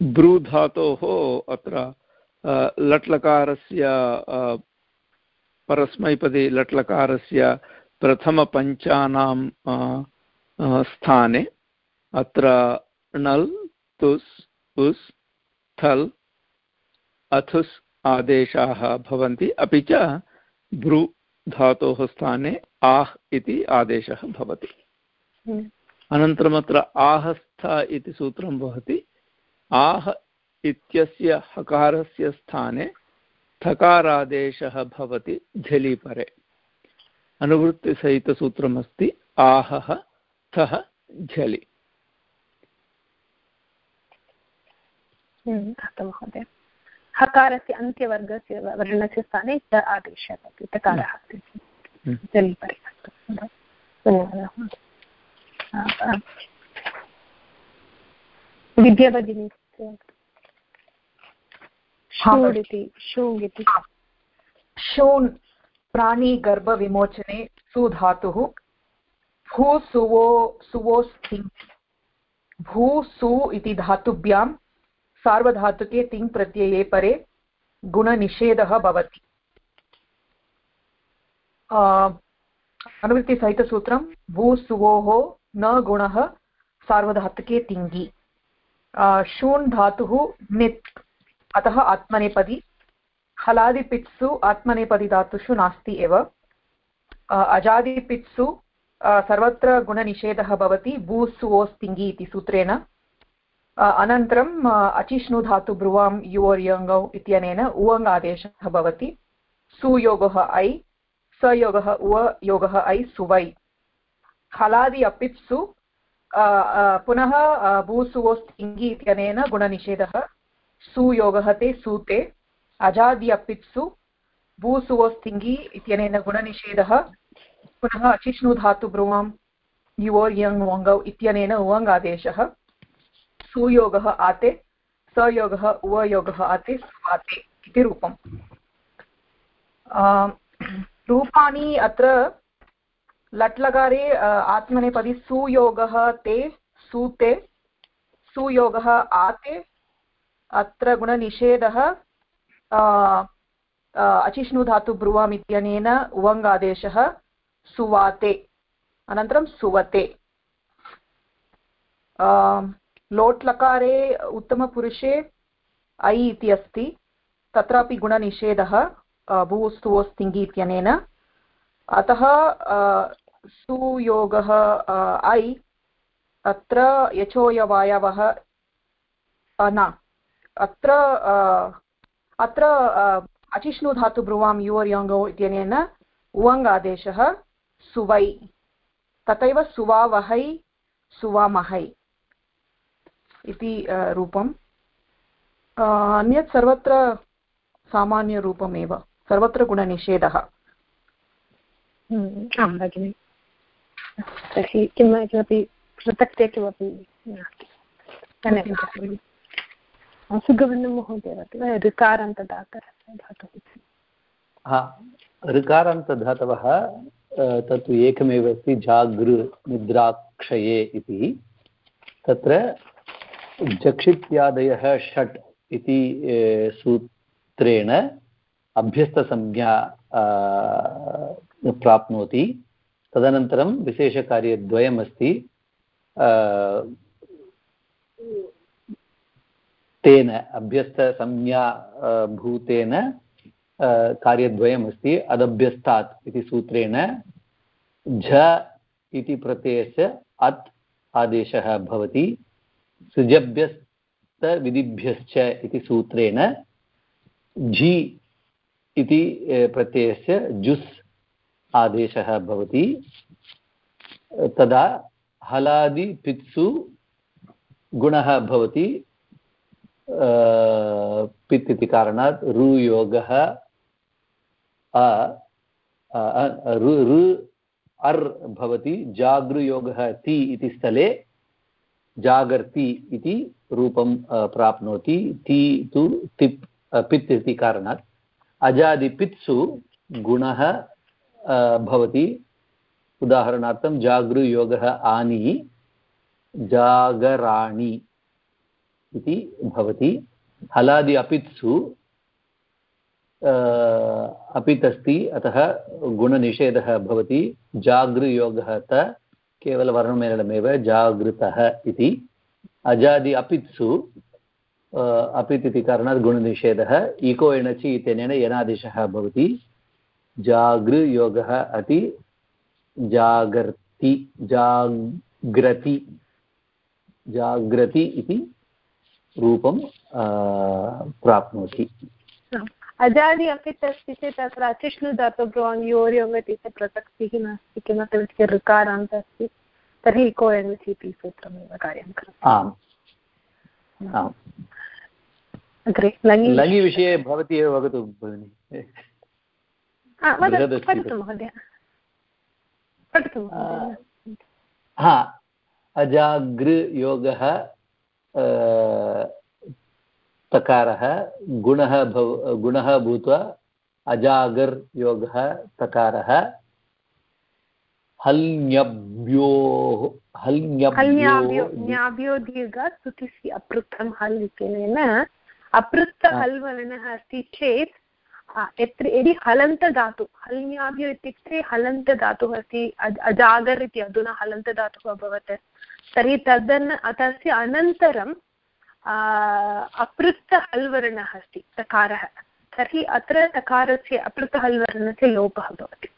भ्रूधातोः अत्र लट्लकारस्य परस्मैपदे लट्लकारस्य प्रथमपञ्चानां स्थाने अत्र णल् तुस् उस् थल् अथुस् आदेशाः भवन्ति। अपि च भ्रू धातोः स्थाने आह् इति आदेशः भवति। हम्म। अनन्तरम् आहस्थ इति सूत्रं भवति आह इत्यस्य हकारस्य स्थाने थकारादेशः भवति झलिपरे। अनुवृत्तिसहितसूत्रमस्ति आहः थः झलि? हम्म, महोदय। हकारस्य अन्त्यवर्गस्य वर्णस्य स्थाने च आदेशः भवति तकारः अस्ति। जलि परिवर्तनं धन्यवादः विद्या शूड् इति शूङ् इति। शून् प्राणिगर्भविमोचने सुधातुः भू सुवो सुवो भू सु इति धातुभ्यां सार्वधातुके तिङ् प्रत्यये परे गुणनिषेधः भवति। अनुवृत्तिसहितसूत्रं भूसुवोः न गुणः सार्वधातुके तिङ्गि। शून् धातुः नित्, अतः आत्मनेपदी। हलादिपित्सु आत्मनेपदी धातुषु नास्ति एव। अजादिपित्सु सर्वत्र गुणनिषेधः भवति भूसुवोस्तिङ्गि इति सूत्रेण। अनन्तरम् अचिष्णु धातु ब्रुवां युवोर्यङ्गौ इत्यनेन उवङ् आदेशः भवति। सुयोगः ऐ, सयोगः उव, योगः ऐ, सुवै। हलादि अपित्सु पुनः भूसुवोस्तिङ्गि इत्यनेन गुणनिषेधः। सुयोगः ते, सूते। अजादि अपित्सु भूसुवोस्तिङ्गि इत्यनेन गुणनिषेधः। पुनः अचिष्णु धातु ब्रुवां युवोर्यङ् वङ्गौ इत्यनेन उवङ् आदेशः सुयोगः आते, सयोगः उवयोगः आते, सुवाते इति रूपम्। रूपाणि अत्र लट्लकारे आत्मनेपदि सुयोगः ते, सूते, सुयोगः आते, अत्र गुणनिषेधः अचिष्णुधातु ब्रुवाम् इत्यनेन उवङ्गादेशः। सुवाते। अनन्तरं सुवते। लोट् लकारे उत्तमपुरुषे ऐ इति अस्ति। तत्रापि गुणनिषेधः भूस्तुवोस्तिङ्गि इत्यनेन। अतः सुयोगः ऐ, अत्र यचोयवायवः न। अत्र अत्र अचिष्णुधातु ब्रुवां युवर् योङ्गौ इत्यनेन उवङ् सुवै। तथैव सुवावहै सुवामहै इति रूपम्। अन्यत् सर्वत्र सामान्यरूपमेव सर्वत्र गुणनिषेधः। हम्म, आं भगिनि। तर्हि किं किमपि पृथक्ते किमपि धन्यवादः सुगवर्णमहोदय वदति ऋकारान्तदातः धातुः। हा तत्तु एकमेव अस्ति जागृ निद्राक्षये इति। तत्र जक्षित्यादयः षट् इति सूत्रेण अभ्यस्तसंज्ञा प्राप्नोति। तदनन्तरं विशेषकार्यद्वयमस्ति तेन अभ्यस्तसंज्ञा भूतेन कार्यद्वयमस्ति, अदभ्यस्तात् इति सूत्रेण, झ इति प्रत्ययस्य अत् आदेशः भवति, सृजभ्यस्तविधिभ्यश्च इति सूत्रेण, झि इति प्रत्ययस्य जुस् आदेशः भवति, तदा हलादिपित्सु गुणः भवति पित् इति कारणात् रुयोगः अर् भवति जागृयोगः ति इति स्थले जागर्ति इति रूपं प्राप्नोति। ति तु तिप् पित् इति कारणात्। अजादिपित्सु गुणः भवति। उदाहरणार्थं जागृयोगः आनि, जागराणि इति भवति। हलादि अपित्सु अपित् अस्ति अतः गुणनिषेधः भवति, जागृयोगः त केवलवर्णमेलनमेव जागृतः इति। अजादि अपित्सु अपित् इति कारणात् गुणनिषेधः, इको एणचि इत्यनेन यनादेशः भवति। जागृयोगः अति जागर्ति, जाग्रति जाग्रति इति रूपं प्राप्नोति। अजादि अपि अस्ति चेत् अत्र अचिष्णुधातुभ्रुवान् योर्योगति च प्रसक्तिः नास्ति किमर्थम् इत्युक्ते ऋकारान्त अस्ति तर्हि इको एण्स् इति सूत्रमेव कार्यं करोति? आम्। आम्। अग्रे लङि विषये भवती एव वदतु भगिनि। पठतु महोदय। पठतु हा अजागृयोगः तकारः गुणः भव गुणः भूत्वा अजागर् योगः तकारः हल्न्यभ्योः हल्न्याभ्यो दीर्घ स्तुतिस्य अपृक्तं हल् इत्यनेन। अपृक्त हल् वर्णः अस्ति चेत् यत्र यदि हलन्तधातु हल्न्याभ्यो इत्युक्ते हलन्तधातुः अस्ति अजागर् इति अधुना हलन्तधातुः अभवत्। तर्हि तदन् तस्य अनन्तरं अपृक्तहल्वर्णः अस्ति, तकारः। तर्हि अत्र तकारस्य अपृक्तहल्वर्णस्य लोपः भवति।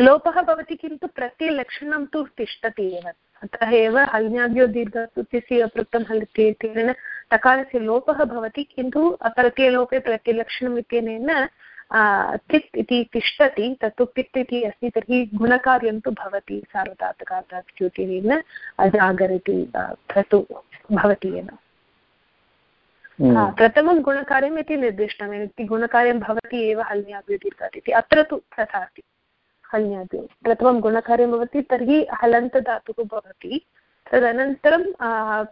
लोपः भवति किन्तु प्रत्यलक्षणं तु तिष्ठति एव। अतः एव हल्न्याभ्यो दीर्घस्य अपृक्तं हल् इत्यनेन तकारस्य लोपः भवति, किन्तु प्रत्ययलोपे प्रत्यलक्षणम् इत्यनेन तित् इति तिष्ठति, तत्तु पित् इति अस्ति, तर्हि गुणकार्यं तु भवति सार्वधातुकार्धात्युतिरेण अजागर् इति तत्तु भवति एव। प्रथमं गुणकार्यम् इति निर्दिष्टम् इति गुणकार्यं भवति एव हल्न्याभ्यो दीर्घात् इति। अत्र तु तथा अस्ति हल्न्याभ्यो प्रथमं गुणकार्यं भवति तर्हि हलन्तधातुः भवति। तदनन्तरं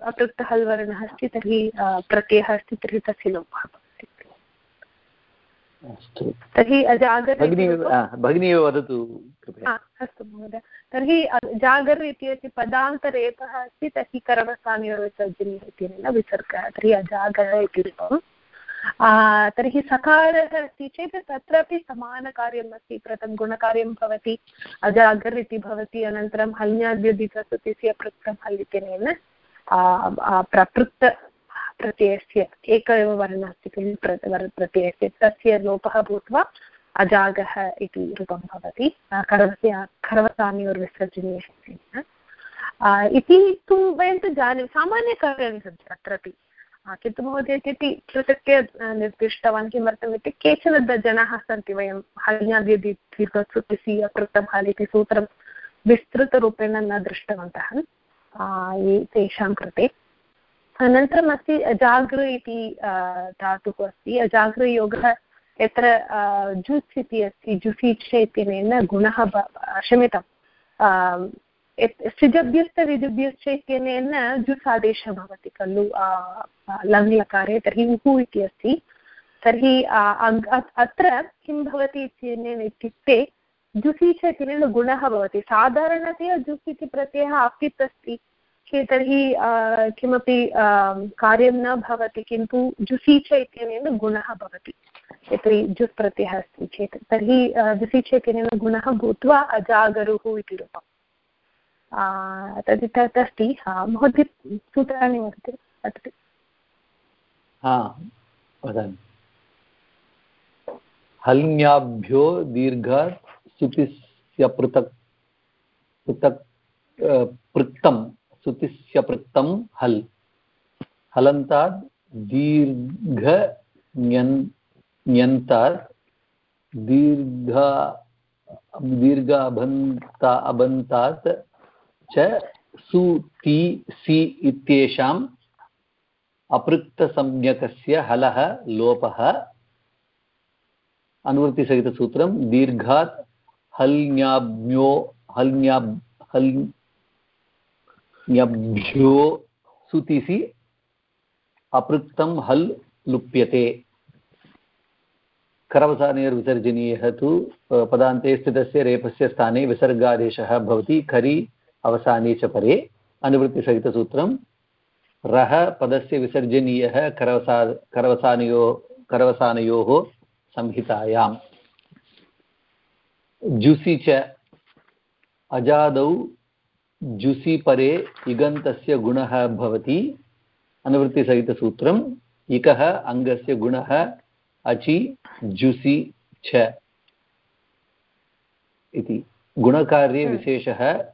अपृक्तहल्वर्णः अस्ति तर्हि प्रत्ययः अस्ति तर्हि तस्य लोपः भवति। तर्हि अजागर् भगिनी एव वदतु अस्तु महोदय। तर्हि जागर् इत्यस्य पदान्तरेपः अस्ति तर्हि कर्मस्थाने विसर्जनीयः इत्यनेन विसर्गः तर्हि अजागर इति रूपम् तर्हि सकारः अस्ति चेत् तत्रापि समानकार्यम् अस्ति प्रथमं गुणकार्यं भवति अजागर् इति भवति अनन्तरं हल्याद्यधिकसुतिस्य पृक्तं हल् इत्यनेन प्रपृक्त प्रत्ययस्य, एक एव वर्णः अस्ति खलु प्रत्ययस्य, तस्य लोपः भूत्वा अजागः इति रूपं भवति खरवस्य खरवसाम्योर्विसर्जनीयशक्तिः इति तु वयं तु जानीमः, सामान्यकार्याणि सन्ति अत्रापि किन्तु महोदय, इति कृतस्य निर्दिष्टवान् किमर्थम् इति केचन जनाः सन्ति, वयं हल्याद्यदि दीर्घसुतिसि अकृतं हल् इति सूत्रं विस्तृतरूपेण न दृष्टवन्तः तेषां कृते। अनन्तरम् अस्ति अजागृ इति धातुः अस्ति। अजागृयोगः यत्र जुस् इति अस्ति जुसीच् इत्यनेन गुणः क्षम्यतां सृजभ्यस्तविजुभ्यश्च इत्यनेन जुस् आदेशः भवति खलु लङ्लकारे। तर्हि उः इति अस्ति। तर्हि अत्र किं भवति इत्यनेन इत्युक्ते जुसीच इत्यनेन गुणः भवति। साधारणतया जुस् इति प्रत्ययः आपित् अस्ति। तर्हि किमपि कार्यं न भवति, किन्तु जुसीच इत्यनेन गुणः भवति। यतोहि जुस् प्रत्ययः अस्ति चेत्। तर्हि जुसीच इत्यनेन गुणः भूत्वा अजागरुः इति रूपम्। तद्, तत् अस्ति। महोदय, सूत्राणि वदति। वदति। वदामि हल्न्याभ्यो दीर्घात् सुतिस्य पृथक् पृथक् सुतिस्य पृक्तं हल्। हलन्तात् दीर्घ दीर्घ दीर्घ अबन्ता अबन्तात् च सु, ति, सि इत्येषाम् अपृक्तसंज्ञकस्य हलः, लोपः। अनुवृत्तिसहितसूत्रं दीर्घात् हल् ञभ्यो सुतिसि अपृक्तं हल् लुप्यते। करवसानयोर्विसर्जनीयः तु पदान्ते स्थितस्य रेफस्य स्थाने विसर्गादेशः भवति, खरि अवसाने च परे। अनुवृत्तिसहितसूत्रं रः पदस्य विसर्जनीयः करवसा, करवसानयो, करवसानयोः संहितायाम्। जुसि च अजादौ जुसि परे इगन्तस्य गुणः भवति अनुवृत्तिसहितसूत्रम् इकः अङ्गस्य गुणः अचि जुसि छ। इति। गुणकार्ये। विशेषः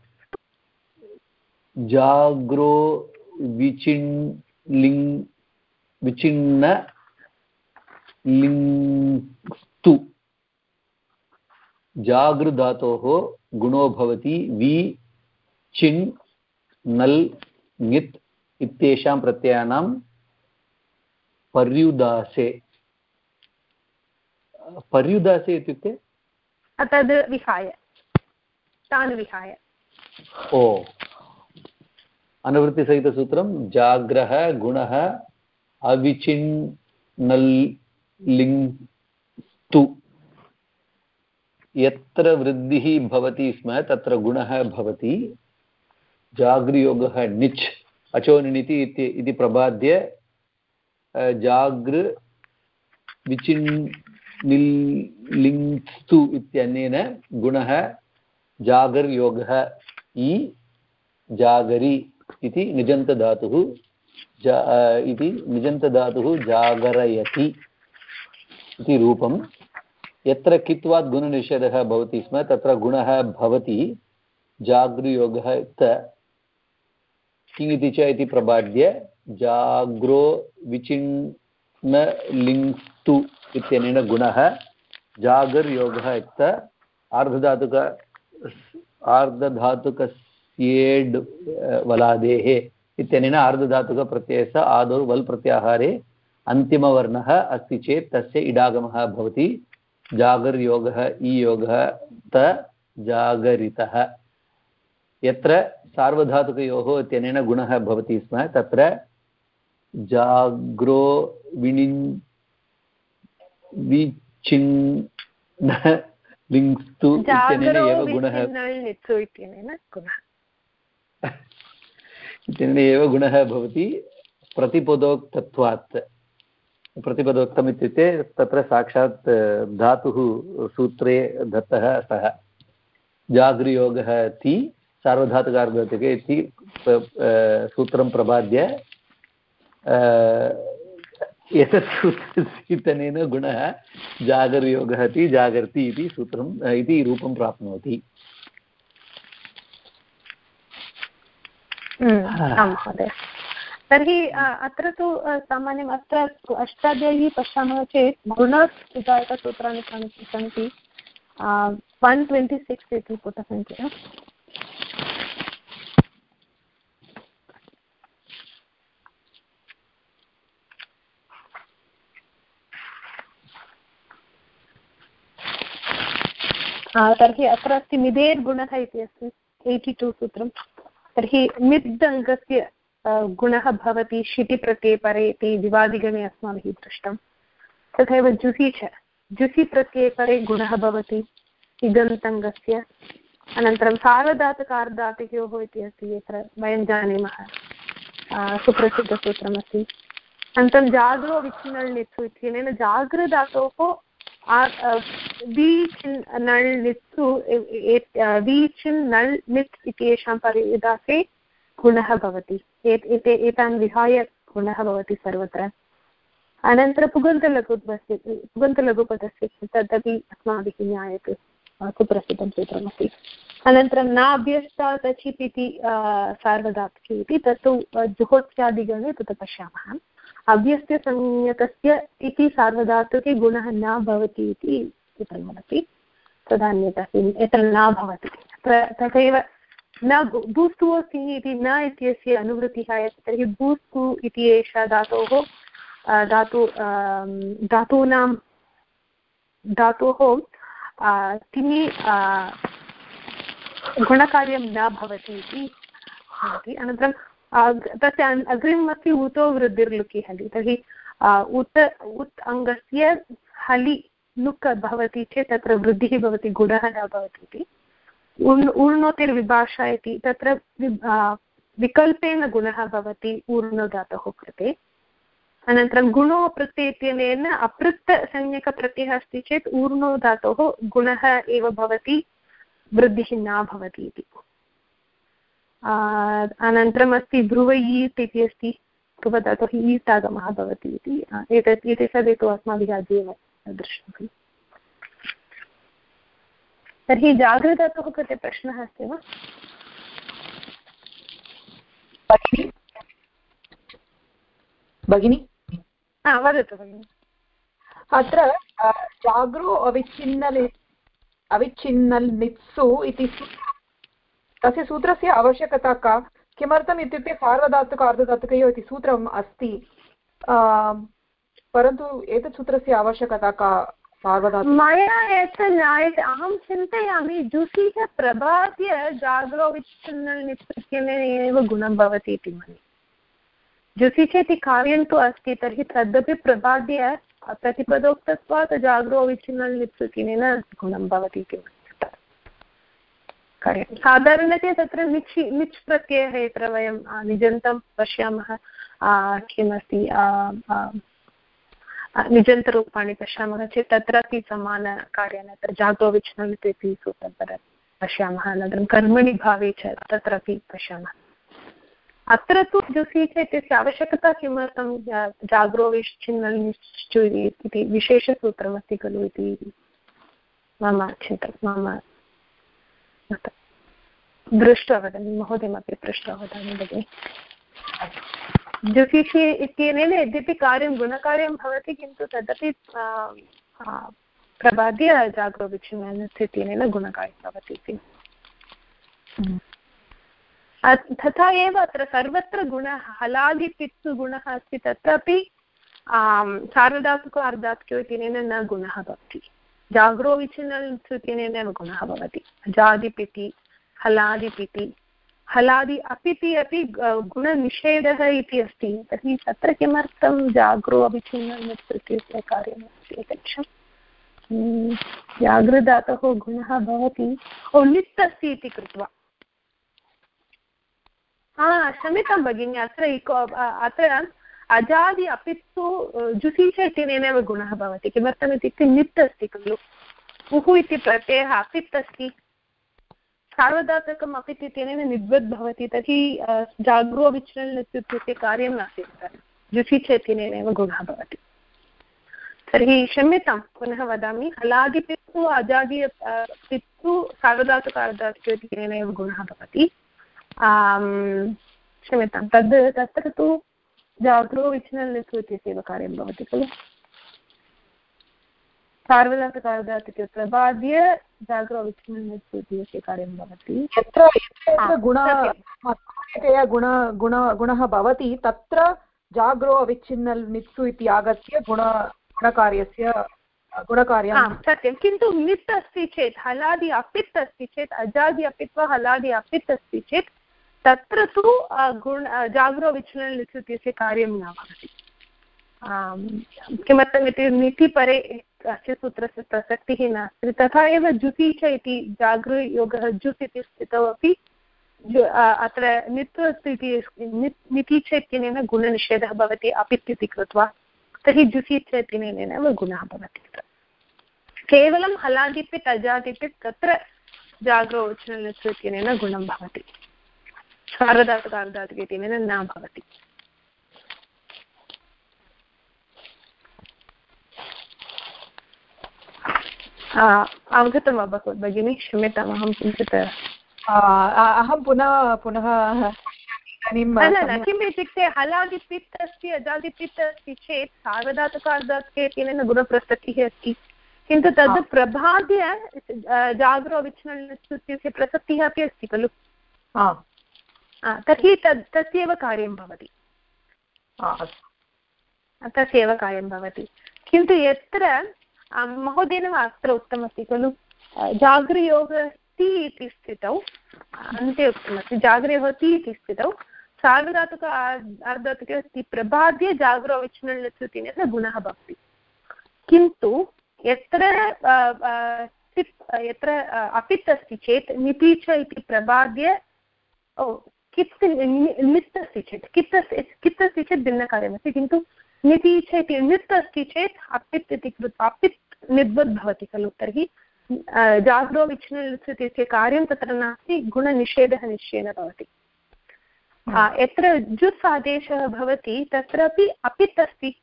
जाग्रो विचिन् लिङ् विचिन्न लिङ्स्तु। जागृधातोः गुणो भवति वि चिन् नल् ङित् इत्येषां प्रत्ययानां पर्युदासे। पर्युदासे इत्युक्ते? तद् विहाय। तान् विहाय। ओ। अनुवृत्तिसहितसूत्रं जाग्रः गुणः अविचिन्नल् लिङ् यत्र वृद्धिः भवति स्म तत्र गुणः भवति। जागृयोगः निच् अचोनिति इति प्रबाद्य जागृ विचिन्निलिङ्स्तु इत्यनेन गुणः जागर्योगः इ जागरि इति निजन्तधातुः, जा इति निजन्तधातुः जागरयति इति रूपं यत्र कित्वात् गुणनिषेधः भवति स्म, तत्र गुणः भवति जागृयोगः किङिति च इति प्रबाद्य जाग्रो विचिन्न लिङ्क्तु इत्यनेन गुणः जागर्योगः इत्त आर्धधातुक आर्धधातुकस्येड् वलादेः इत्यनेन आर्धधातुकप्रत्ययस्य आदौ वल् प्रत्याहारे अन्तिमवर्णः अस्ति चेत् तस्य इडागमः भवति। जागर्योगः, ईयोगः, त जागरितः। यत्र सार्वधातुकयोः इत्यनेन गुणः भवति स्म तत्र जाग्रो विणिन् विचिन् लिङ्स्तु इत्यनेन एव गुणः इत्यनेन एव गुणः भवति प्रतिपदोक्तत्वात्। प्रतिपदोक्तम् इत्युक्ते तत्र साक्षात् धातुः सूत्रे दत्तः सः। जागृयोगः ति सार्वधातुकार्धतिके इति सूत्रं प्रबाद्य एतत् सूत्रस्येतनेन गुणः जागरयोगः इति जागर्ति इति सूत्रम् इति रूपं प्राप्नोति। तर्हि अत्र तु सामान्यम् अत्र अष्टाध्यायी पश्यामः चेत् गुणविधायकसूत्राणि सन्ति वन् ट्वेण्टि सिक्स् इति पुटसङ्ख्या। तर्हि अत्र अस्ति मिदेर्गुणः इति अस्ति, एय्टि टु सूत्रं। तर्हि मिद् अङ्गस्य गुणः भवति शिटि प्रत्यये परे इति दिवादिगणे अस्माभिः दृष्टं तथैव जुसि च जुसि प्रत्यये परे गुणः भवति इगन्तङ्गस्य। अनन्तरं सार्वधातुकार्धातुकयोः इति अस्ति, यत्र वयं जानीमः। सुप्रसिद्धसूत्रमस्ति। अनन्तरं जाग्रो विच्छिन्नल् नित्सु इत्यनेन जागृधातोः वीचिन् नल् नित्सु वीचिन् नल् नित् इत्येषां परिदासे गुणः भवति। एतान् विहाय गुणः भवति सर्वत्र। अनन्तरं पुगन्तलघुपस्य पुगन्तलघुपदस्य तदपि अस्माभिः ज्ञायते सुप्रसिद्धं सूत्रमस्ति अनन्तरं नाभ्यस्तात् अचित् इति सार्वधातुकी इति, तत्तु जुहोत्स्यादिगणे तत् पश्यामः। अव्यस्त्यसंज्ञकस्य इति सार्वधातुके गुणः न भवति इति वदति तदन्यथा यत्र न भवति। तथैव न भूस्तु अस्ति इति न इत्यस्य अनुवृत्तिः आयति तर्हि भूस्तु इति एषा धातोः धातु धातूनां, धातोः तिमि गुणकार्यं न भवति इति अनन्तरं तस्य अग्रिमम् अस्ति उतो वृद्धिर्लुकि हलि तर्हि उत उत् अङ्गस्य हलि लुक् भवति चेत् तत्र वृद्धिः भवति, गुणः न भवति इति। उर् ऊर्णोतिर्विभाषा इति, तत्र विकल्पेन गुणः भवति ऊर्णधातोः कृते। अनन्तरं गुणो प्रत्यय इत्यनेन अपृक्तसंज्ञकप्रत्ययः अस्ति चेत् ऊर्णो धातोः गुणः एव भवति, वृद्धिः न भवति इति। अनन्तरम् अस्ति ध्रुवयीत् इति अस्ति ध्रुवधातुः ईत् आगमः भवति इति। एतत् एते सर्वे तु अस्माभिः अद्य एव दृष्टं खलु तर्हि जागृधातुः कृते प्रश्नः अस्ति वा? भगिनि? वदतु भगिनि। अत्र जागृ अविच्छिन्नल् अविच्छिन्नल् नित्सु इति तस्य सूत्रस्य आवश्यकता का किमर्थम् इत्युक्ते सार्वधातुक अर्धधातुकयोः इति सूत्रम् अस्ति? परन्तु एतत् सूत्रस्य आवश्यकता का सार्वधातु मया एतत् अहं चिन्तयामि जुषिः प्रभात्य जाग्रो एव गुणं भवति इति मन्ये। जुषिः इति कार्यं तु अस्ति, तर्हि तदपि प्रबाद्य प्रतिपदोक्तत्वात् जाग्रो विच्छिन्नल् नित्सुकिनेन गुणं भवति इति मन्ये। साधारणतया तत्र निच् निच् प्रत्ययः यत्र वयं निजन्तं पश्यामः किमस्ति निजन्तरूपाणि पश्यामः चेत् तत्रापि समानकार्याणि अत्र जागोविच्छनलित् इति सूत्रं पश्यामः, अनन्तरं कर्मणि भावे च तत्रापि पश्यामः। अत्र तु जुसीच इत्यस्य आवश्यकता किमर्थं जाग्रोविश्चिन्नल् इति विशेषसूत्रमस्ति खलु इति मम चिन्तनं मम दृष्ट्वा वदामि महोदयमपि पृष्ट्वा वदामि भगिनि। ज्योतिषी इत्यनेन यद्यपि कार्यं, गुणकार्यं भवति, किन्तु तदपि प्रबाद्य इत्यनेन गुणकार्यं भवति इति। तथा एव अत्र सर्वत्र गुणः हलादिपित्सु गुणः अस्ति, तत्रापि सार्वधातुको अर्धातुको इत्यनेन न गुणः भवति। जाग्रो विच्छिन्नल् इत्यनेन गुणः भवति। जादिपिति हलादिपिति। हलादि अपिति अपि गुणनिषेधः इति अस्ति। तर्हि तत्र किमर्थं जाग्रो अभिचिन्नम् इत्यस्य कार्यम् अस्ति एकनिमिषम् जागृधातोः गुणः भवति। ओ अस्ति इति कृत्वा। हा, क्षम्यतां भगिनि, अत्र अत्र अजादि अपि तु जुसि च इत्यनेनैव गुणः भवति किमर्थम् इत्युक्ते नित् अस्ति खलु उः इति प्रत्ययः अपित् अस्ति सार्वधातुकम् अपित् इत्यनेन निद्वद् भवति तर्हि जाग्रो विचलन् इत्युक्ते कार्यं नास्ति तत्र जुसि च इत्यनेनैव गुणः भवति तर्हि क्षम्यतां पुनः वदामि हलादिपित्तु अजादि पित्तु सार्वधातुकार्धातुकेनैव गुणः भवति क्षम्यतां तद् तत्र तु जाग्रो विच्छिन्नल् इत्यस्यैव कार्यं भवति खलु सार्वधातुकार्धातुके प्रबाद्य जाग्रो विच्छिन्नल् इत्यस्य कार्यं भवति यत्र गुणः गुण गुण गुणः भवति तत्र जाग्रो अविच्छिन्नल् नित्सु इति आगत्य गुण गुणकार्यस्य गुणकार्यं। सत्यं। किन्तु नित् अस्ति चेत् हलादि अपित् अस्ति चेत् अजादि अपित् वा हलादि अपित् अस्ति चेत् तत्र तु गुण जाग्रो विचलन् इत्यस्य कार्यं न भवति। किमर्थम् इति नीतिपरे अस्य सूत्रस्य प्रसक्तिः नास्ति। तथा एव जुति च इति, जागृयोगः जुस् इति स्थितौ अपि अत्र नित् अस्ति निति च इत्यनेन गुणनिषेधः भवति अपित् इति कृत्वा, तर्हि जुसि च इत्यनेनैव गुणः भवति। केवलं हलादिपित्, अजादिपित्, तत्र जाग्रो इत्यनेन गुणं भवति। सार्वधातुकार्धातुक इत्यनेन न भवति अवगतं वा भगिनि क्षम्यताम् अहं किञ्चित् अहं पुनः पुनः न किम् इत्युक्ते हलादिपित् अस्ति अजादिपित् अस्ति चेत् सार्वधातुकार्धातुके इत्यनेन गुणप्रसक्तिः अस्ति। किन्तु तद् प्रभाद्य जागरो विच्छिन्नस्य प्रसक्तिः अपि अस्ति खलु। तर्हि तद् तस्यैव कार्यं भवति। तस्यैव कार्यं भवति। किन्तु यत्र महोदयेन अत्र उक्तमस्ति खलु? जागृयोगति इति स्थितौ अन्ते उक्तमस्ति जागृयोः ति इति स्थितौ सार्वधातुक अर्धातुके अस्ति। प्रबाद्य जागरो विच्छिन्नस्य गुणः भवति। किन्तु यत्र यत्र अपित् अस्ति चेत् निपि च इति प्रबाद्य ओ कित् नित् अस्ति चेत् कित् अस्ति कित् अस्ति? चेत् भिन्नकार्यमस्ति किन्तु निति च इति नित् अस्ति चेत् अपित् इति कृत्वा अपित् निद्वद् भवति खलु। तर्हि जाग्रो विच्छिन्नस्य कार्यं तत्र नास्ति गुणनिषेधः निश्चयेन भवति। यत्र जुस् आदेशः भवति तत्रापि अपित् अस्ति।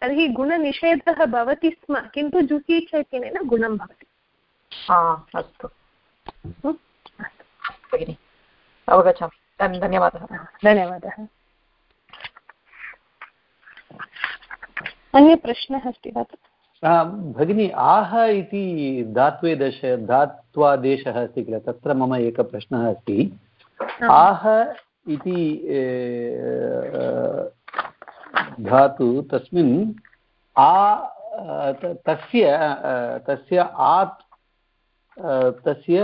तर्हि गुणनिषेधः भवति स्म किन्तु जुसि च गुणं भवति। अस्तु। अवगच्छामि। धन्यवादः। धन्यवादः। अन्यप्रश्नः अस्ति वा? भगिनी आह इति धात्वे दश धात्वादेशः अस्ति किल? तत्र मम एकः प्रश्नः अस्ति। आह इति धातु तस्मिन् आ तस्य तस्य आत् तस्य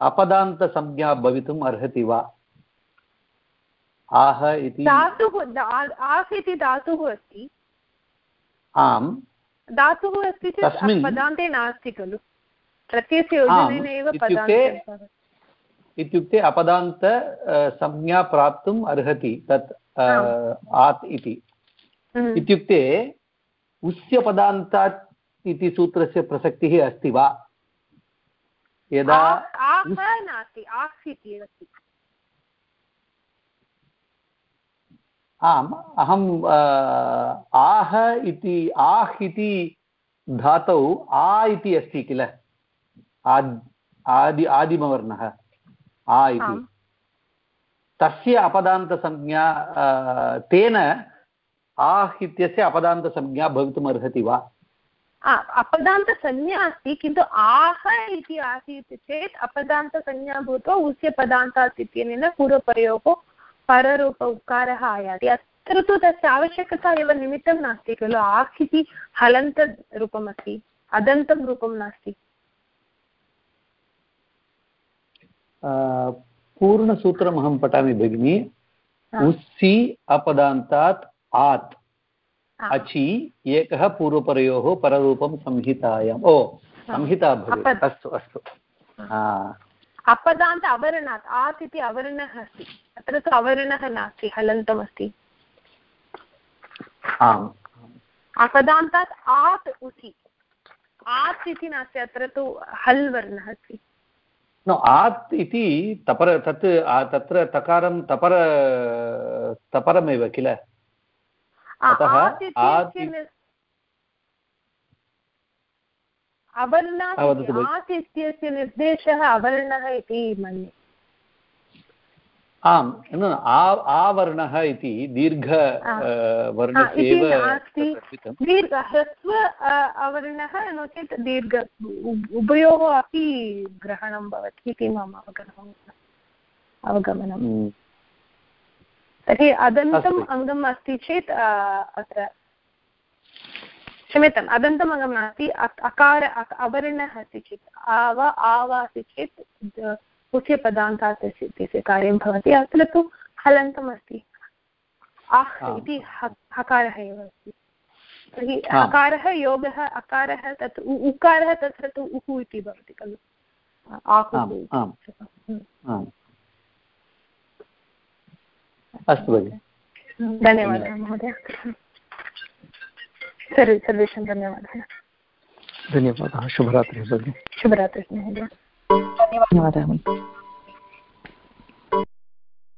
अपदान्तसंज्ञा भवितुम् अर्हति वा? आह इति धातुः आह् इति धातुः अस्ति। आम्। धातुः अस्ति चेत् पदान्ते नास्ति खलु। प्रत्ययस्य योजनेन एव पदान्ते। इत्युक्ते अपदान्त संज्ञा प्राप्तुम् अर्हति तत् आत् इति। इत्युक्ते उस्यपदान्तात् इति सूत्रस्य प्रसक्तिः अस्ति वा? यदा नास्ति आह् इति अस्ति। आम् अहम् आह इति आह् इति धातौ आ इति अस्ति किल? आद् आदि आदिमवर्णः आ इति। तस्य अपदान्तसंज्ञा तेन आह् इत्यस्य अपदान्तसंज्ञा भवितुमर्हति वा? अपदान्तसंज्ञा अस्ति किन्तु आह इति आसीत् चेत् अपदान्तसंज्ञा भूत्वा उस्य पदान्तात् इत्यनेन पूर्वपरयोः पररूप उकारः आयाति। अत्र तु तस्य आवश्यकता एव निमित्तं नास्ति खलु आह् इति हलन्तरूपमस्ति अदन्तं रूपं नास्ति। पूर्णसूत्रम् अहं पठामि भगिनि। उस्सि अपदान्तात् आत्। अचि एकः पूर्वपरयोः पररूपं संहितायाम्। ओ संहिता भवेत्। अस्तु अस्तु। अपदान्त अवर्णात् आत् इति अवर्णः अस्ति। अत्र तु अवर्णः नास्ति हलन्तमस्ति। आम्। अपदान्तात् आत् उति आत् इति नास्ति अत्र तु हल् वर्णः अस्ति। नो आत् इति तपर तत् तत्र तकारं तपर तपरमेव किल? अतः आत् इत्यस्य निर्देशः अवर्णः इति मन्ये। आम् न आवर्णः इति दीर्घ वर्णस्य। दीर्घ ह्रस्व अवर्णः नो चेत् दीर्घ उभयोः अपि ग्रहणं भवति इति मम अवगमनम्। अवगमनम् तर्हि अदन्तम्। अङ्गम् अस्ति चेत् अत्र क्षम्यताम् अदन्तम् अङ्गं नास्ति अकार अवर्णः अस्ति चेत् आव आव अस्ति चेत् द- मुख्य पदान्तात् इति- इत्यस्य कार्यं भवति। अत्र तु हलन्तम् अस्ति। आह् इति हकारः एव अस्ति। तर्हि। हकारः योगः अकारः तत् उकारः तत्र तु उः इति भवति खलु। आहुः आम्, इति। आम्। हम्म। आम् अस्तु भगिनि। धन्यवादः महोदय। सर्वे सर्वेषां धन्यवादः। धन्यवादः। शुभरात्रिः भगिनि। शुभरात्रिः महोदय। धन्यवादः।